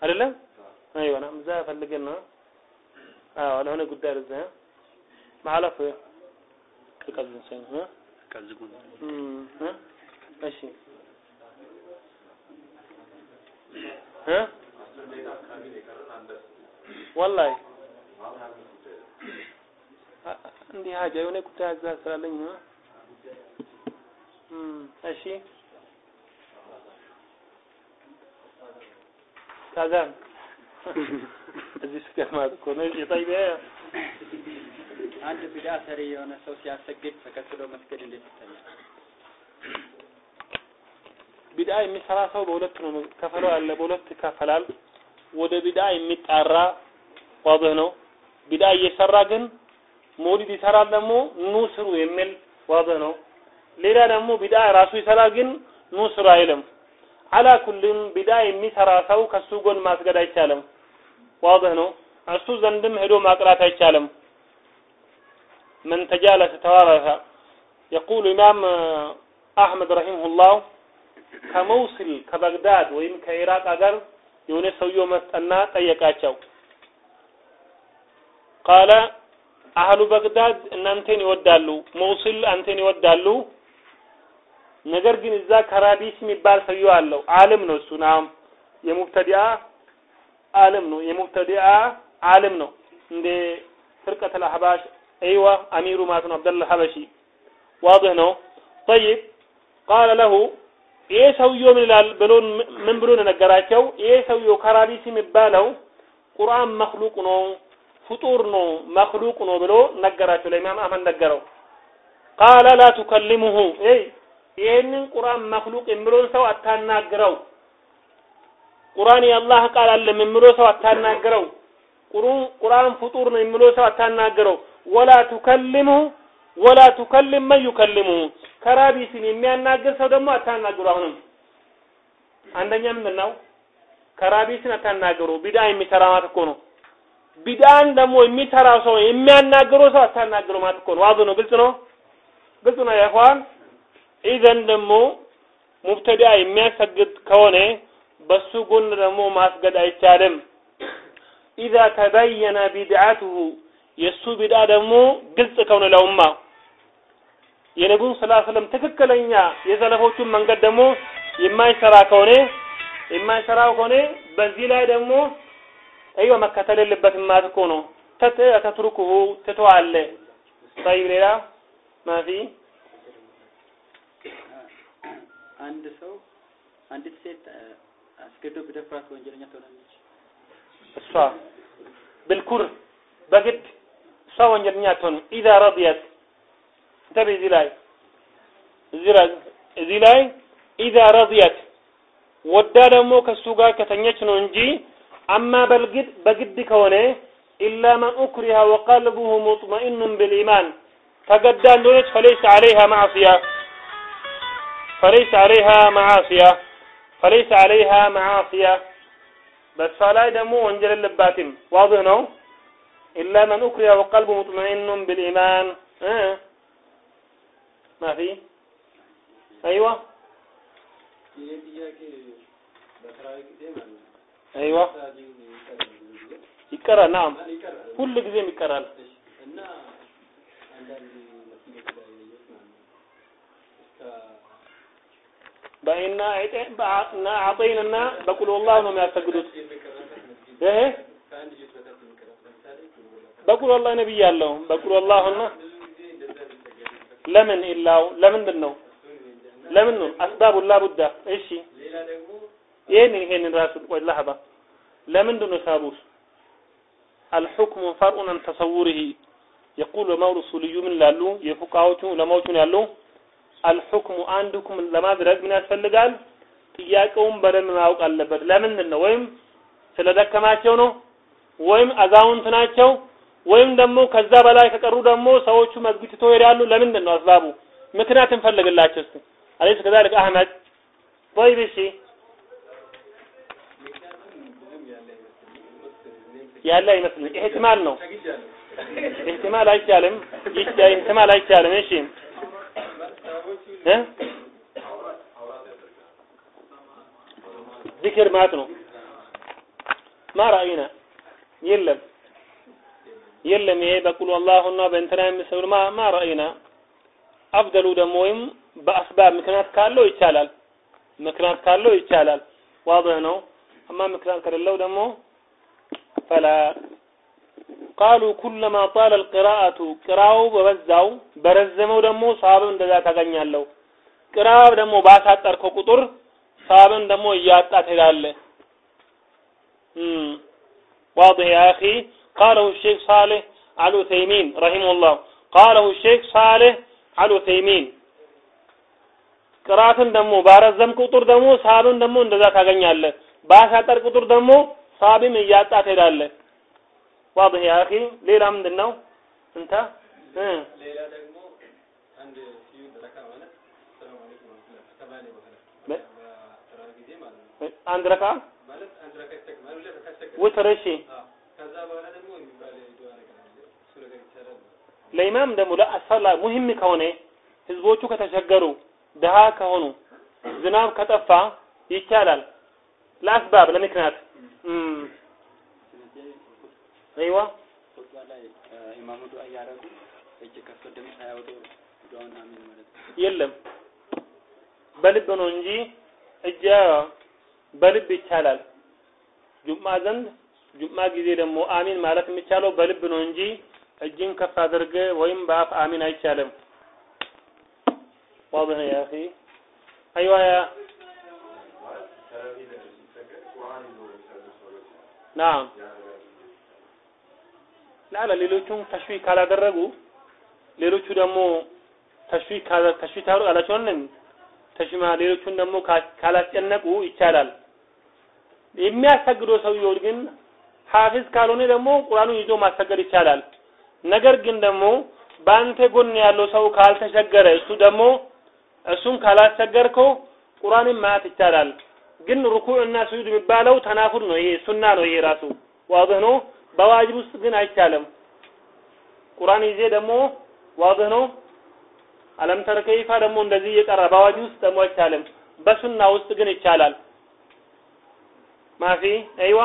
አይደለም አይዋ ና እዛ ፈልገን ነው አዎ ለሆነ ጉዳይ ለዛ ማለፍ ተቀዝን ሰይ ቀዝጉ እሺ እ ወላሂ እንዲህ ሀጃ የሆነ ጉዳይ እዛ ስላለኝ ነው እሺ ካዛን እዚህ ስገማት እኮ ነው የጠይበ አንድ ቢዳ ሰሪ የሆነ ሰው ሲያሰግድ ተከትሎ መስገድ እንዴት ይታያል? ቢዳ የሚሰራ ሰው በሁለት ነው ከፈለው ያለ በሁለት ይከፈላል። ወደ ቢዳ የሚጣራ ዋضህ ነው። ቢዳ እየሰራ ግን መውሊድ ይሰራል ደግሞ ኑ ስሩ የሚል ዋضህ ነው። ሌላ ደግሞ ቢዳ ራሱ ይሰራል ግን ኑ ስሩ አይልም። አላ ኩልም ቢዳ የሚሰራ ሰው ከሱ ጎን ማስገድ አይቻልም። ዋضህ ነው። እሱ ዘንድም ሄዶ ማቅራት አይቻልም። ምን ተጃለሰ ተዋረፈ የቁሉ ኢማም አህመድ ረሂመሁላህ ከመውስል ከበግዳድ ወይም ከኢራቅ ሀገር የሆነ ሰውየው መጠና ጠየቃቸው። ቃለ አህሉ በግዳድ እናንተን ይወዳሉ፣ መውስል አንተን ይወዳሉ። ነገር ግን እዛ ከራዲስ የሚባል ሰውየው አለው አለም ነው። እሱ ናም የሙብተዲአ ዓለም ነው፣ የሙብተዲአ ዓለም ነው። እንደ ፍርቀተል አህባሽ አይዋ አሚሩ ማለት ነው አብደላ ሀበሺ ዋضح ነው። طيب قال له ይሄ ሰውየው ምን ይላል ብሎ ምን ብሎ ነገራቸው? ይሄ ሰውየው ከራቢስ የሚባለው ቁርአን መክሉቅ ነው ፍጡር ነው መክሉቅ ነው ብሎ ነገራቸው። ለኢማም አህመድ ነገረው። ቃለ ላ ቱከሊሙሁ ይህንን ቁርአን መክሉቅ የሚለውን ሰው አታናግረው ቁርአን የአላህ ቃል አለም የሚለው ሰው አታናግረው። ቁርአን ፍጡር ነው የሚለው ሰው አታናግረው። ولا تكلمه ولا تكلم من يكلمه ከራቢስን የሚያናግር ሰው ደግሞ አታናግሩ። አሁንም አንደኛ ምንድን ነው? ከራቢስን አታናግሩ። ቢዳ የሚሰራ ማለት እኮ ነው። ቢዳን ደግሞ የሚሰራው ሰው የሚያናግረው ሰው አታናግሩ ማለት እኮ ነው። ዋዝ ነው። ግልጽ ነው። ግልጽ ነው يا إخوان إذا ደግሞ ሙብተዲያ የሚያሰግድ ከሆነ በሱ ጎን ደግሞ ማስገድ አይቻልም። ኢዛ ተበየነ ቢድዓቱሁ የእሱ ቢዳ ደግሞ ግልጽ ከሆነ ሰለላሁ ዐለይሂ ወሰለም ትክክለኛ የሰለፎቹን መንገድ ደግሞ የማይሰራ ከሆነ የማይሰራው ከሆነ በዚህ ላይ ደግሞ አይዋ መከተል የለበትም ማለት እኮ ነው። ተት ተትሩኩሁ ትተዋለህ። ጠይብ ሌላ ማፊ አንድ ሰው አንዲት ሴት አስገዶ ቢደፍራት ወንጀለኛ ትሆናለች። እሷ ብልኩር በግድ እሷ ወንጀለኛ አትሆንም። ኢዛ ረዲየት እንተቤ እዚህ ላይ እዚህ ላይ ኢዛ ረዲየት ወዳ ደግሞ ከሱ ጋር ከተኘች ነው እንጂ አማ በልግድ በግድ ከሆነ ኢላ መን ኡክሪሃ ወቀልቡሁ ሙጥመኢኑን ብልኢማን ተገዳ እንደሆነች ፈለይሰ ዐለይሃ ማዕሲያ ፈለይሰ ዐለይሃ ማዓሲያ ፈለይሰ ዐለይሃ ማዓሲያ በእሷ ላይ ደግሞ ወንጀል የለባትም። ዋضህ ነው። ኢላ መን ኡክሪሃ ወቀልቡ ሙጥመኢኑን ብልኢማን ማፊ አይዋ ይህ ጥያቄ በተራዊ ጊዜ ማለት ነው። አይዋ ሳጂን ይቀርብ ይቀራል። ናም ሁሉ ጊዜም ይቀራል። እና አንዳንድ መስጊዶች ላይ ያየሁት ማለት ነው እስከ በእና እና አጠይንና በቁል ወላሁ ነው የሚያሰግዱት። ይሄ በቁል ወላህ ነብይ ያለው በቁል ለምን ኢላው? ለምንድን ነው ለምን ነው? አስባቡ ላቡዳ እሺ። ይሄንን ይሄንን ራሱ ቆይ ለሐባ ለምንድን ነው ሳቡስ አልሁክሙ ፈርኡን አን ተሰውሪሂ። የቁል ለማው ሩሱልዩ ምን ላሉ? የፉቃዎቹ ያለው። ያሉ الحكم አንድኩም ለማድረግ ምን ያስፈልጋል ጥያቄውን በደንብ ማወቅ አለበት ለምንድን ነው ወይም ስለደከማቸው ነው ወይም አዛውንት ናቸው ወይም ደግሞ ከዛ በላይ ከቀሩ ደግሞ ሰዎቹ መስጊድ ትተው ይሄዳሉ ለምንድን ነው አስባቡ ምክንያት እንፈልግላቸው እስቲ አለይስ ከዛልክ አህመድ طيب እሺ ያለ አይመስልም ኢህቲማል ነው ኢህቲማል አይቻልም ይቻ ኢህቲማል አይቻልም እሺ ذكر ማለት ነው። ማ ራአይና የለም። የለም። ይሄ በቁል አላሁና በእንትና የሚሰብል ማ ራአይና አፍደሉ ደግሞ ወይም በአስባብ ምክንያት ካለው ይቻላል። ምክንያት ካለው ይቻላል። ዋضح ነው። አማ ምክንያት ከሌለው ደግሞ ፈላ قالوا كلما طال القراءة ቅራው በበዛው በረዘመው ደግሞ ሰዋብን እንደዛ ታገኛለሁ ቅራው ደግሞ ባሳጠርከው ቁጥር ሰዋብን ደግሞ እያጣ ትሄዳለህ واضح يا أخي قاله الشيخ صالح على ثيمين رحمه الله قاله الشيخ صالح على ثيمين ቅራትን ደግሞ ባረዘም ቁጥር ደግሞ ሰዋብን ደግሞ እንደዛ ታገኛለህ ባሳጠር ቁጥር ደግሞ ሳቢም እያጣ ትሄዳለህ ዋضህ ያ አኺ ሌላ ምንድን ነው ሌላ ደግሞ አንድ ሲዩ ረካ ማለት ሰላም አለይኩም ማለት ለኢማም ደግሞ ለአሰላ ሙሂም ከሆነ ህዝቦቹ ከተቸገሩ ድሃ ከሆኑ ዝናብ ከጠፋ ይቻላል። ለአስባብ ለምክንያት። አይዋ ኹጥባ ላይ ኢማሙ ዱዓ እያደረጉ እጅ ከፍ ድምፅ ሳያወጡ ዱዓውን አሚን ማለት ነው የለም በልብ ነው እንጂ እጃ በልብ ይቻላል ጁማ ዘንድ ጁማ ጊዜ ደግሞ አሚን ማለት የሚቻለው በልብ ነው እንጂ እጅን ከፍ አድርገ ወይም በአፍ አሚን አይቻልም واضح يا اخي ايوه يا نعم ላላ ሌሎቹም ተሽፊክ ካላደረጉ ሌሎቹ ደግሞ ካላ ተሽፊክ ታሩ አላቸውንም ተሽማ ሌሎቹን ደግሞ ካላስጨነቁ ይቻላል። የሚያሰግደው ሰውየው ግን ሐፊዝ ካልሆነ ደግሞ ቁርአኑን ይዞ ማሰገድ ይቻላል። ነገር ግን ደግሞ በአንተ ጎን ያለው ሰው ካልተቸገረ እሱ ደግሞ እሱን ካላስቸገርከው ቁርአንን ማየት ይቻላል። ግን ሩኩዕ እና ስጁድ የሚባለው ተናፉል ነው። ይሄ ሱና ነው። ይሄ ራሱ ዋድህ ነው። በዋጅብ ውስጥ ግን አይቻልም። ቁርአን ይዜ ደግሞ ዋድህ ነው። አለም ተረ ከይፋ ደግሞ እንደዚህ እየቀራ በዋጅብ ውስጥ ደግሞ አይቻልም። በሱና ውስጥ ግን ይቻላል። ማፊ አይዋ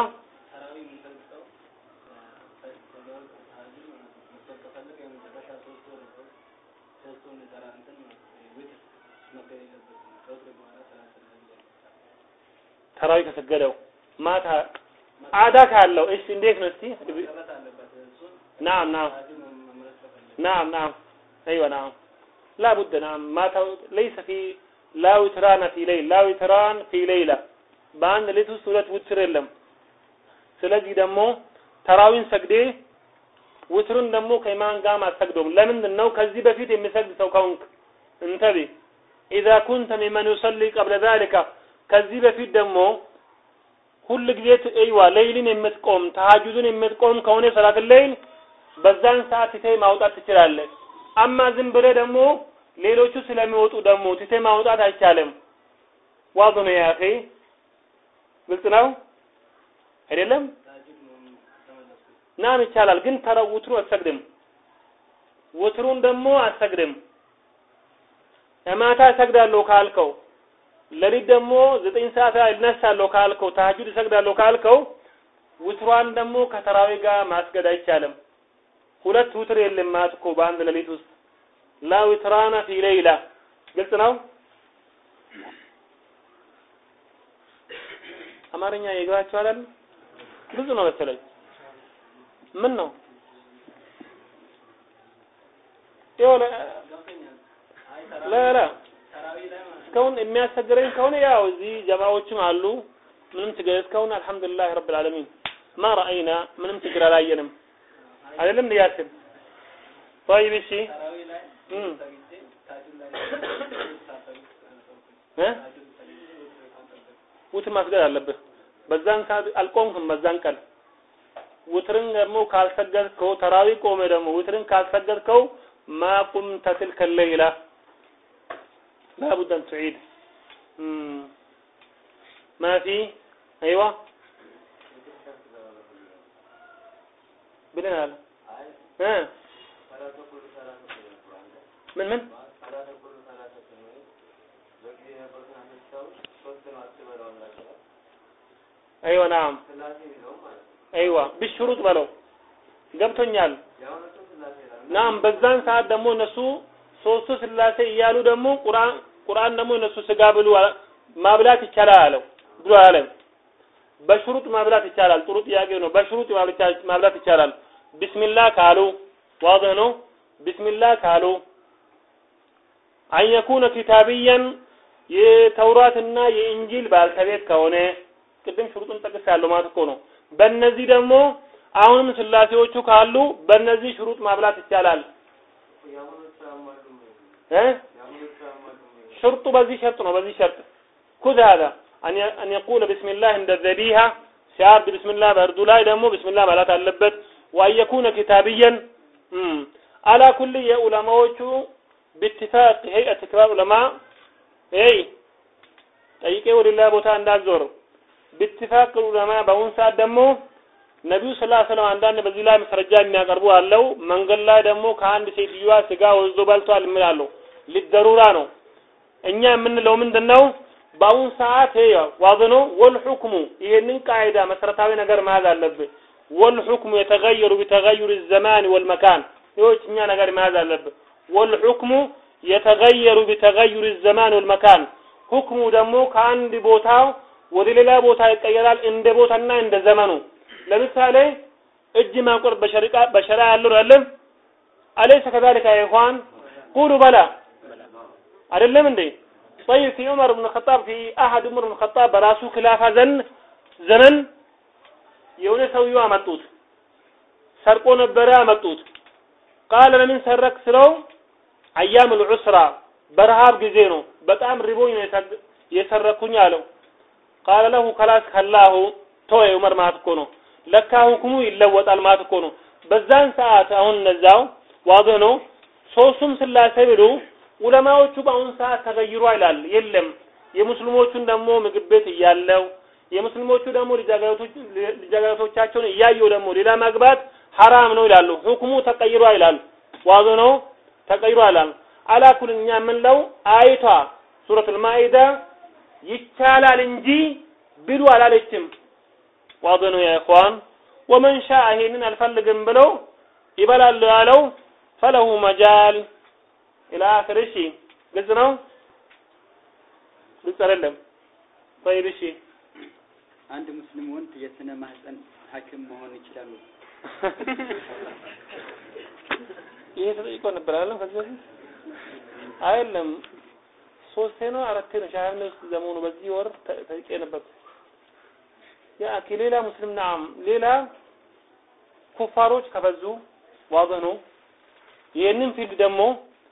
ተራዊ ከሰገደው ማታ አዳ ካለው እሺ እንዴት ነው እስቲ ናም ናም ናም ናም ايوه نعم لا بد نعم ما تو... ليس في لا وتران في ليل لا وتران في ليلة በአንድ ሌት ውስጥ ሁለት ውትር የለም ስለዚህ ደግሞ ተራዊን ሰግዴ ውትሩን ደግሞ ከኢማን ጋር አትሰግዶም ለምንድን ነው ከዚህ በፊት የሚሰግድ ሰው ከሆንክ እንተቢ ኢዛ ኩንተ ሚመን ዩሰሊ ቀብለ ዛሊካ ከዚህ በፊት ደግሞ ሁል ጊዜ አይዋ ሌይልን የምትቆም ተሐጁድን የምትቆም ከሆነ ሰላት ሌይል በዛን ሰዓት ትተህ ማውጣት ትችላለህ። አማ ዝም ብለህ ደግሞ ሌሎቹ ስለሚወጡ ደግሞ ትተህ ማውጣት አይቻልም። ዋዙ ነው ያ አኺ ግልጽ ነው አይደለም? ናም ይቻላል፣ ግን ተራ ውትሩ አትሰግድም። ውትሩን ደግሞ አትሰግድም። ማታ እሰግዳለሁ ካልከው ሌሊት ደግሞ ዘጠኝ ሰዓት እነሳለሁ ካልከው ተሐጁድ እሰግዳለሁ ካልከው ውትሯን ደግሞ ከተራዊ ጋር ማስገድ አይቻልም። ሁለት ውትር የለም ማለት እኮ በአንድ ሌሊት ውስጥ ላ ዊትራና ፊ ሌይላ ግልጽ ነው። አማርኛ ይገባችኋል? ብዙ ነው መሰለኝ። ምን ነው የሆነ ለላ እስካሁን የሚያስቸግረኝ ከሆነ ያው እዚህ ጀማዎችም አሉ። ምንም ችግር እስካሁን አልሐምዱሊላህ ረብል ዓለሚን ማ ረአይና ምንም ችግር አላየንም። አይደለም እንዴ ያስብ طيب እሺ እም እ ውትር ማስገድ አለብህ። በዛን ሰዓት አልቆምክም። በዛን ቀን ውትርን ደግሞ ካልሰገድከው ተራዊ ቆመ ደግሞ ውትርን ካልሰገድከው ማ ቁምተ ትልከ ሌይላ لابد أن تعيد مم. ما في أيوة بلنا ها من من أيوة نعم أيوة بالشروط بلو ገብቶኛል ናም በዛን ሰዓት ደግሞ እነሱ ሶስቱ ስላሴ እያሉ ደግሞ ቁርአን ቁርአን ደግሞ እነሱ ስጋ ብሉ ማብላት ይቻላል አለው ብሎ አለም። በሽሩጥ ማብላት ይቻላል። ጥሩ ጥያቄ ነው። በሽሩጥ ማብላት ይቻላል። ቢስሚላህ ካሉ ዋضح ነው። ቢስሚላህ ካሉ አን ኪታብያን የተውራትና የኢንጂል ባልተቤት ከሆነ ቅድም ሽሩጡን ጠቅስ ያለው ማለት እኮ ነው። በእነዚህ ደግሞ አሁንም ስላሴዎቹ ካሉ በእነዚህ ሽሩጥ ማብላት ይቻላል እ شرط بذي شرط ነው በዚህ ሸርጥ ኩዝ هذا أن أن يقول بسم الله عند الذبيحة ሲያርድ بسم الله በእርዱ ላይ ደግሞ بسم الله ማለት አለበት وأن يكون كتابيا على كل የዑለማዎቹ باتفاق هيئة كبار علماء اي ጠይቄ ወደ ሌላ ቦታ እንዳዞር باتفاق العلماء በአሁን ሰዓት ደግሞ ነቢዩ ስላ ስለም አንዳንድ በዚህ ላይ መስረጃ የሚያቀርቡ አለው። መንገድ ላይ ደግሞ ከአንድ ሴትዮዋ ስጋ ወስዶ በልቷል የሚላሉ ሊደሩራ ነው። እኛ የምንለው ምንድን ነው? በአሁን ሰዓት ዋዘኖ ወልሑክሙ ይሄንን ቃይዳ መሰረታዊ ነገር መያዝ አለብህ። ወልሑክሙ የተገየሩ ቢተገዩር ዘማን ወልመካን ይዎች እኛ ነገር መያዝ አለብህ። والحكم يتغير بتغير الزمان والمكان ሁክሙ ደግሞ ከአንድ ቦታ ወደ ሌላ ቦታ ይቀየራል እንደ ቦታና እንደ ዘመኑ። ለምሳሌ እጅ ማቆር በ سرقة በሸራ ያለው አይደለም? أليس كذلك يا إخوان قولوا بلى አይደለም እንዴ? طيب في عمر بن الخطاب في احد عمر بن الخطاب በራሱ ክላፋ ዘን ዘመን የሆነ ሰውየው አመጡት። ሰርቆ ነበረ አመጡት። ቃለ ለምን ሰረክ ስለው አያም الዑስራ በረሃብ ጊዜ ነው በጣም ሪቦኝ ነው የሰረኩኝ አለው። ቃለ ለሁ ከላስ ከላሁ ተወ ዑመር ማለት እኮ ነው። ለካ ሁክሙ ይለወጣል ማለት እኮ ነው። በዛን ሰዓት አሁን እነዛው ዋዶ ነው። ሶስቱም ስላሴ ብሉ ዑለማዎቹ በአሁን ሰዓት ተገይሮ ይላል። የለም የሙስሊሞቹን ደግሞ ምግብ ቤት እያለው የሙስሊሞቹ ደግሞ ልጃገረቶቻቸውን እያየው ደግሞ ሌላ ማግባት ሐራም ነው ይላሉ። ሁክሙ ተቀይሮ ይላል። ዋዞ ነው ተቀይሮ ይላል። አላኩል እኛ የምንለው አይቷ ሱረቱል ማኢዳ ይቻላል እንጂ ብሉ አላለችም። ዋዶ ነው ያ ኢኽዋን ወመን ሻአ ይሄንን አልፈልግም ብለው ይበላሉ ያለው ፈለሁ መጃል ኢላ አኺር እሺ ግልጽ ነው ግልጽ አይደለም طيب እሺ አንድ ሙስሊም ወንድ የስነ ማህፀን ሐኪም መሆን ይችላሉ? ይሄ ተጠይቆ ነበር አይደለም ከዚህ በፊት አይደለም ሶስቴ ነው አራቴ ነው ሻህር ውስጥ ዘመኑ በዚህ ወር ተጠይቄ ነበር ያ ሌላ ሙስሊም ናም ሌላ ኩፋሮች ከበዙ ዋገ ነው ይህንን ፊልድ ደግሞ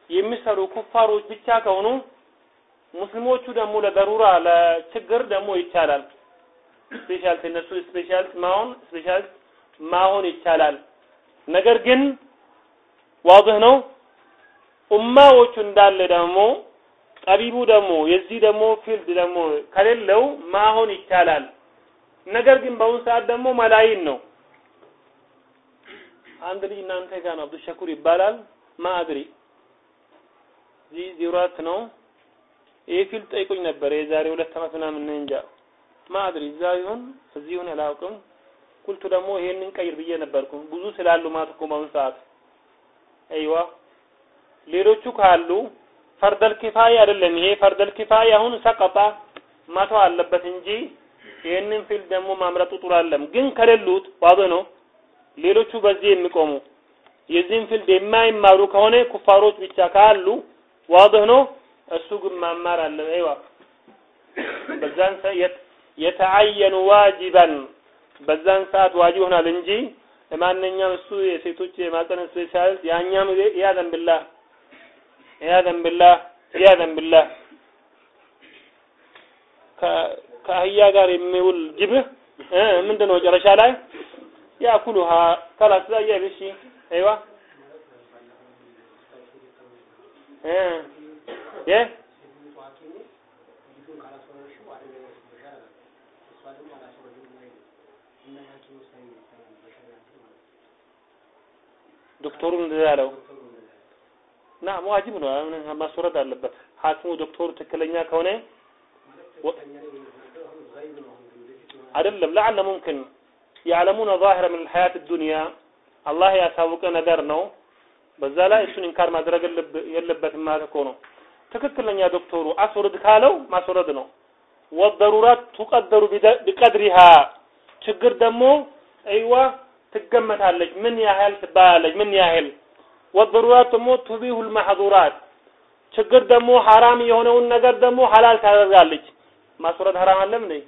የሚሰሩ ኩፋሮች ብቻ ከሆኑ ሙስሊሞቹ ደግሞ ለ ضرورة ለችግር ደግሞ ይቻላል። special እነሱ special ማሆን special ማሆን ይቻላል። ነገር ግን واضح ነው ኡማዎቹ እንዳለ ደግሞ ጠቢቡ ደግሞ የዚህ ደግሞ field ደግሞ ከሌለው ማሆን ይቻላል። ነገር ግን በአሁኑ ሰዓት ደግሞ መላይን ነው። አንድ ልጅ እናንተ ጋር ነው አብዱሸኩር ይባላል። ما أدري እዚህ ዜሮ አራት ነው። ይህ field ጠይቆኝ ነበር የዛሬ ሁለት ዓመት ምናምን እንጃ ما أدري እዛ ይሁን እዚህ ይሁን አላውቅም። قلت ደግሞ ይሄንን ቀይር ብዬ ነበርኩ ብዙ ስላሉ ማለት እኮ በአሁኑ ሰዓት أيوه ሌሎቹ ካሉ فرض الكفاية አይደለም ይሄ فرض الكفاية አሁን سقط መተው አለበት እንጂ ይህንን field ደግሞ ማምረጡ ጥሩ አይደለም። ግን ከሌሉት واضح ነው ሌሎቹ በዚህ የሚቆሙ የዚህን field የማይማሩ ከሆነ ኩፋሮች ብቻ ካሉ واضح ነው እሱ ግን ማማር አለ። أيوه በዛን ሰዓት يتعين واجبا በዛን ሰዓት واجب ይሆናል እንጂ ለማንኛውም እሱ የሴቶች የማፀን specialist ያኛም العياذ بالله ያዘን ቢላህ ያዘን ቢላህ ከአህያ ጋር የሚውል ጅብህ ምንድን ነው መጨረሻ ላይ? ያኩሉሃ። ከላስ ላይ እሺ አይዋ እ ዶክተሩ እንደዛ ያለው ና ዋጅብ ነው ማስወረድ አለበት ሐኪሙ ዶክተሩ ትክክለኛ ከሆነ አይደለም ለዓለ ሙምኪን ያዕለሙነ ዛሂረ ምን الحياة الدنيا አላህ ያሳወቀ ነገር ነው በዛ ላይ እሱን ኢንካር ማድረግ የለበትም ማለት እኮ ነው። ትክክለኛ ዶክተሩ አስወርድ ካለው ማስወረድ ነው። ወደሩራት ቱቀደሩ ቢቀድሪሃ ችግር ደግሞ እይዋ ትገመታለች። ምን ያህል ትባላለች። ምን ያህል ወደሩራት ደግሞ ቱቢሁል ማህዙራት ችግር ደግሞ ሐራም የሆነውን ነገር ደግሞ ሐላል ታደርጋለች። ማስወረድ ሐራም አለም ነይ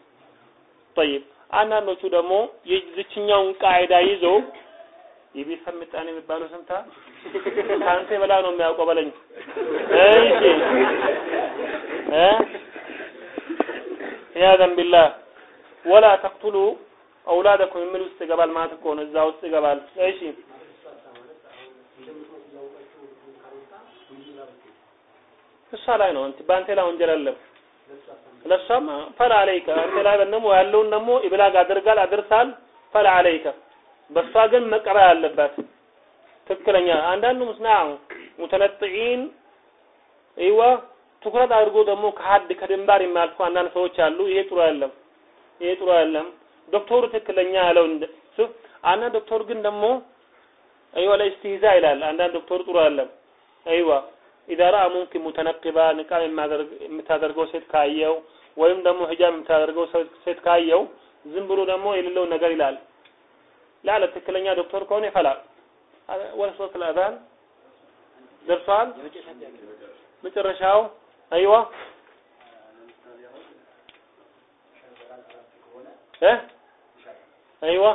ጠይብ አንዳንዶቹ ደግሞ የዚችኛውን ቃይዳ ይዘው የቤተሰብ ምጣኔ የሚባለው ሰምታ? ከአንተ በላ ነው የሚያውቀው በለኝ። እሺ። እ? ያዘን ቢላህ ወላ ተቅቱሉ አውላደኩም የሚል ውስጥ ይገባል ማለት እኮ ነው። እዛ ውስጥ ይገባል። እሺ። እሷ ላይ ነው። እንት በአንተ ላይ ወንጀል አለም ለሷም ፈላ አለይከ። አንተ ላይ ደግሞ ያለውን ደግሞ ኢብላግ አድርጋል አድርሳል። ፈላ አለይከ በሷ ግን መቀበል አለባት። ትክክለኛ አንዳንዱ ሙስናዕ ሙተነጥዒን አይዋ ትኩረት አድርጎ ደግሞ ከሀድ ከድንባር የሚያልፉ አንዳንድ ሰዎች አሉ። ይሄ ጥሩ አይደለም ይሄ ጥሩ አይደለም። ዶክተሩ ትክክለኛ ያለው አንዳንድ ዶክተር ግን ደግሞ አይዋ ለኢስቲህዛ ይላል። አንዳንድ ዶክተር ጥሩ አይደለም። አይዋ ኢዛ ረአ ሙምኪን ሙተነቅባ ንቃብ የምታደርገው ሴት ካየው ወይም ደግሞ ሂጃብ የምታደርገው ሴት ካየው ዝም ብሎ ደግሞ የሌለውን ነገር ይላል ላለ ትክክለኛ ዶክተር ከሆነ ይፈላል ወደ ሶስት ለአዛን ደርሷል መጨረሻው አይዋ እ አይዋ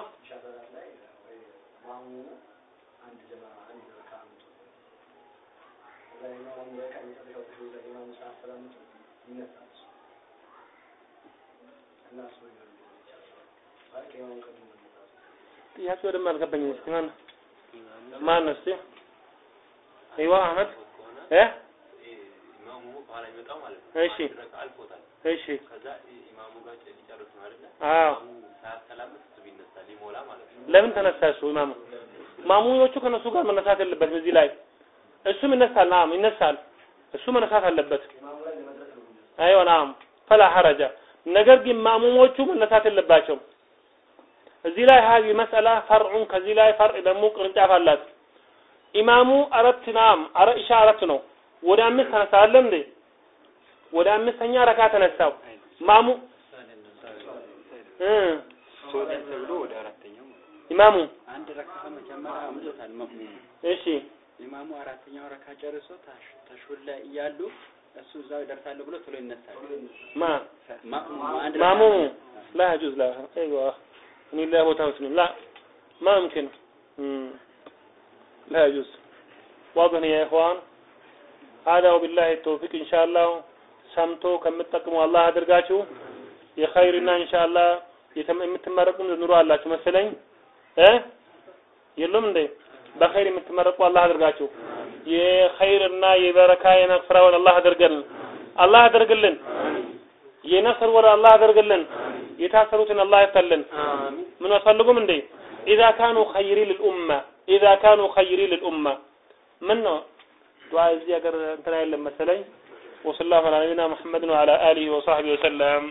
ጥያቄ ወደም አልገባኝም። እስቲ ማን ማን ነው? አይዋ አህመድ እ እሺ እሺ አዎ ለምን ተነሳ እሱ ኢማሙ? ማሙኞቹ ከነሱ ጋር መነሳት የለበትም እዚህ ላይ እሱም ይነሳል። ናም ይነሳል። እሱ መነሳት አለበት። አይዋ ናም ፈላ ሐረጃ። ነገር ግን ማሙሞቹ መነሳት የለባቸውም። እዚህ ላይ ሀዚ መስአላ ፈርዑን ከዚህ ላይ ፈርዕ ደግሞ ቅርንጫፍ አላት። ኢማሙ አረት ናም አረ ኢሻ አረት ነው። ወደ አምስት ተነሳ አለ እንዴ? ወደ አምስተኛ ረካ ተነሳው ማሙ ኢማሙ አንድ ረካ መጀመሪያ አምልጦታል መእሙሙ። እሺ ኢማሙ አራተኛው ረካ ጨርሶ ላይ እያሉ እሱ እዛው ይደርሳሉ ብሎ ቶሎ ይነሳል። ማ ማእሙሙ አንድ ማሙ ረካ- لا يجوز لا ايوه ان الله وتوسل لا ما يمكن مم. لا يجوز واضح يا اخوان هذا وبالله التوفيق ان شاء الله ሰምቶ ከምትጠቅሙ አላህ አድርጋችሁ የኸይርና ኢንሻአላህ የተመ- የምትመረቁም ኑሮ አላችሁ መሰለኝ እ የሉም እንዴ በኸይር የምትመረቁ አላህ አድርጋችሁ የኸይርና የበረካ የመግፍራውን አላህ አድርገልን አላህ አድርግልን የነስር ወር አላህ አድርግልን የታሰሩትን አላህ ያፈለን ምን አፈልጉም እንዴ? ኢዛ ካኑ ኸይሪ ልልኡማ ኢዛ ካኑ ኸይሪ ልልኡማ ምን ነው ዱዓ እዚህ ሀገር እንትን አይደለም መሰለኝ። ወሰላሁ ዐላ ነቢና ሙሐመድን ወዐላ አሊሂ ወሰሐቢሂ ወሰለም።